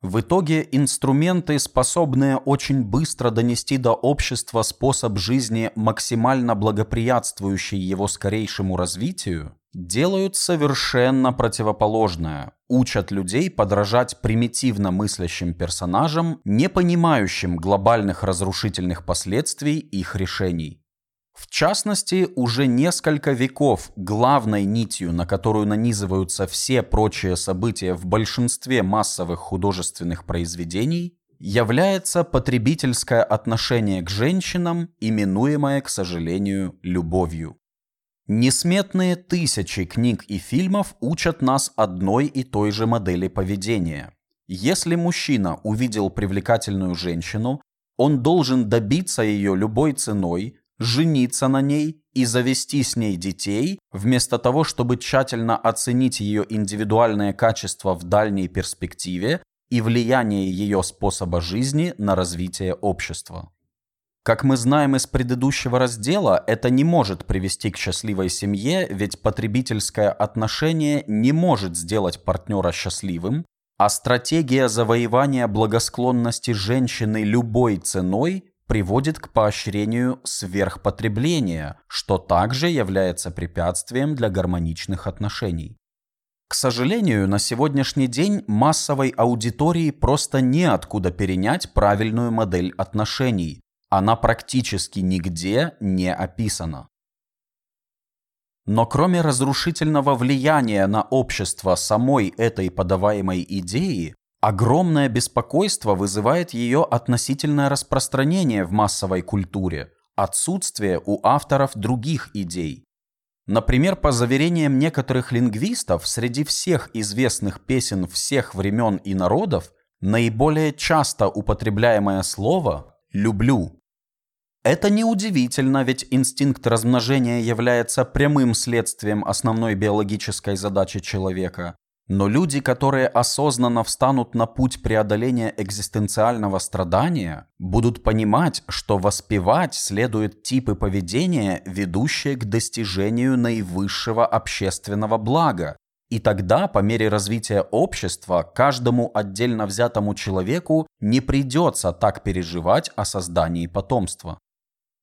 В итоге инструменты, способные очень быстро донести до общества способ жизни, максимально благоприятствующий его скорейшему развитию, делают совершенно противоположное, учат людей подражать примитивно мыслящим персонажам, не понимающим глобальных разрушительных последствий их решений. В частности, уже несколько веков главной нитью, на которую нанизываются все прочие события в большинстве массовых художественных произведений, является потребительское отношение к женщинам, именуемое, к сожалению, любовью. Несметные тысячи книг и фильмов учат нас одной и той же модели поведения. Если мужчина увидел привлекательную женщину, он должен добиться ее любой ценой, жениться на ней и завести с ней детей, вместо того, чтобы тщательно оценить ее индивидуальные качества в дальней перспективе и влияние ее способа жизни на развитие общества. Как мы знаем из предыдущего раздела, это не может привести к счастливой семье, ведь потребительское отношение не может сделать партнера счастливым, а стратегия завоевания благосклонности женщины любой ценой приводит к поощрению сверхпотребления, что также является препятствием для гармоничных отношений. К сожалению, на сегодняшний день массовой аудитории просто неоткуда перенять правильную модель отношений. Она практически нигде не описана. Но кроме разрушительного влияния на общество самой этой подаваемой идеи, огромное беспокойство вызывает ее относительное распространение в массовой культуре, отсутствие у авторов других идей. Например, по заверениям некоторых лингвистов, среди всех известных песен всех времен и народов наиболее часто употребляемое слово «люблю». Это неудивительно, ведь инстинкт размножения является прямым следствием основной биологической задачи человека. Но люди, которые осознанно встанут на путь преодоления экзистенциального страдания, будут понимать, что воспевать следует типы поведения, ведущие к достижению наивысшего общественного блага. И тогда, по мере развития общества, каждому отдельно взятому человеку не придется так переживать о создании потомства.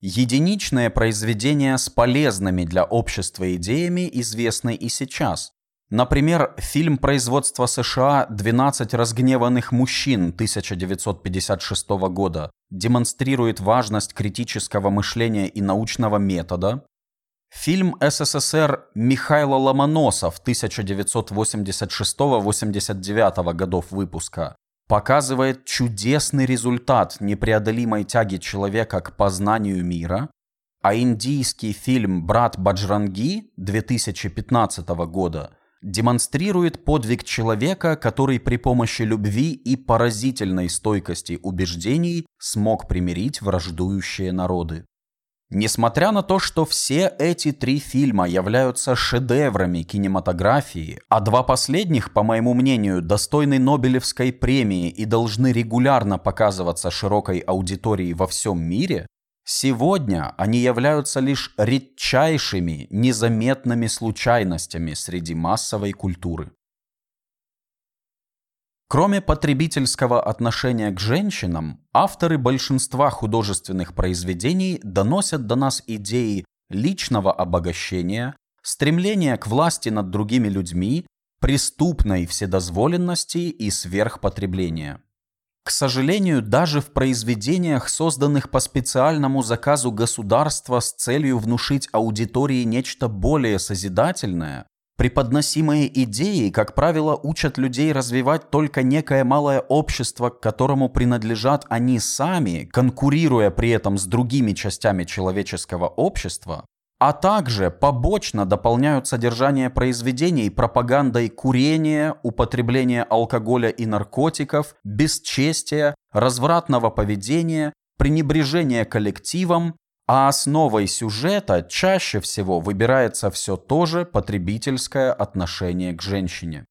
Единичные произведения с полезными для общества идеями известны и сейчас. Например, фильм производства США «12 разгневанных мужчин» 1956 года демонстрирует важность критического мышления и научного метода. Фильм СССР Михайло Ломоносов 1986-89 годов выпуска показывает чудесный результат непреодолимой тяги человека к познанию мира, а индийский фильм «Брат Баджранги» 2015 года демонстрирует подвиг человека, который при помощи любви и поразительной стойкости убеждений смог примирить враждующие народы. Несмотря на то, что все эти три фильма являются шедеврами кинематографии, а два последних, по моему мнению, достойны Нобелевской премии и должны регулярно показываться широкой аудитории во всем мире, сегодня они являются лишь редчайшими, незаметными случайностями среди массовой культуры. Кроме потребительского отношения к женщинам, авторы большинства художественных произведений доносят до нас идеи личного обогащения, стремления к власти над другими людьми, преступной вседозволенности и сверхпотребления. К сожалению, даже в произведениях, созданных по специальному заказу государства с целью внушить аудитории нечто более созидательное, Преподносимые идеи, как правило, учат людей развивать только некое малое общество, к которому принадлежат они сами, конкурируя при этом с другими частями человеческого общества, а также побочно дополняют содержание произведений пропагандой курения, употребления алкоголя и наркотиков, бесчестия, развратного поведения, пренебрежения коллективом, а основой сюжета чаще всего выбирается все то же потребительское отношение к женщине.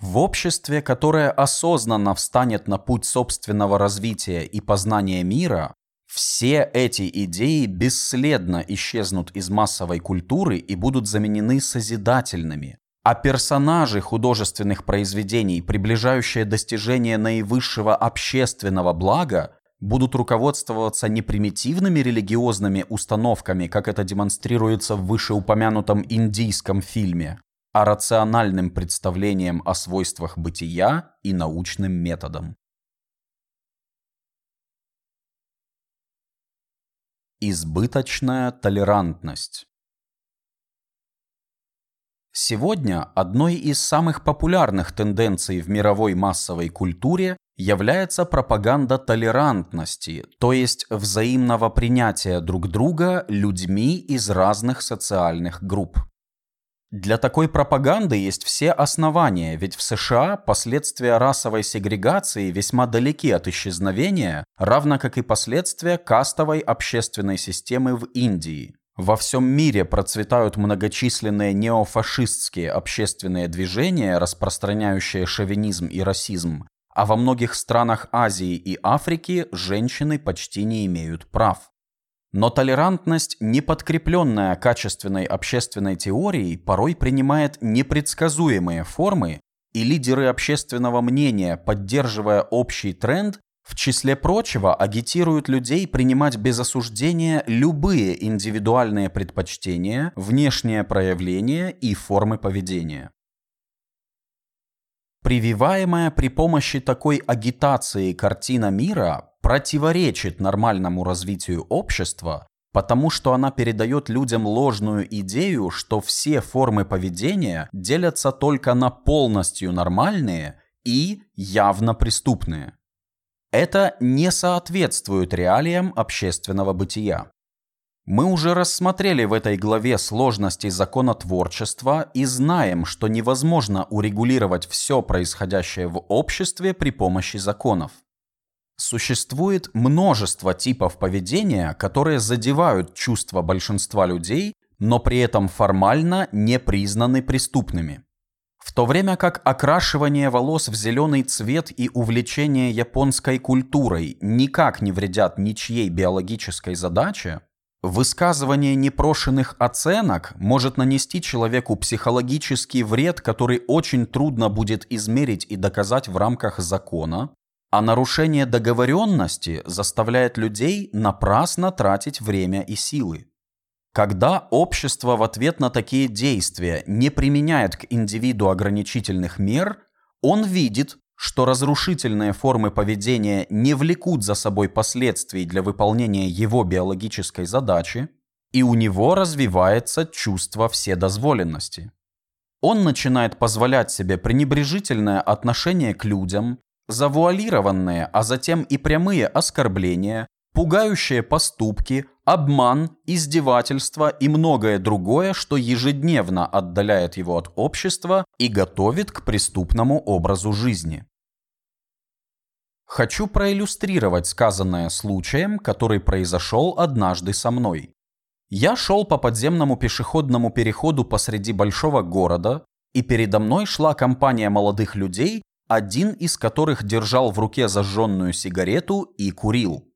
В обществе, которое осознанно встанет на путь собственного развития и познания мира, все эти идеи бесследно исчезнут из массовой культуры и будут заменены созидательными. А персонажи художественных произведений, приближающие достижение наивысшего общественного блага, будут руководствоваться не примитивными религиозными установками, как это демонстрируется в вышеупомянутом индийском фильме, а рациональным представлением о свойствах бытия и научным методом. Избыточная толерантность Сегодня одной из самых популярных тенденций в мировой массовой культуре является пропаганда толерантности, то есть взаимного принятия друг друга людьми из разных социальных групп. Для такой пропаганды есть все основания, ведь в США последствия расовой сегрегации весьма далеки от исчезновения, равно как и последствия кастовой общественной системы в Индии. Во всем мире процветают многочисленные неофашистские общественные движения, распространяющие шовинизм и расизм, а во многих странах Азии и Африки женщины почти не имеют прав. Но толерантность, не подкрепленная качественной общественной теорией, порой принимает непредсказуемые формы, и лидеры общественного мнения, поддерживая общий тренд, в числе прочего агитируют людей принимать без осуждения любые индивидуальные предпочтения, внешние проявления и формы поведения. Прививаемая при помощи такой агитации картина мира противоречит нормальному развитию общества, потому что она передает людям ложную идею, что все формы поведения делятся только на полностью нормальные и явно преступные. Это не соответствует реалиям общественного бытия. Мы уже рассмотрели в этой главе сложности законотворчества и знаем, что невозможно урегулировать все происходящее в обществе при помощи законов. Существует множество типов поведения, которые задевают чувства большинства людей, но при этом формально не признаны преступными. В то время как окрашивание волос в зеленый цвет и увлечение японской культурой никак не вредят ничьей биологической задаче, Высказывание непрошенных оценок может нанести человеку психологический вред, который очень трудно будет измерить и доказать в рамках закона, а нарушение договоренности заставляет людей напрасно тратить время и силы. Когда общество в ответ на такие действия не применяет к индивиду ограничительных мер, он видит, что разрушительные формы поведения не влекут за собой последствий для выполнения его биологической задачи, и у него развивается чувство вседозволенности. Он начинает позволять себе пренебрежительное отношение к людям, завуалированные, а затем и прямые оскорбления, пугающие поступки, обман, издевательство и многое другое, что ежедневно отдаляет его от общества и готовит к преступному образу жизни. Хочу проиллюстрировать сказанное случаем, который произошел однажды со мной. Я шел по подземному пешеходному переходу посреди большого города, и передо мной шла компания молодых людей, один из которых держал в руке зажженную сигарету и курил.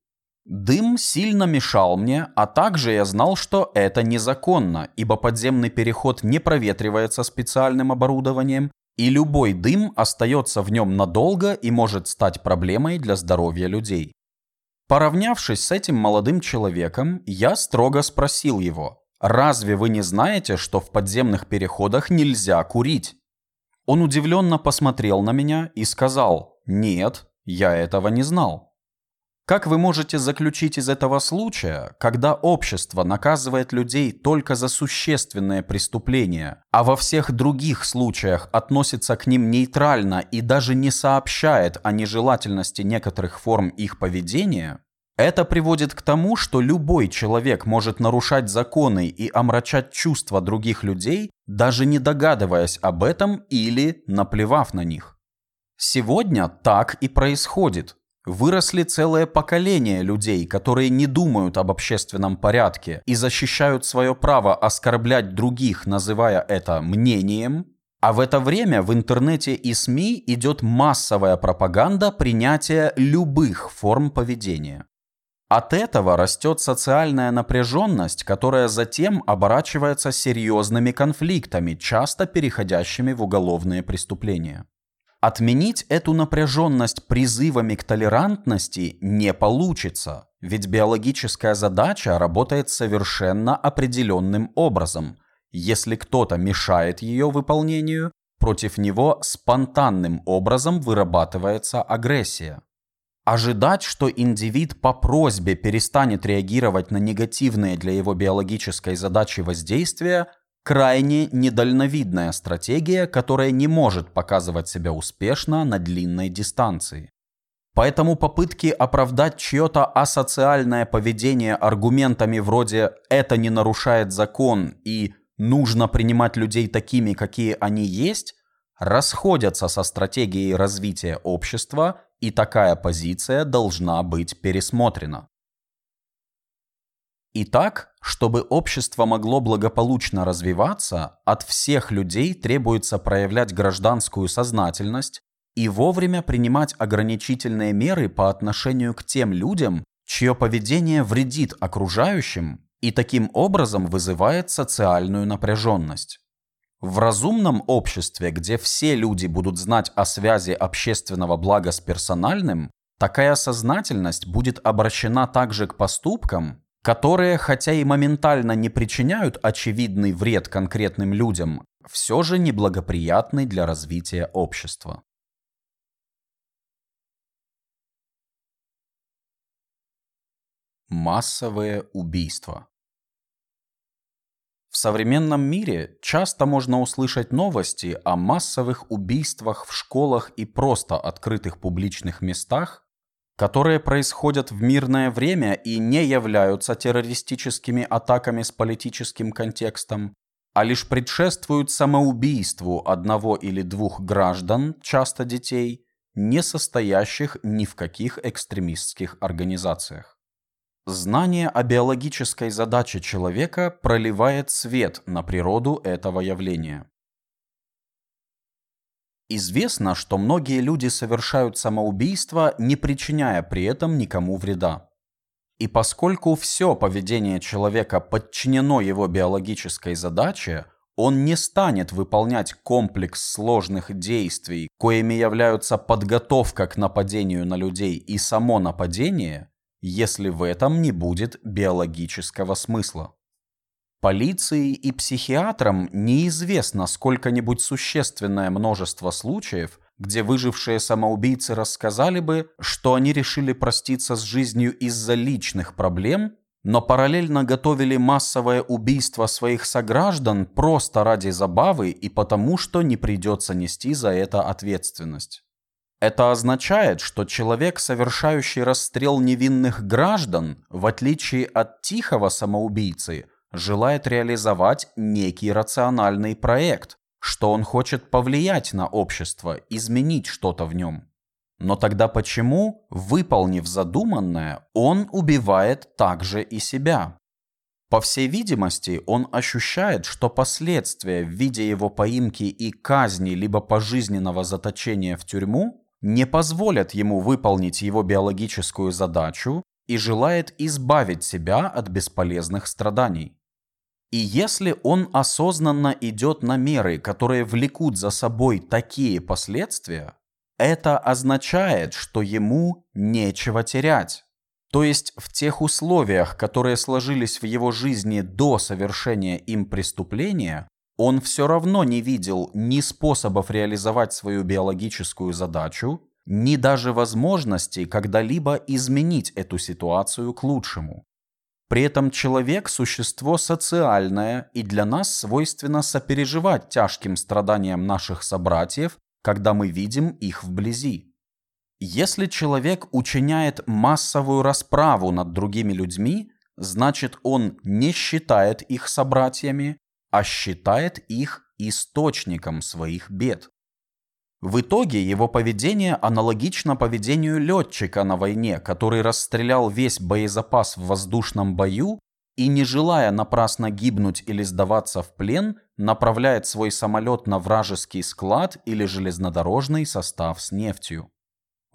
Дым сильно мешал мне, а также я знал, что это незаконно, ибо подземный переход не проветривается специальным оборудованием, и любой дым остается в нем надолго и может стать проблемой для здоровья людей. Поравнявшись с этим молодым человеком, я строго спросил его, «Разве вы не знаете, что в подземных переходах нельзя курить?» Он удивленно посмотрел на меня и сказал, «Нет, я этого не знал». Как вы можете заключить из этого случая, когда общество наказывает людей только за существенные преступления, а во всех других случаях относится к ним нейтрально и даже не сообщает о нежелательности некоторых форм их поведения, это приводит к тому, что любой человек может нарушать законы и омрачать чувства других людей, даже не догадываясь об этом или наплевав на них. Сегодня так и происходит. Выросли целое поколение людей, которые не думают об общественном порядке и защищают свое право оскорблять других, называя это мнением. А в это время в интернете и СМИ идет массовая пропаганда принятия любых форм поведения. От этого растет социальная напряженность, которая затем оборачивается серьезными конфликтами, часто переходящими в уголовные преступления. Отменить эту напряженность призывами к толерантности не получится, ведь биологическая задача работает совершенно определенным образом. Если кто-то мешает ее выполнению, против него спонтанным образом вырабатывается агрессия. Ожидать, что индивид по просьбе перестанет реагировать на негативные для его биологической задачи воздействия крайне недальновидная стратегия, которая не может показывать себя успешно на длинной дистанции. Поэтому попытки оправдать чье-то асоциальное поведение аргументами вроде «это не нарушает закон» и «нужно принимать людей такими, какие они есть» расходятся со стратегией развития общества, и такая позиция должна быть пересмотрена. Итак, чтобы общество могло благополучно развиваться, от всех людей требуется проявлять гражданскую сознательность, и вовремя принимать ограничительные меры по отношению к тем людям, чье поведение вредит окружающим и таким образом вызывает социальную напряженность. В разумном обществе, где все люди будут знать о связи общественного блага с персональным, такая сознательность будет обращена также к поступкам, которые, хотя и моментально не причиняют очевидный вред конкретным людям, все же неблагоприятны для развития общества. Массовые убийства. В современном мире часто можно услышать новости о массовых убийствах в школах и просто открытых публичных местах, которые происходят в мирное время и не являются террористическими атаками с политическим контекстом, а лишь предшествуют самоубийству одного или двух граждан, часто детей, не состоящих ни в каких экстремистских организациях. Знание о биологической задаче человека проливает свет на природу этого явления. Известно, что многие люди совершают самоубийство, не причиняя при этом никому вреда. И поскольку все поведение человека подчинено его биологической задаче, он не станет выполнять комплекс сложных действий, коими являются подготовка к нападению на людей и само нападение – если в этом не будет биологического смысла. Полиции и психиатрам неизвестно сколько-нибудь существенное множество случаев, где выжившие самоубийцы рассказали бы, что они решили проститься с жизнью из-за личных проблем, но параллельно готовили массовое убийство своих сограждан просто ради забавы и потому, что не придется нести за это ответственность. Это означает, что человек, совершающий расстрел невинных граждан, в отличие от тихого самоубийцы, желает реализовать некий рациональный проект, что он хочет повлиять на общество, изменить что-то в нем. Но тогда почему, выполнив задуманное, он убивает также и себя? По всей видимости, он ощущает, что последствия в виде его поимки и казни либо пожизненного заточения в тюрьму не позволят ему выполнить его биологическую задачу и желает избавить себя от бесполезных страданий. И если он осознанно идет на меры, которые влекут за собой такие последствия, это означает, что ему нечего терять. То есть в тех условиях, которые сложились в его жизни до совершения им преступления, он все равно не видел ни способов реализовать свою биологическую задачу, ни даже возможности когда-либо изменить эту ситуацию к лучшему. При этом человек – существо социальное, и для нас свойственно сопереживать тяжким страданиям наших собратьев, когда мы видим их вблизи. Если человек учиняет массовую расправу над другими людьми, значит он не считает их собратьями, а считает их источником своих бед. В итоге его поведение аналогично поведению летчика на войне, который расстрелял весь боезапас в воздушном бою и, не желая напрасно гибнуть или сдаваться в плен, направляет свой самолет на вражеский склад или железнодорожный состав с нефтью.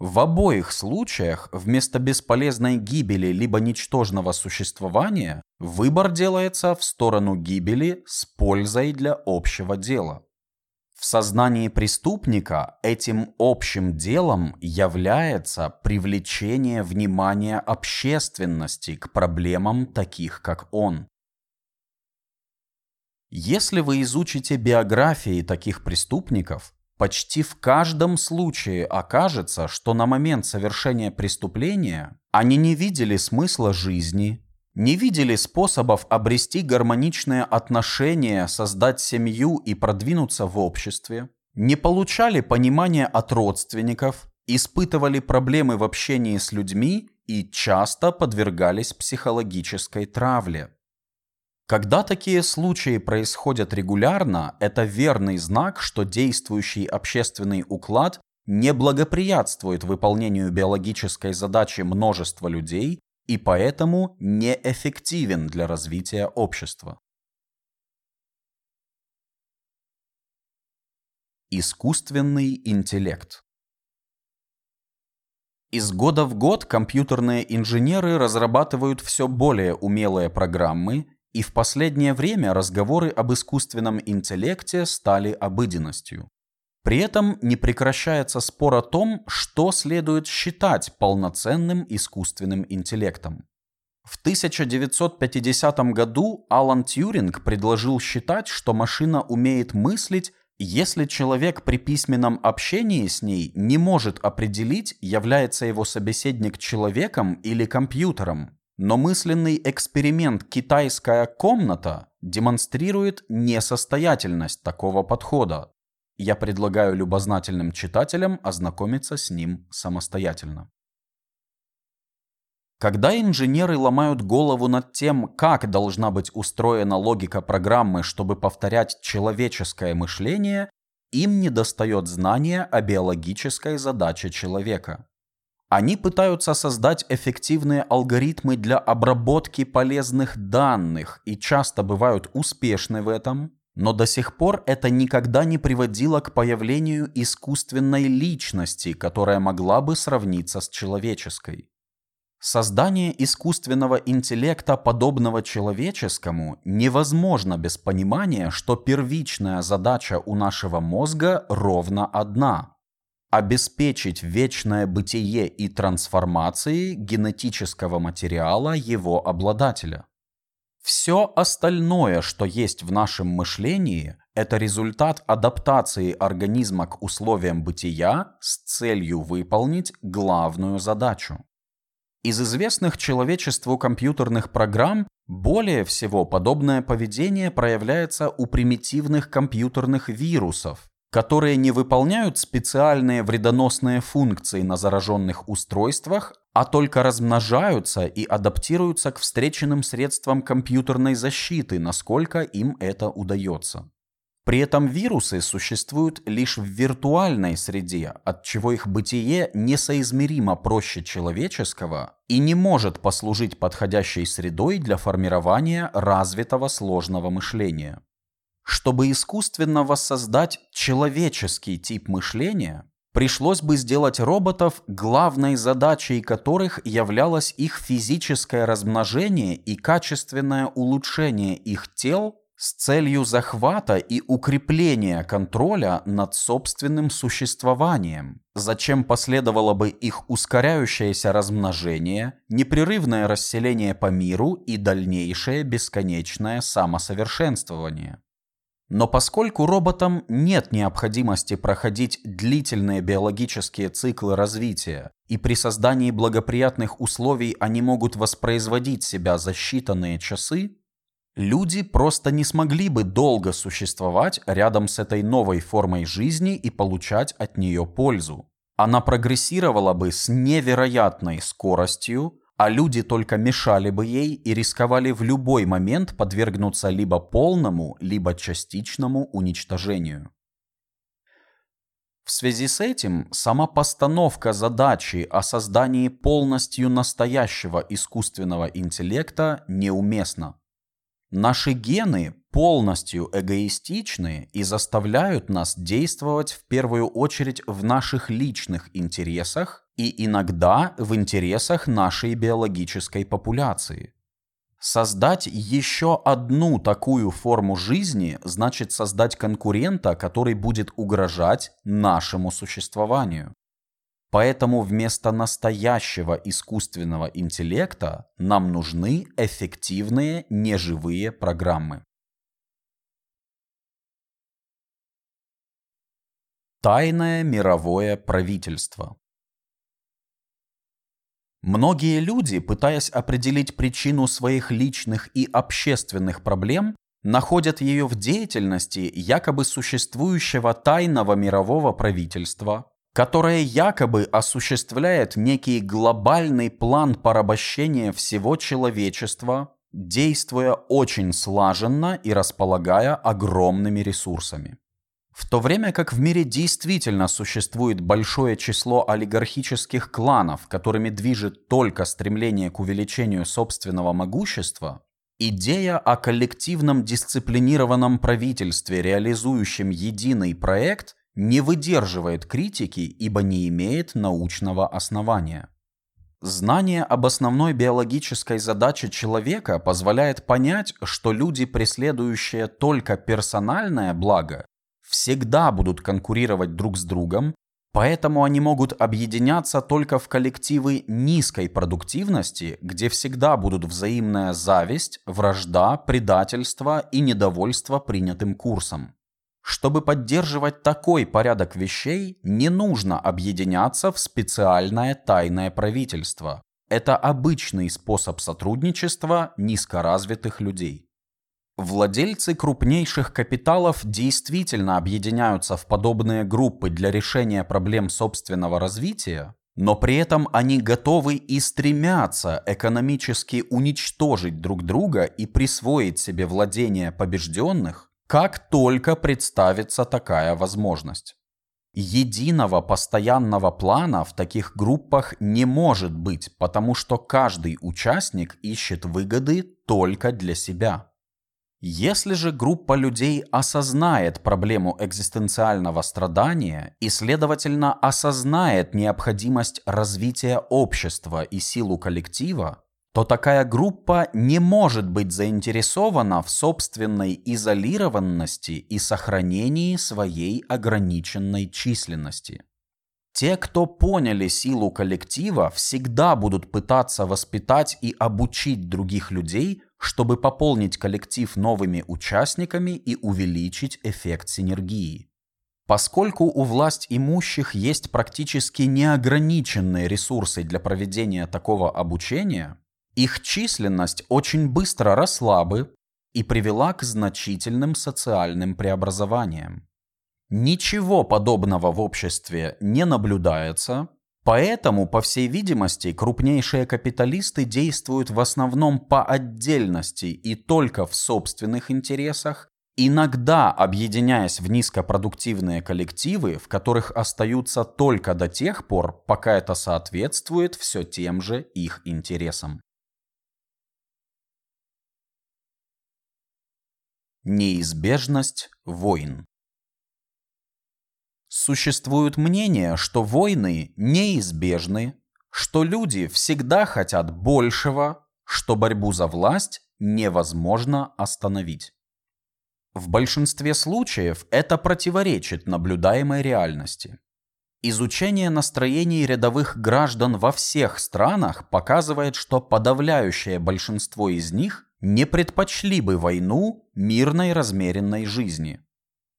В обоих случаях вместо бесполезной гибели либо ничтожного существования выбор делается в сторону гибели с пользой для общего дела. В сознании преступника этим общим делом является привлечение внимания общественности к проблемам таких, как он. Если вы изучите биографии таких преступников, Почти в каждом случае окажется, что на момент совершения преступления они не видели смысла жизни, не видели способов обрести гармоничные отношения, создать семью и продвинуться в обществе, не получали понимания от родственников, испытывали проблемы в общении с людьми и часто подвергались психологической травле. Когда такие случаи происходят регулярно, это верный знак, что действующий общественный уклад не благоприятствует выполнению биологической задачи множества людей и поэтому неэффективен для развития общества. Искусственный интеллект Из года в год компьютерные инженеры разрабатывают все более умелые программы, и в последнее время разговоры об искусственном интеллекте стали обыденностью. При этом не прекращается спор о том, что следует считать полноценным искусственным интеллектом. В 1950 году Алан Тьюринг предложил считать, что машина умеет мыслить, если человек при письменном общении с ней не может определить, является его собеседник человеком или компьютером. Но мысленный эксперимент «Китайская комната» демонстрирует несостоятельность такого подхода, я предлагаю любознательным читателям ознакомиться с ним самостоятельно. Когда инженеры ломают голову над тем, как должна быть устроена логика программы, чтобы повторять человеческое мышление, им недостает знания о биологической задаче человека. Они пытаются создать эффективные алгоритмы для обработки полезных данных и часто бывают успешны в этом, но до сих пор это никогда не приводило к появлению искусственной личности, которая могла бы сравниться с человеческой. Создание искусственного интеллекта, подобного человеческому, невозможно без понимания, что первичная задача у нашего мозга ровно одна – обеспечить вечное бытие и трансформации генетического материала его обладателя. Все остальное, что есть в нашем мышлении, это результат адаптации организма к условиям бытия с целью выполнить главную задачу. Из известных человечеству компьютерных программ более всего подобное поведение проявляется у примитивных компьютерных вирусов, которые не выполняют специальные вредоносные функции на зараженных устройствах, а только размножаются и адаптируются к встреченным средствам компьютерной защиты, насколько им это удается. При этом вирусы существуют лишь в виртуальной среде, от чего их бытие несоизмеримо проще человеческого и не может послужить подходящей средой для формирования развитого сложного мышления. Чтобы искусственно воссоздать человеческий тип мышления, пришлось бы сделать роботов, главной задачей которых являлось их физическое размножение и качественное улучшение их тел с целью захвата и укрепления контроля над собственным существованием, зачем последовало бы их ускоряющееся размножение, непрерывное расселение по миру и дальнейшее бесконечное самосовершенствование. Но поскольку роботам нет необходимости проходить длительные биологические циклы развития, и при создании благоприятных условий они могут воспроизводить себя за считанные часы, люди просто не смогли бы долго существовать рядом с этой новой формой жизни и получать от нее пользу. Она прогрессировала бы с невероятной скоростью, а люди только мешали бы ей и рисковали в любой момент подвергнуться либо полному, либо частичному уничтожению. В связи с этим сама постановка задачи о создании полностью настоящего искусственного интеллекта неуместна. Наши гены полностью эгоистичны и заставляют нас действовать в первую очередь в наших личных интересах и иногда в интересах нашей биологической популяции. Создать еще одну такую форму жизни значит создать конкурента, который будет угрожать нашему существованию. Поэтому вместо настоящего искусственного интеллекта нам нужны эффективные неживые программы. Тайное мировое правительство Многие люди, пытаясь определить причину своих личных и общественных проблем, находят ее в деятельности якобы существующего тайного мирового правительства, которая якобы осуществляет некий глобальный план порабощения всего человечества, действуя очень слаженно и располагая огромными ресурсами. В то время как в мире действительно существует большое число олигархических кланов, которыми движет только стремление к увеличению собственного могущества, идея о коллективном дисциплинированном правительстве, реализующем единый проект, не выдерживает критики, ибо не имеет научного основания. Знание об основной биологической задаче человека позволяет понять, что люди, преследующие только персональное благо, всегда будут конкурировать друг с другом, поэтому они могут объединяться только в коллективы низкой продуктивности, где всегда будут взаимная зависть, вражда, предательство и недовольство принятым курсом. Чтобы поддерживать такой порядок вещей, не нужно объединяться в специальное тайное правительство. Это обычный способ сотрудничества низкоразвитых людей. Владельцы крупнейших капиталов действительно объединяются в подобные группы для решения проблем собственного развития, но при этом они готовы и стремятся экономически уничтожить друг друга и присвоить себе владение побежденных, как только представится такая возможность. Единого постоянного плана в таких группах не может быть, потому что каждый участник ищет выгоды только для себя. Если же группа людей осознает проблему экзистенциального страдания и, следовательно, осознает необходимость развития общества и силу коллектива, то такая группа не может быть заинтересована в собственной изолированности и сохранении своей ограниченной численности. Те, кто поняли силу коллектива, всегда будут пытаться воспитать и обучить других людей, чтобы пополнить коллектив новыми участниками и увеличить эффект синергии. Поскольку у власть имущих есть практически неограниченные ресурсы для проведения такого обучения, их численность очень быстро росла бы и привела к значительным социальным преобразованиям. Ничего подобного в обществе не наблюдается, поэтому, по всей видимости, крупнейшие капиталисты действуют в основном по отдельности и только в собственных интересах, иногда объединяясь в низкопродуктивные коллективы, в которых остаются только до тех пор, пока это соответствует все тем же их интересам. Неизбежность войн. Существует мнение, что войны неизбежны, что люди всегда хотят большего, что борьбу за власть невозможно остановить. В большинстве случаев это противоречит наблюдаемой реальности. Изучение настроений рядовых граждан во всех странах показывает, что подавляющее большинство из них не предпочли бы войну мирной размеренной жизни.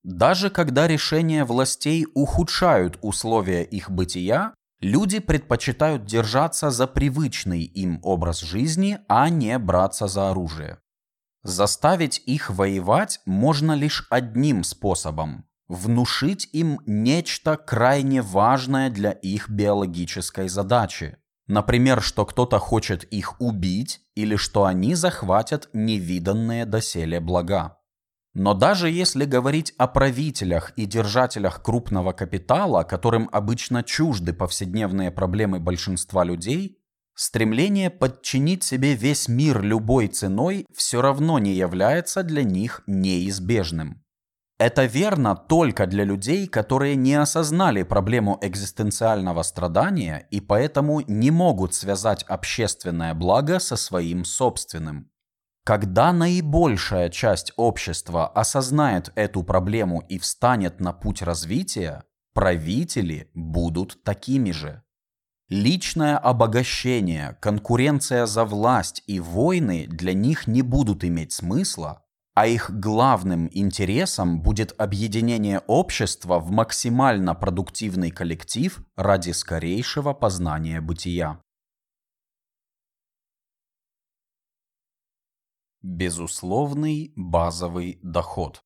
Даже когда решения властей ухудшают условия их бытия, люди предпочитают держаться за привычный им образ жизни, а не браться за оружие. Заставить их воевать можно лишь одним способом – внушить им нечто крайне важное для их биологической задачи – Например, что кто-то хочет их убить или что они захватят невиданные доселе блага. Но даже если говорить о правителях и держателях крупного капитала, которым обычно чужды повседневные проблемы большинства людей, стремление подчинить себе весь мир любой ценой все равно не является для них неизбежным. Это верно только для людей, которые не осознали проблему экзистенциального страдания и поэтому не могут связать общественное благо со своим собственным. Когда наибольшая часть общества осознает эту проблему и встанет на путь развития, правители будут такими же. Личное обогащение, конкуренция за власть и войны для них не будут иметь смысла, а их главным интересом будет объединение общества в максимально продуктивный коллектив ради скорейшего познания бытия. Безусловный базовый доход.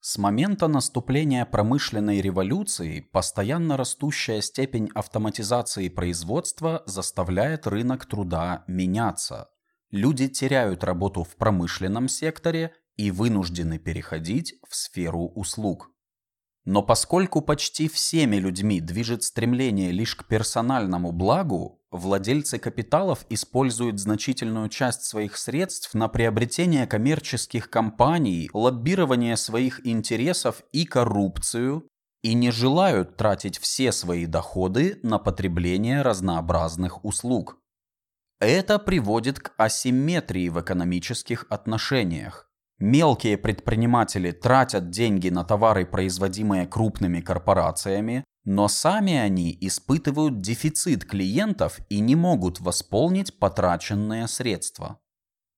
С момента наступления промышленной революции постоянно растущая степень автоматизации производства заставляет рынок труда меняться. Люди теряют работу в промышленном секторе и вынуждены переходить в сферу услуг. Но поскольку почти всеми людьми движет стремление лишь к персональному благу, владельцы капиталов используют значительную часть своих средств на приобретение коммерческих компаний, лоббирование своих интересов и коррупцию, и не желают тратить все свои доходы на потребление разнообразных услуг. Это приводит к асимметрии в экономических отношениях. Мелкие предприниматели тратят деньги на товары, производимые крупными корпорациями, но сами они испытывают дефицит клиентов и не могут восполнить потраченные средства.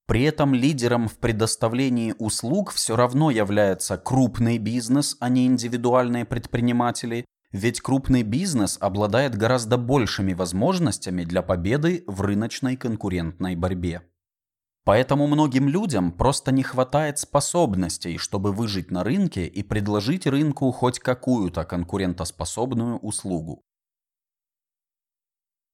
При этом лидером в предоставлении услуг все равно является крупный бизнес, а не индивидуальные предприниматели, ведь крупный бизнес обладает гораздо большими возможностями для победы в рыночной конкурентной борьбе. Поэтому многим людям просто не хватает способностей, чтобы выжить на рынке и предложить рынку хоть какую-то конкурентоспособную услугу.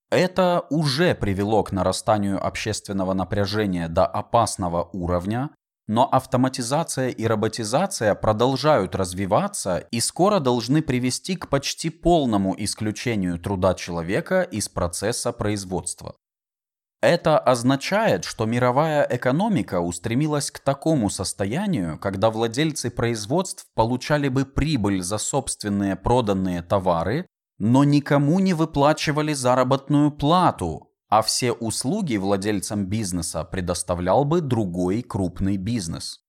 Это уже привело к нарастанию общественного напряжения до опасного уровня, но автоматизация и роботизация продолжают развиваться и скоро должны привести к почти полному исключению труда человека из процесса производства. Это означает, что мировая экономика устремилась к такому состоянию, когда владельцы производств получали бы прибыль за собственные проданные товары, но никому не выплачивали заработную плату, а все услуги владельцам бизнеса предоставлял бы другой крупный бизнес.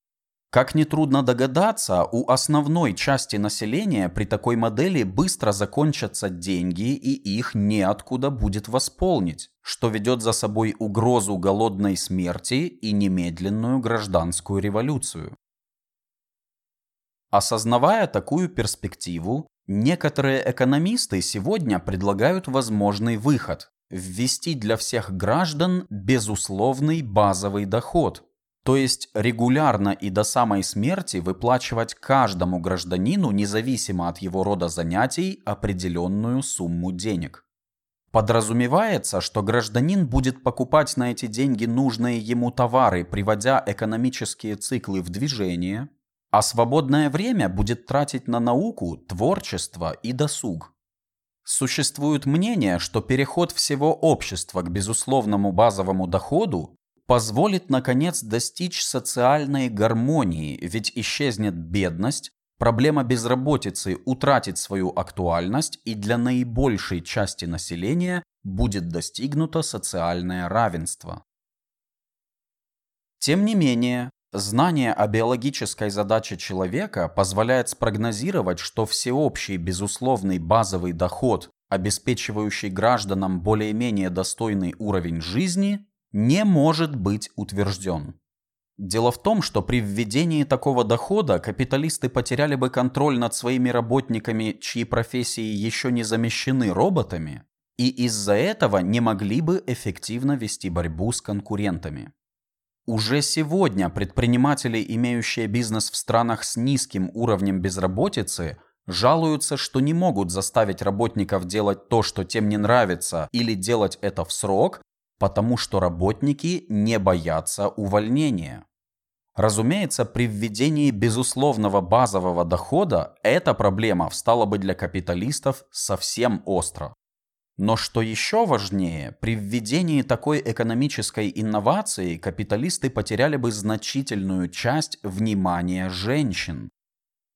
Как нетрудно догадаться, у основной части населения при такой модели быстро закончатся деньги и их неоткуда будет восполнить, что ведет за собой угрозу голодной смерти и немедленную гражданскую революцию. Осознавая такую перспективу, некоторые экономисты сегодня предлагают возможный выход – ввести для всех граждан безусловный базовый доход – то есть регулярно и до самой смерти выплачивать каждому гражданину, независимо от его рода занятий, определенную сумму денег. Подразумевается, что гражданин будет покупать на эти деньги нужные ему товары, приводя экономические циклы в движение, а свободное время будет тратить на науку, творчество и досуг. Существует мнение, что переход всего общества к безусловному базовому доходу позволит, наконец, достичь социальной гармонии, ведь исчезнет бедность, проблема безработицы утратит свою актуальность и для наибольшей части населения будет достигнуто социальное равенство. Тем не менее, знание о биологической задаче человека позволяет спрогнозировать, что всеобщий безусловный базовый доход, обеспечивающий гражданам более-менее достойный уровень жизни, не может быть утвержден. Дело в том, что при введении такого дохода капиталисты потеряли бы контроль над своими работниками, чьи профессии еще не замещены роботами, и из-за этого не могли бы эффективно вести борьбу с конкурентами. Уже сегодня предприниматели, имеющие бизнес в странах с низким уровнем безработицы, жалуются, что не могут заставить работников делать то, что тем не нравится, или делать это в срок, потому что работники не боятся увольнения. Разумеется, при введении безусловного базового дохода эта проблема встала бы для капиталистов совсем остро. Но что еще важнее, при введении такой экономической инновации капиталисты потеряли бы значительную часть внимания женщин.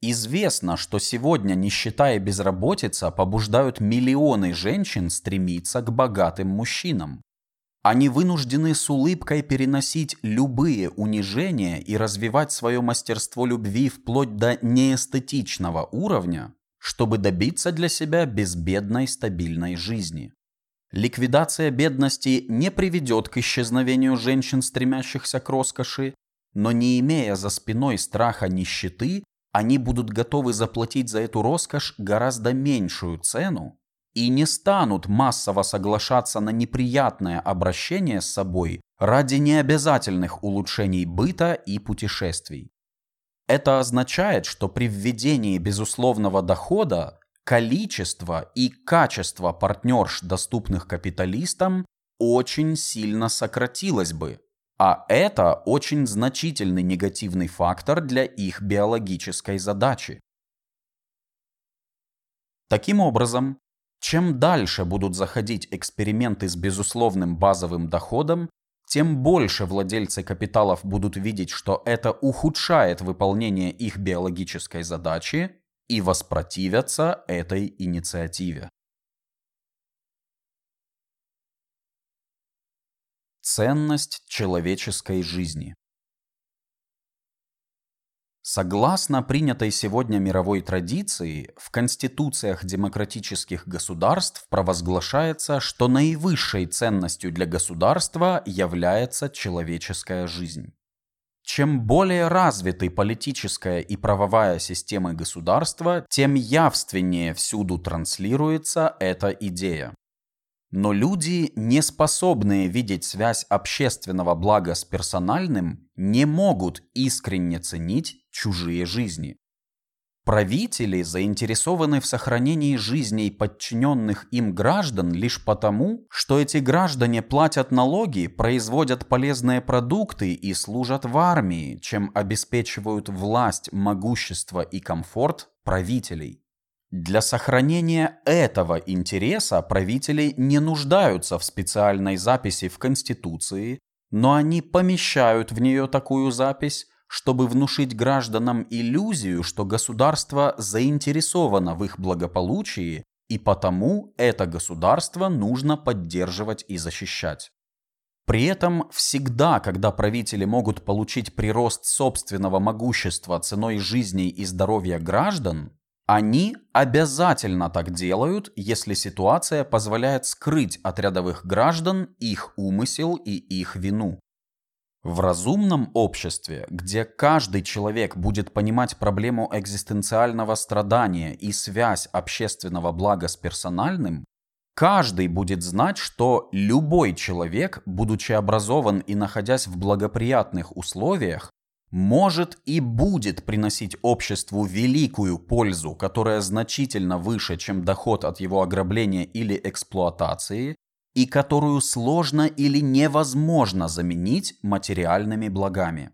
Известно, что сегодня нищета и безработица побуждают миллионы женщин стремиться к богатым мужчинам. Они вынуждены с улыбкой переносить любые унижения и развивать свое мастерство любви вплоть до неэстетичного уровня, чтобы добиться для себя безбедной стабильной жизни. Ликвидация бедности не приведет к исчезновению женщин, стремящихся к роскоши, но не имея за спиной страха нищеты, они будут готовы заплатить за эту роскошь гораздо меньшую цену, и не станут массово соглашаться на неприятное обращение с собой ради необязательных улучшений быта и путешествий. Это означает, что при введении безусловного дохода количество и качество партнерш, доступных капиталистам, очень сильно сократилось бы. А это очень значительный негативный фактор для их биологической задачи. Таким образом, чем дальше будут заходить эксперименты с безусловным базовым доходом, тем больше владельцы капиталов будут видеть, что это ухудшает выполнение их биологической задачи и воспротивятся этой инициативе. Ценность человеческой жизни Согласно принятой сегодня мировой традиции, в конституциях демократических государств провозглашается, что наивысшей ценностью для государства является человеческая жизнь. Чем более развиты политическая и правовая системы государства, тем явственнее всюду транслируется эта идея. Но люди, не способные видеть связь общественного блага с персональным, не могут искренне ценить чужие жизни. Правители заинтересованы в сохранении жизней подчиненных им граждан лишь потому, что эти граждане платят налоги, производят полезные продукты и служат в армии, чем обеспечивают власть, могущество и комфорт правителей. Для сохранения этого интереса правители не нуждаются в специальной записи в Конституции, но они помещают в нее такую запись, чтобы внушить гражданам иллюзию, что государство заинтересовано в их благополучии, и потому это государство нужно поддерживать и защищать. При этом всегда, когда правители могут получить прирост собственного могущества ценой жизней и здоровья граждан, они обязательно так делают, если ситуация позволяет скрыть от рядовых граждан их умысел и их вину. В разумном обществе, где каждый человек будет понимать проблему экзистенциального страдания и связь общественного блага с персональным, каждый будет знать, что любой человек, будучи образован и находясь в благоприятных условиях, может и будет приносить обществу великую пользу, которая значительно выше, чем доход от его ограбления или эксплуатации, и которую сложно или невозможно заменить материальными благами.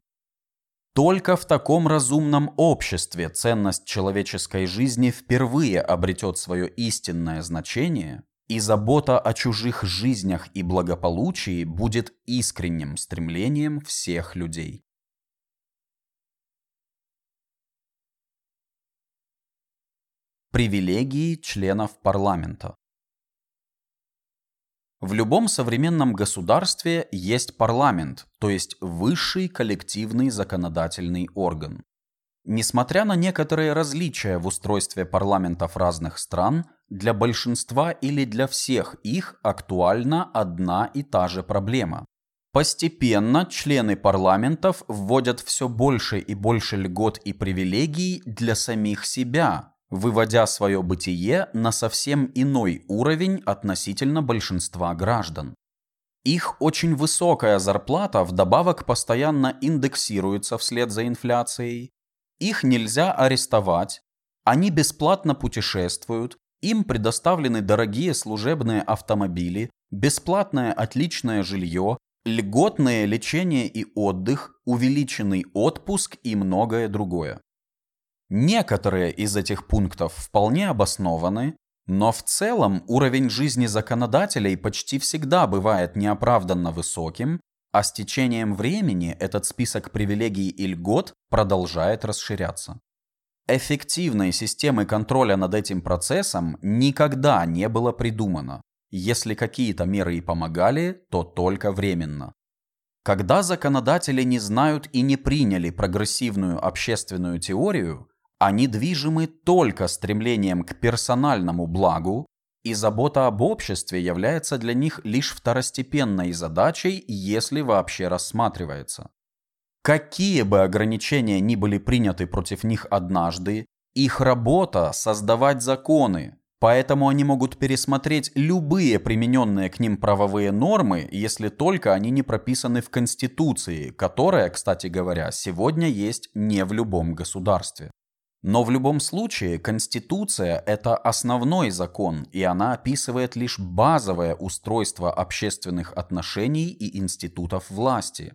Только в таком разумном обществе ценность человеческой жизни впервые обретет свое истинное значение, и забота о чужих жизнях и благополучии будет искренним стремлением всех людей. Привилегии членов парламента. В любом современном государстве есть парламент, то есть высший коллективный законодательный орган. Несмотря на некоторые различия в устройстве парламентов разных стран, для большинства или для всех их актуальна одна и та же проблема. Постепенно члены парламентов вводят все больше и больше льгот и привилегий для самих себя, выводя свое бытие на совсем иной уровень относительно большинства граждан. Их очень высокая зарплата вдобавок постоянно индексируется вслед за инфляцией. Их нельзя арестовать, они бесплатно путешествуют, им предоставлены дорогие служебные автомобили, бесплатное отличное жилье, льготное лечение и отдых, увеличенный отпуск и многое другое. Некоторые из этих пунктов вполне обоснованы, но в целом уровень жизни законодателей почти всегда бывает неоправданно высоким, а с течением времени этот список привилегий и льгот продолжает расширяться. Эффективной системы контроля над этим процессом никогда не было придумано. Если какие-то меры и помогали, то только временно. Когда законодатели не знают и не приняли прогрессивную общественную теорию, они движимы только стремлением к персональному благу, и забота об обществе является для них лишь второстепенной задачей, если вообще рассматривается. Какие бы ограничения ни были приняты против них однажды, их работа – создавать законы, Поэтому они могут пересмотреть любые примененные к ним правовые нормы, если только они не прописаны в Конституции, которая, кстати говоря, сегодня есть не в любом государстве. Но в любом случае Конституция – это основной закон, и она описывает лишь базовое устройство общественных отношений и институтов власти.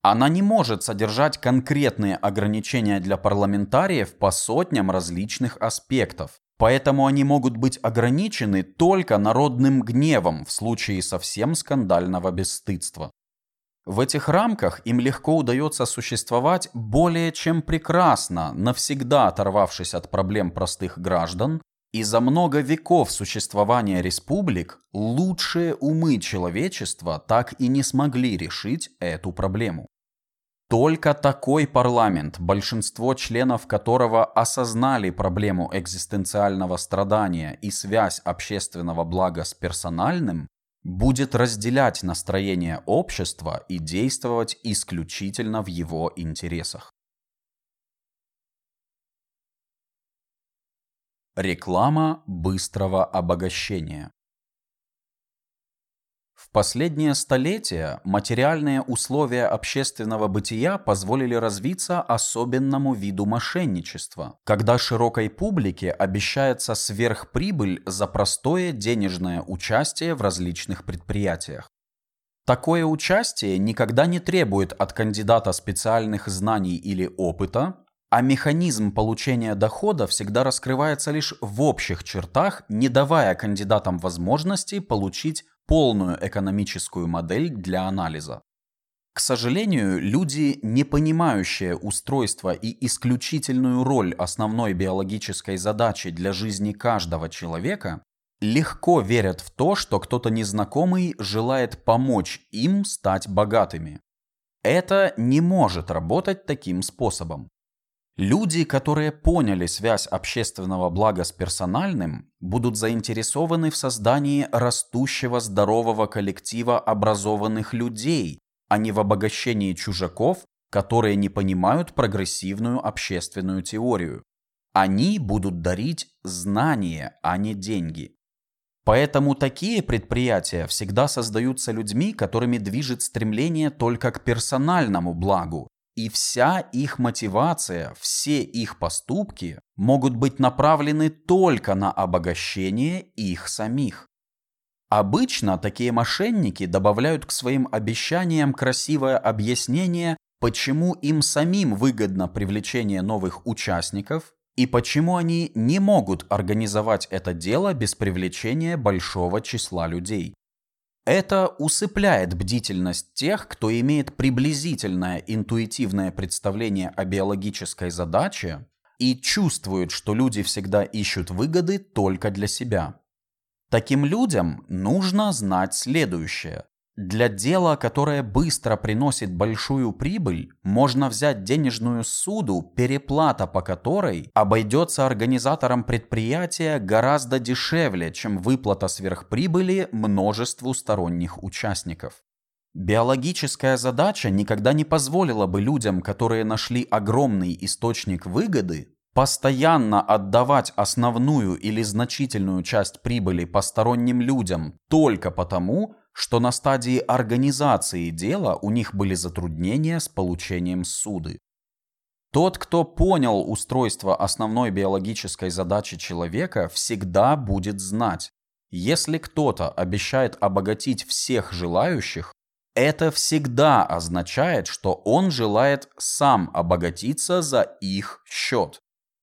Она не может содержать конкретные ограничения для парламентариев по сотням различных аспектов. Поэтому они могут быть ограничены только народным гневом в случае совсем скандального бесстыдства. В этих рамках им легко удается существовать более чем прекрасно, навсегда оторвавшись от проблем простых граждан, и за много веков существования республик лучшие умы человечества так и не смогли решить эту проблему. Только такой парламент, большинство членов которого осознали проблему экзистенциального страдания и связь общественного блага с персональным, будет разделять настроение общества и действовать исключительно в его интересах. Реклама быстрого обогащения в последнее столетие материальные условия общественного бытия позволили развиться особенному виду мошенничества, когда широкой публике обещается сверхприбыль за простое денежное участие в различных предприятиях. Такое участие никогда не требует от кандидата специальных знаний или опыта, а механизм получения дохода всегда раскрывается лишь в общих чертах, не давая кандидатам возможности получить полную экономическую модель для анализа. К сожалению, люди, не понимающие устройство и исключительную роль основной биологической задачи для жизни каждого человека, легко верят в то, что кто-то незнакомый желает помочь им стать богатыми. Это не может работать таким способом. Люди, которые поняли связь общественного блага с персональным, будут заинтересованы в создании растущего здорового коллектива образованных людей, а не в обогащении чужаков, которые не понимают прогрессивную общественную теорию. Они будут дарить знания, а не деньги. Поэтому такие предприятия всегда создаются людьми, которыми движет стремление только к персональному благу, и вся их мотивация, все их поступки могут быть направлены только на обогащение их самих. Обычно такие мошенники добавляют к своим обещаниям красивое объяснение, почему им самим выгодно привлечение новых участников и почему они не могут организовать это дело без привлечения большого числа людей. Это усыпляет бдительность тех, кто имеет приблизительное интуитивное представление о биологической задаче и чувствует, что люди всегда ищут выгоды только для себя. Таким людям нужно знать следующее. Для дела, которое быстро приносит большую прибыль, можно взять денежную суду, переплата по которой обойдется организаторам предприятия гораздо дешевле, чем выплата сверхприбыли множеству сторонних участников. Биологическая задача никогда не позволила бы людям, которые нашли огромный источник выгоды, постоянно отдавать основную или значительную часть прибыли посторонним людям только потому, что на стадии организации дела у них были затруднения с получением суды. Тот, кто понял устройство основной биологической задачи человека, всегда будет знать, если кто-то обещает обогатить всех желающих, это всегда означает, что он желает сам обогатиться за их счет.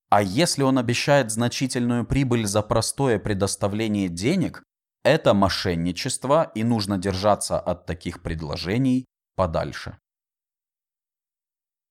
А если он обещает значительную прибыль за простое предоставление денег, это мошенничество, и нужно держаться от таких предложений подальше.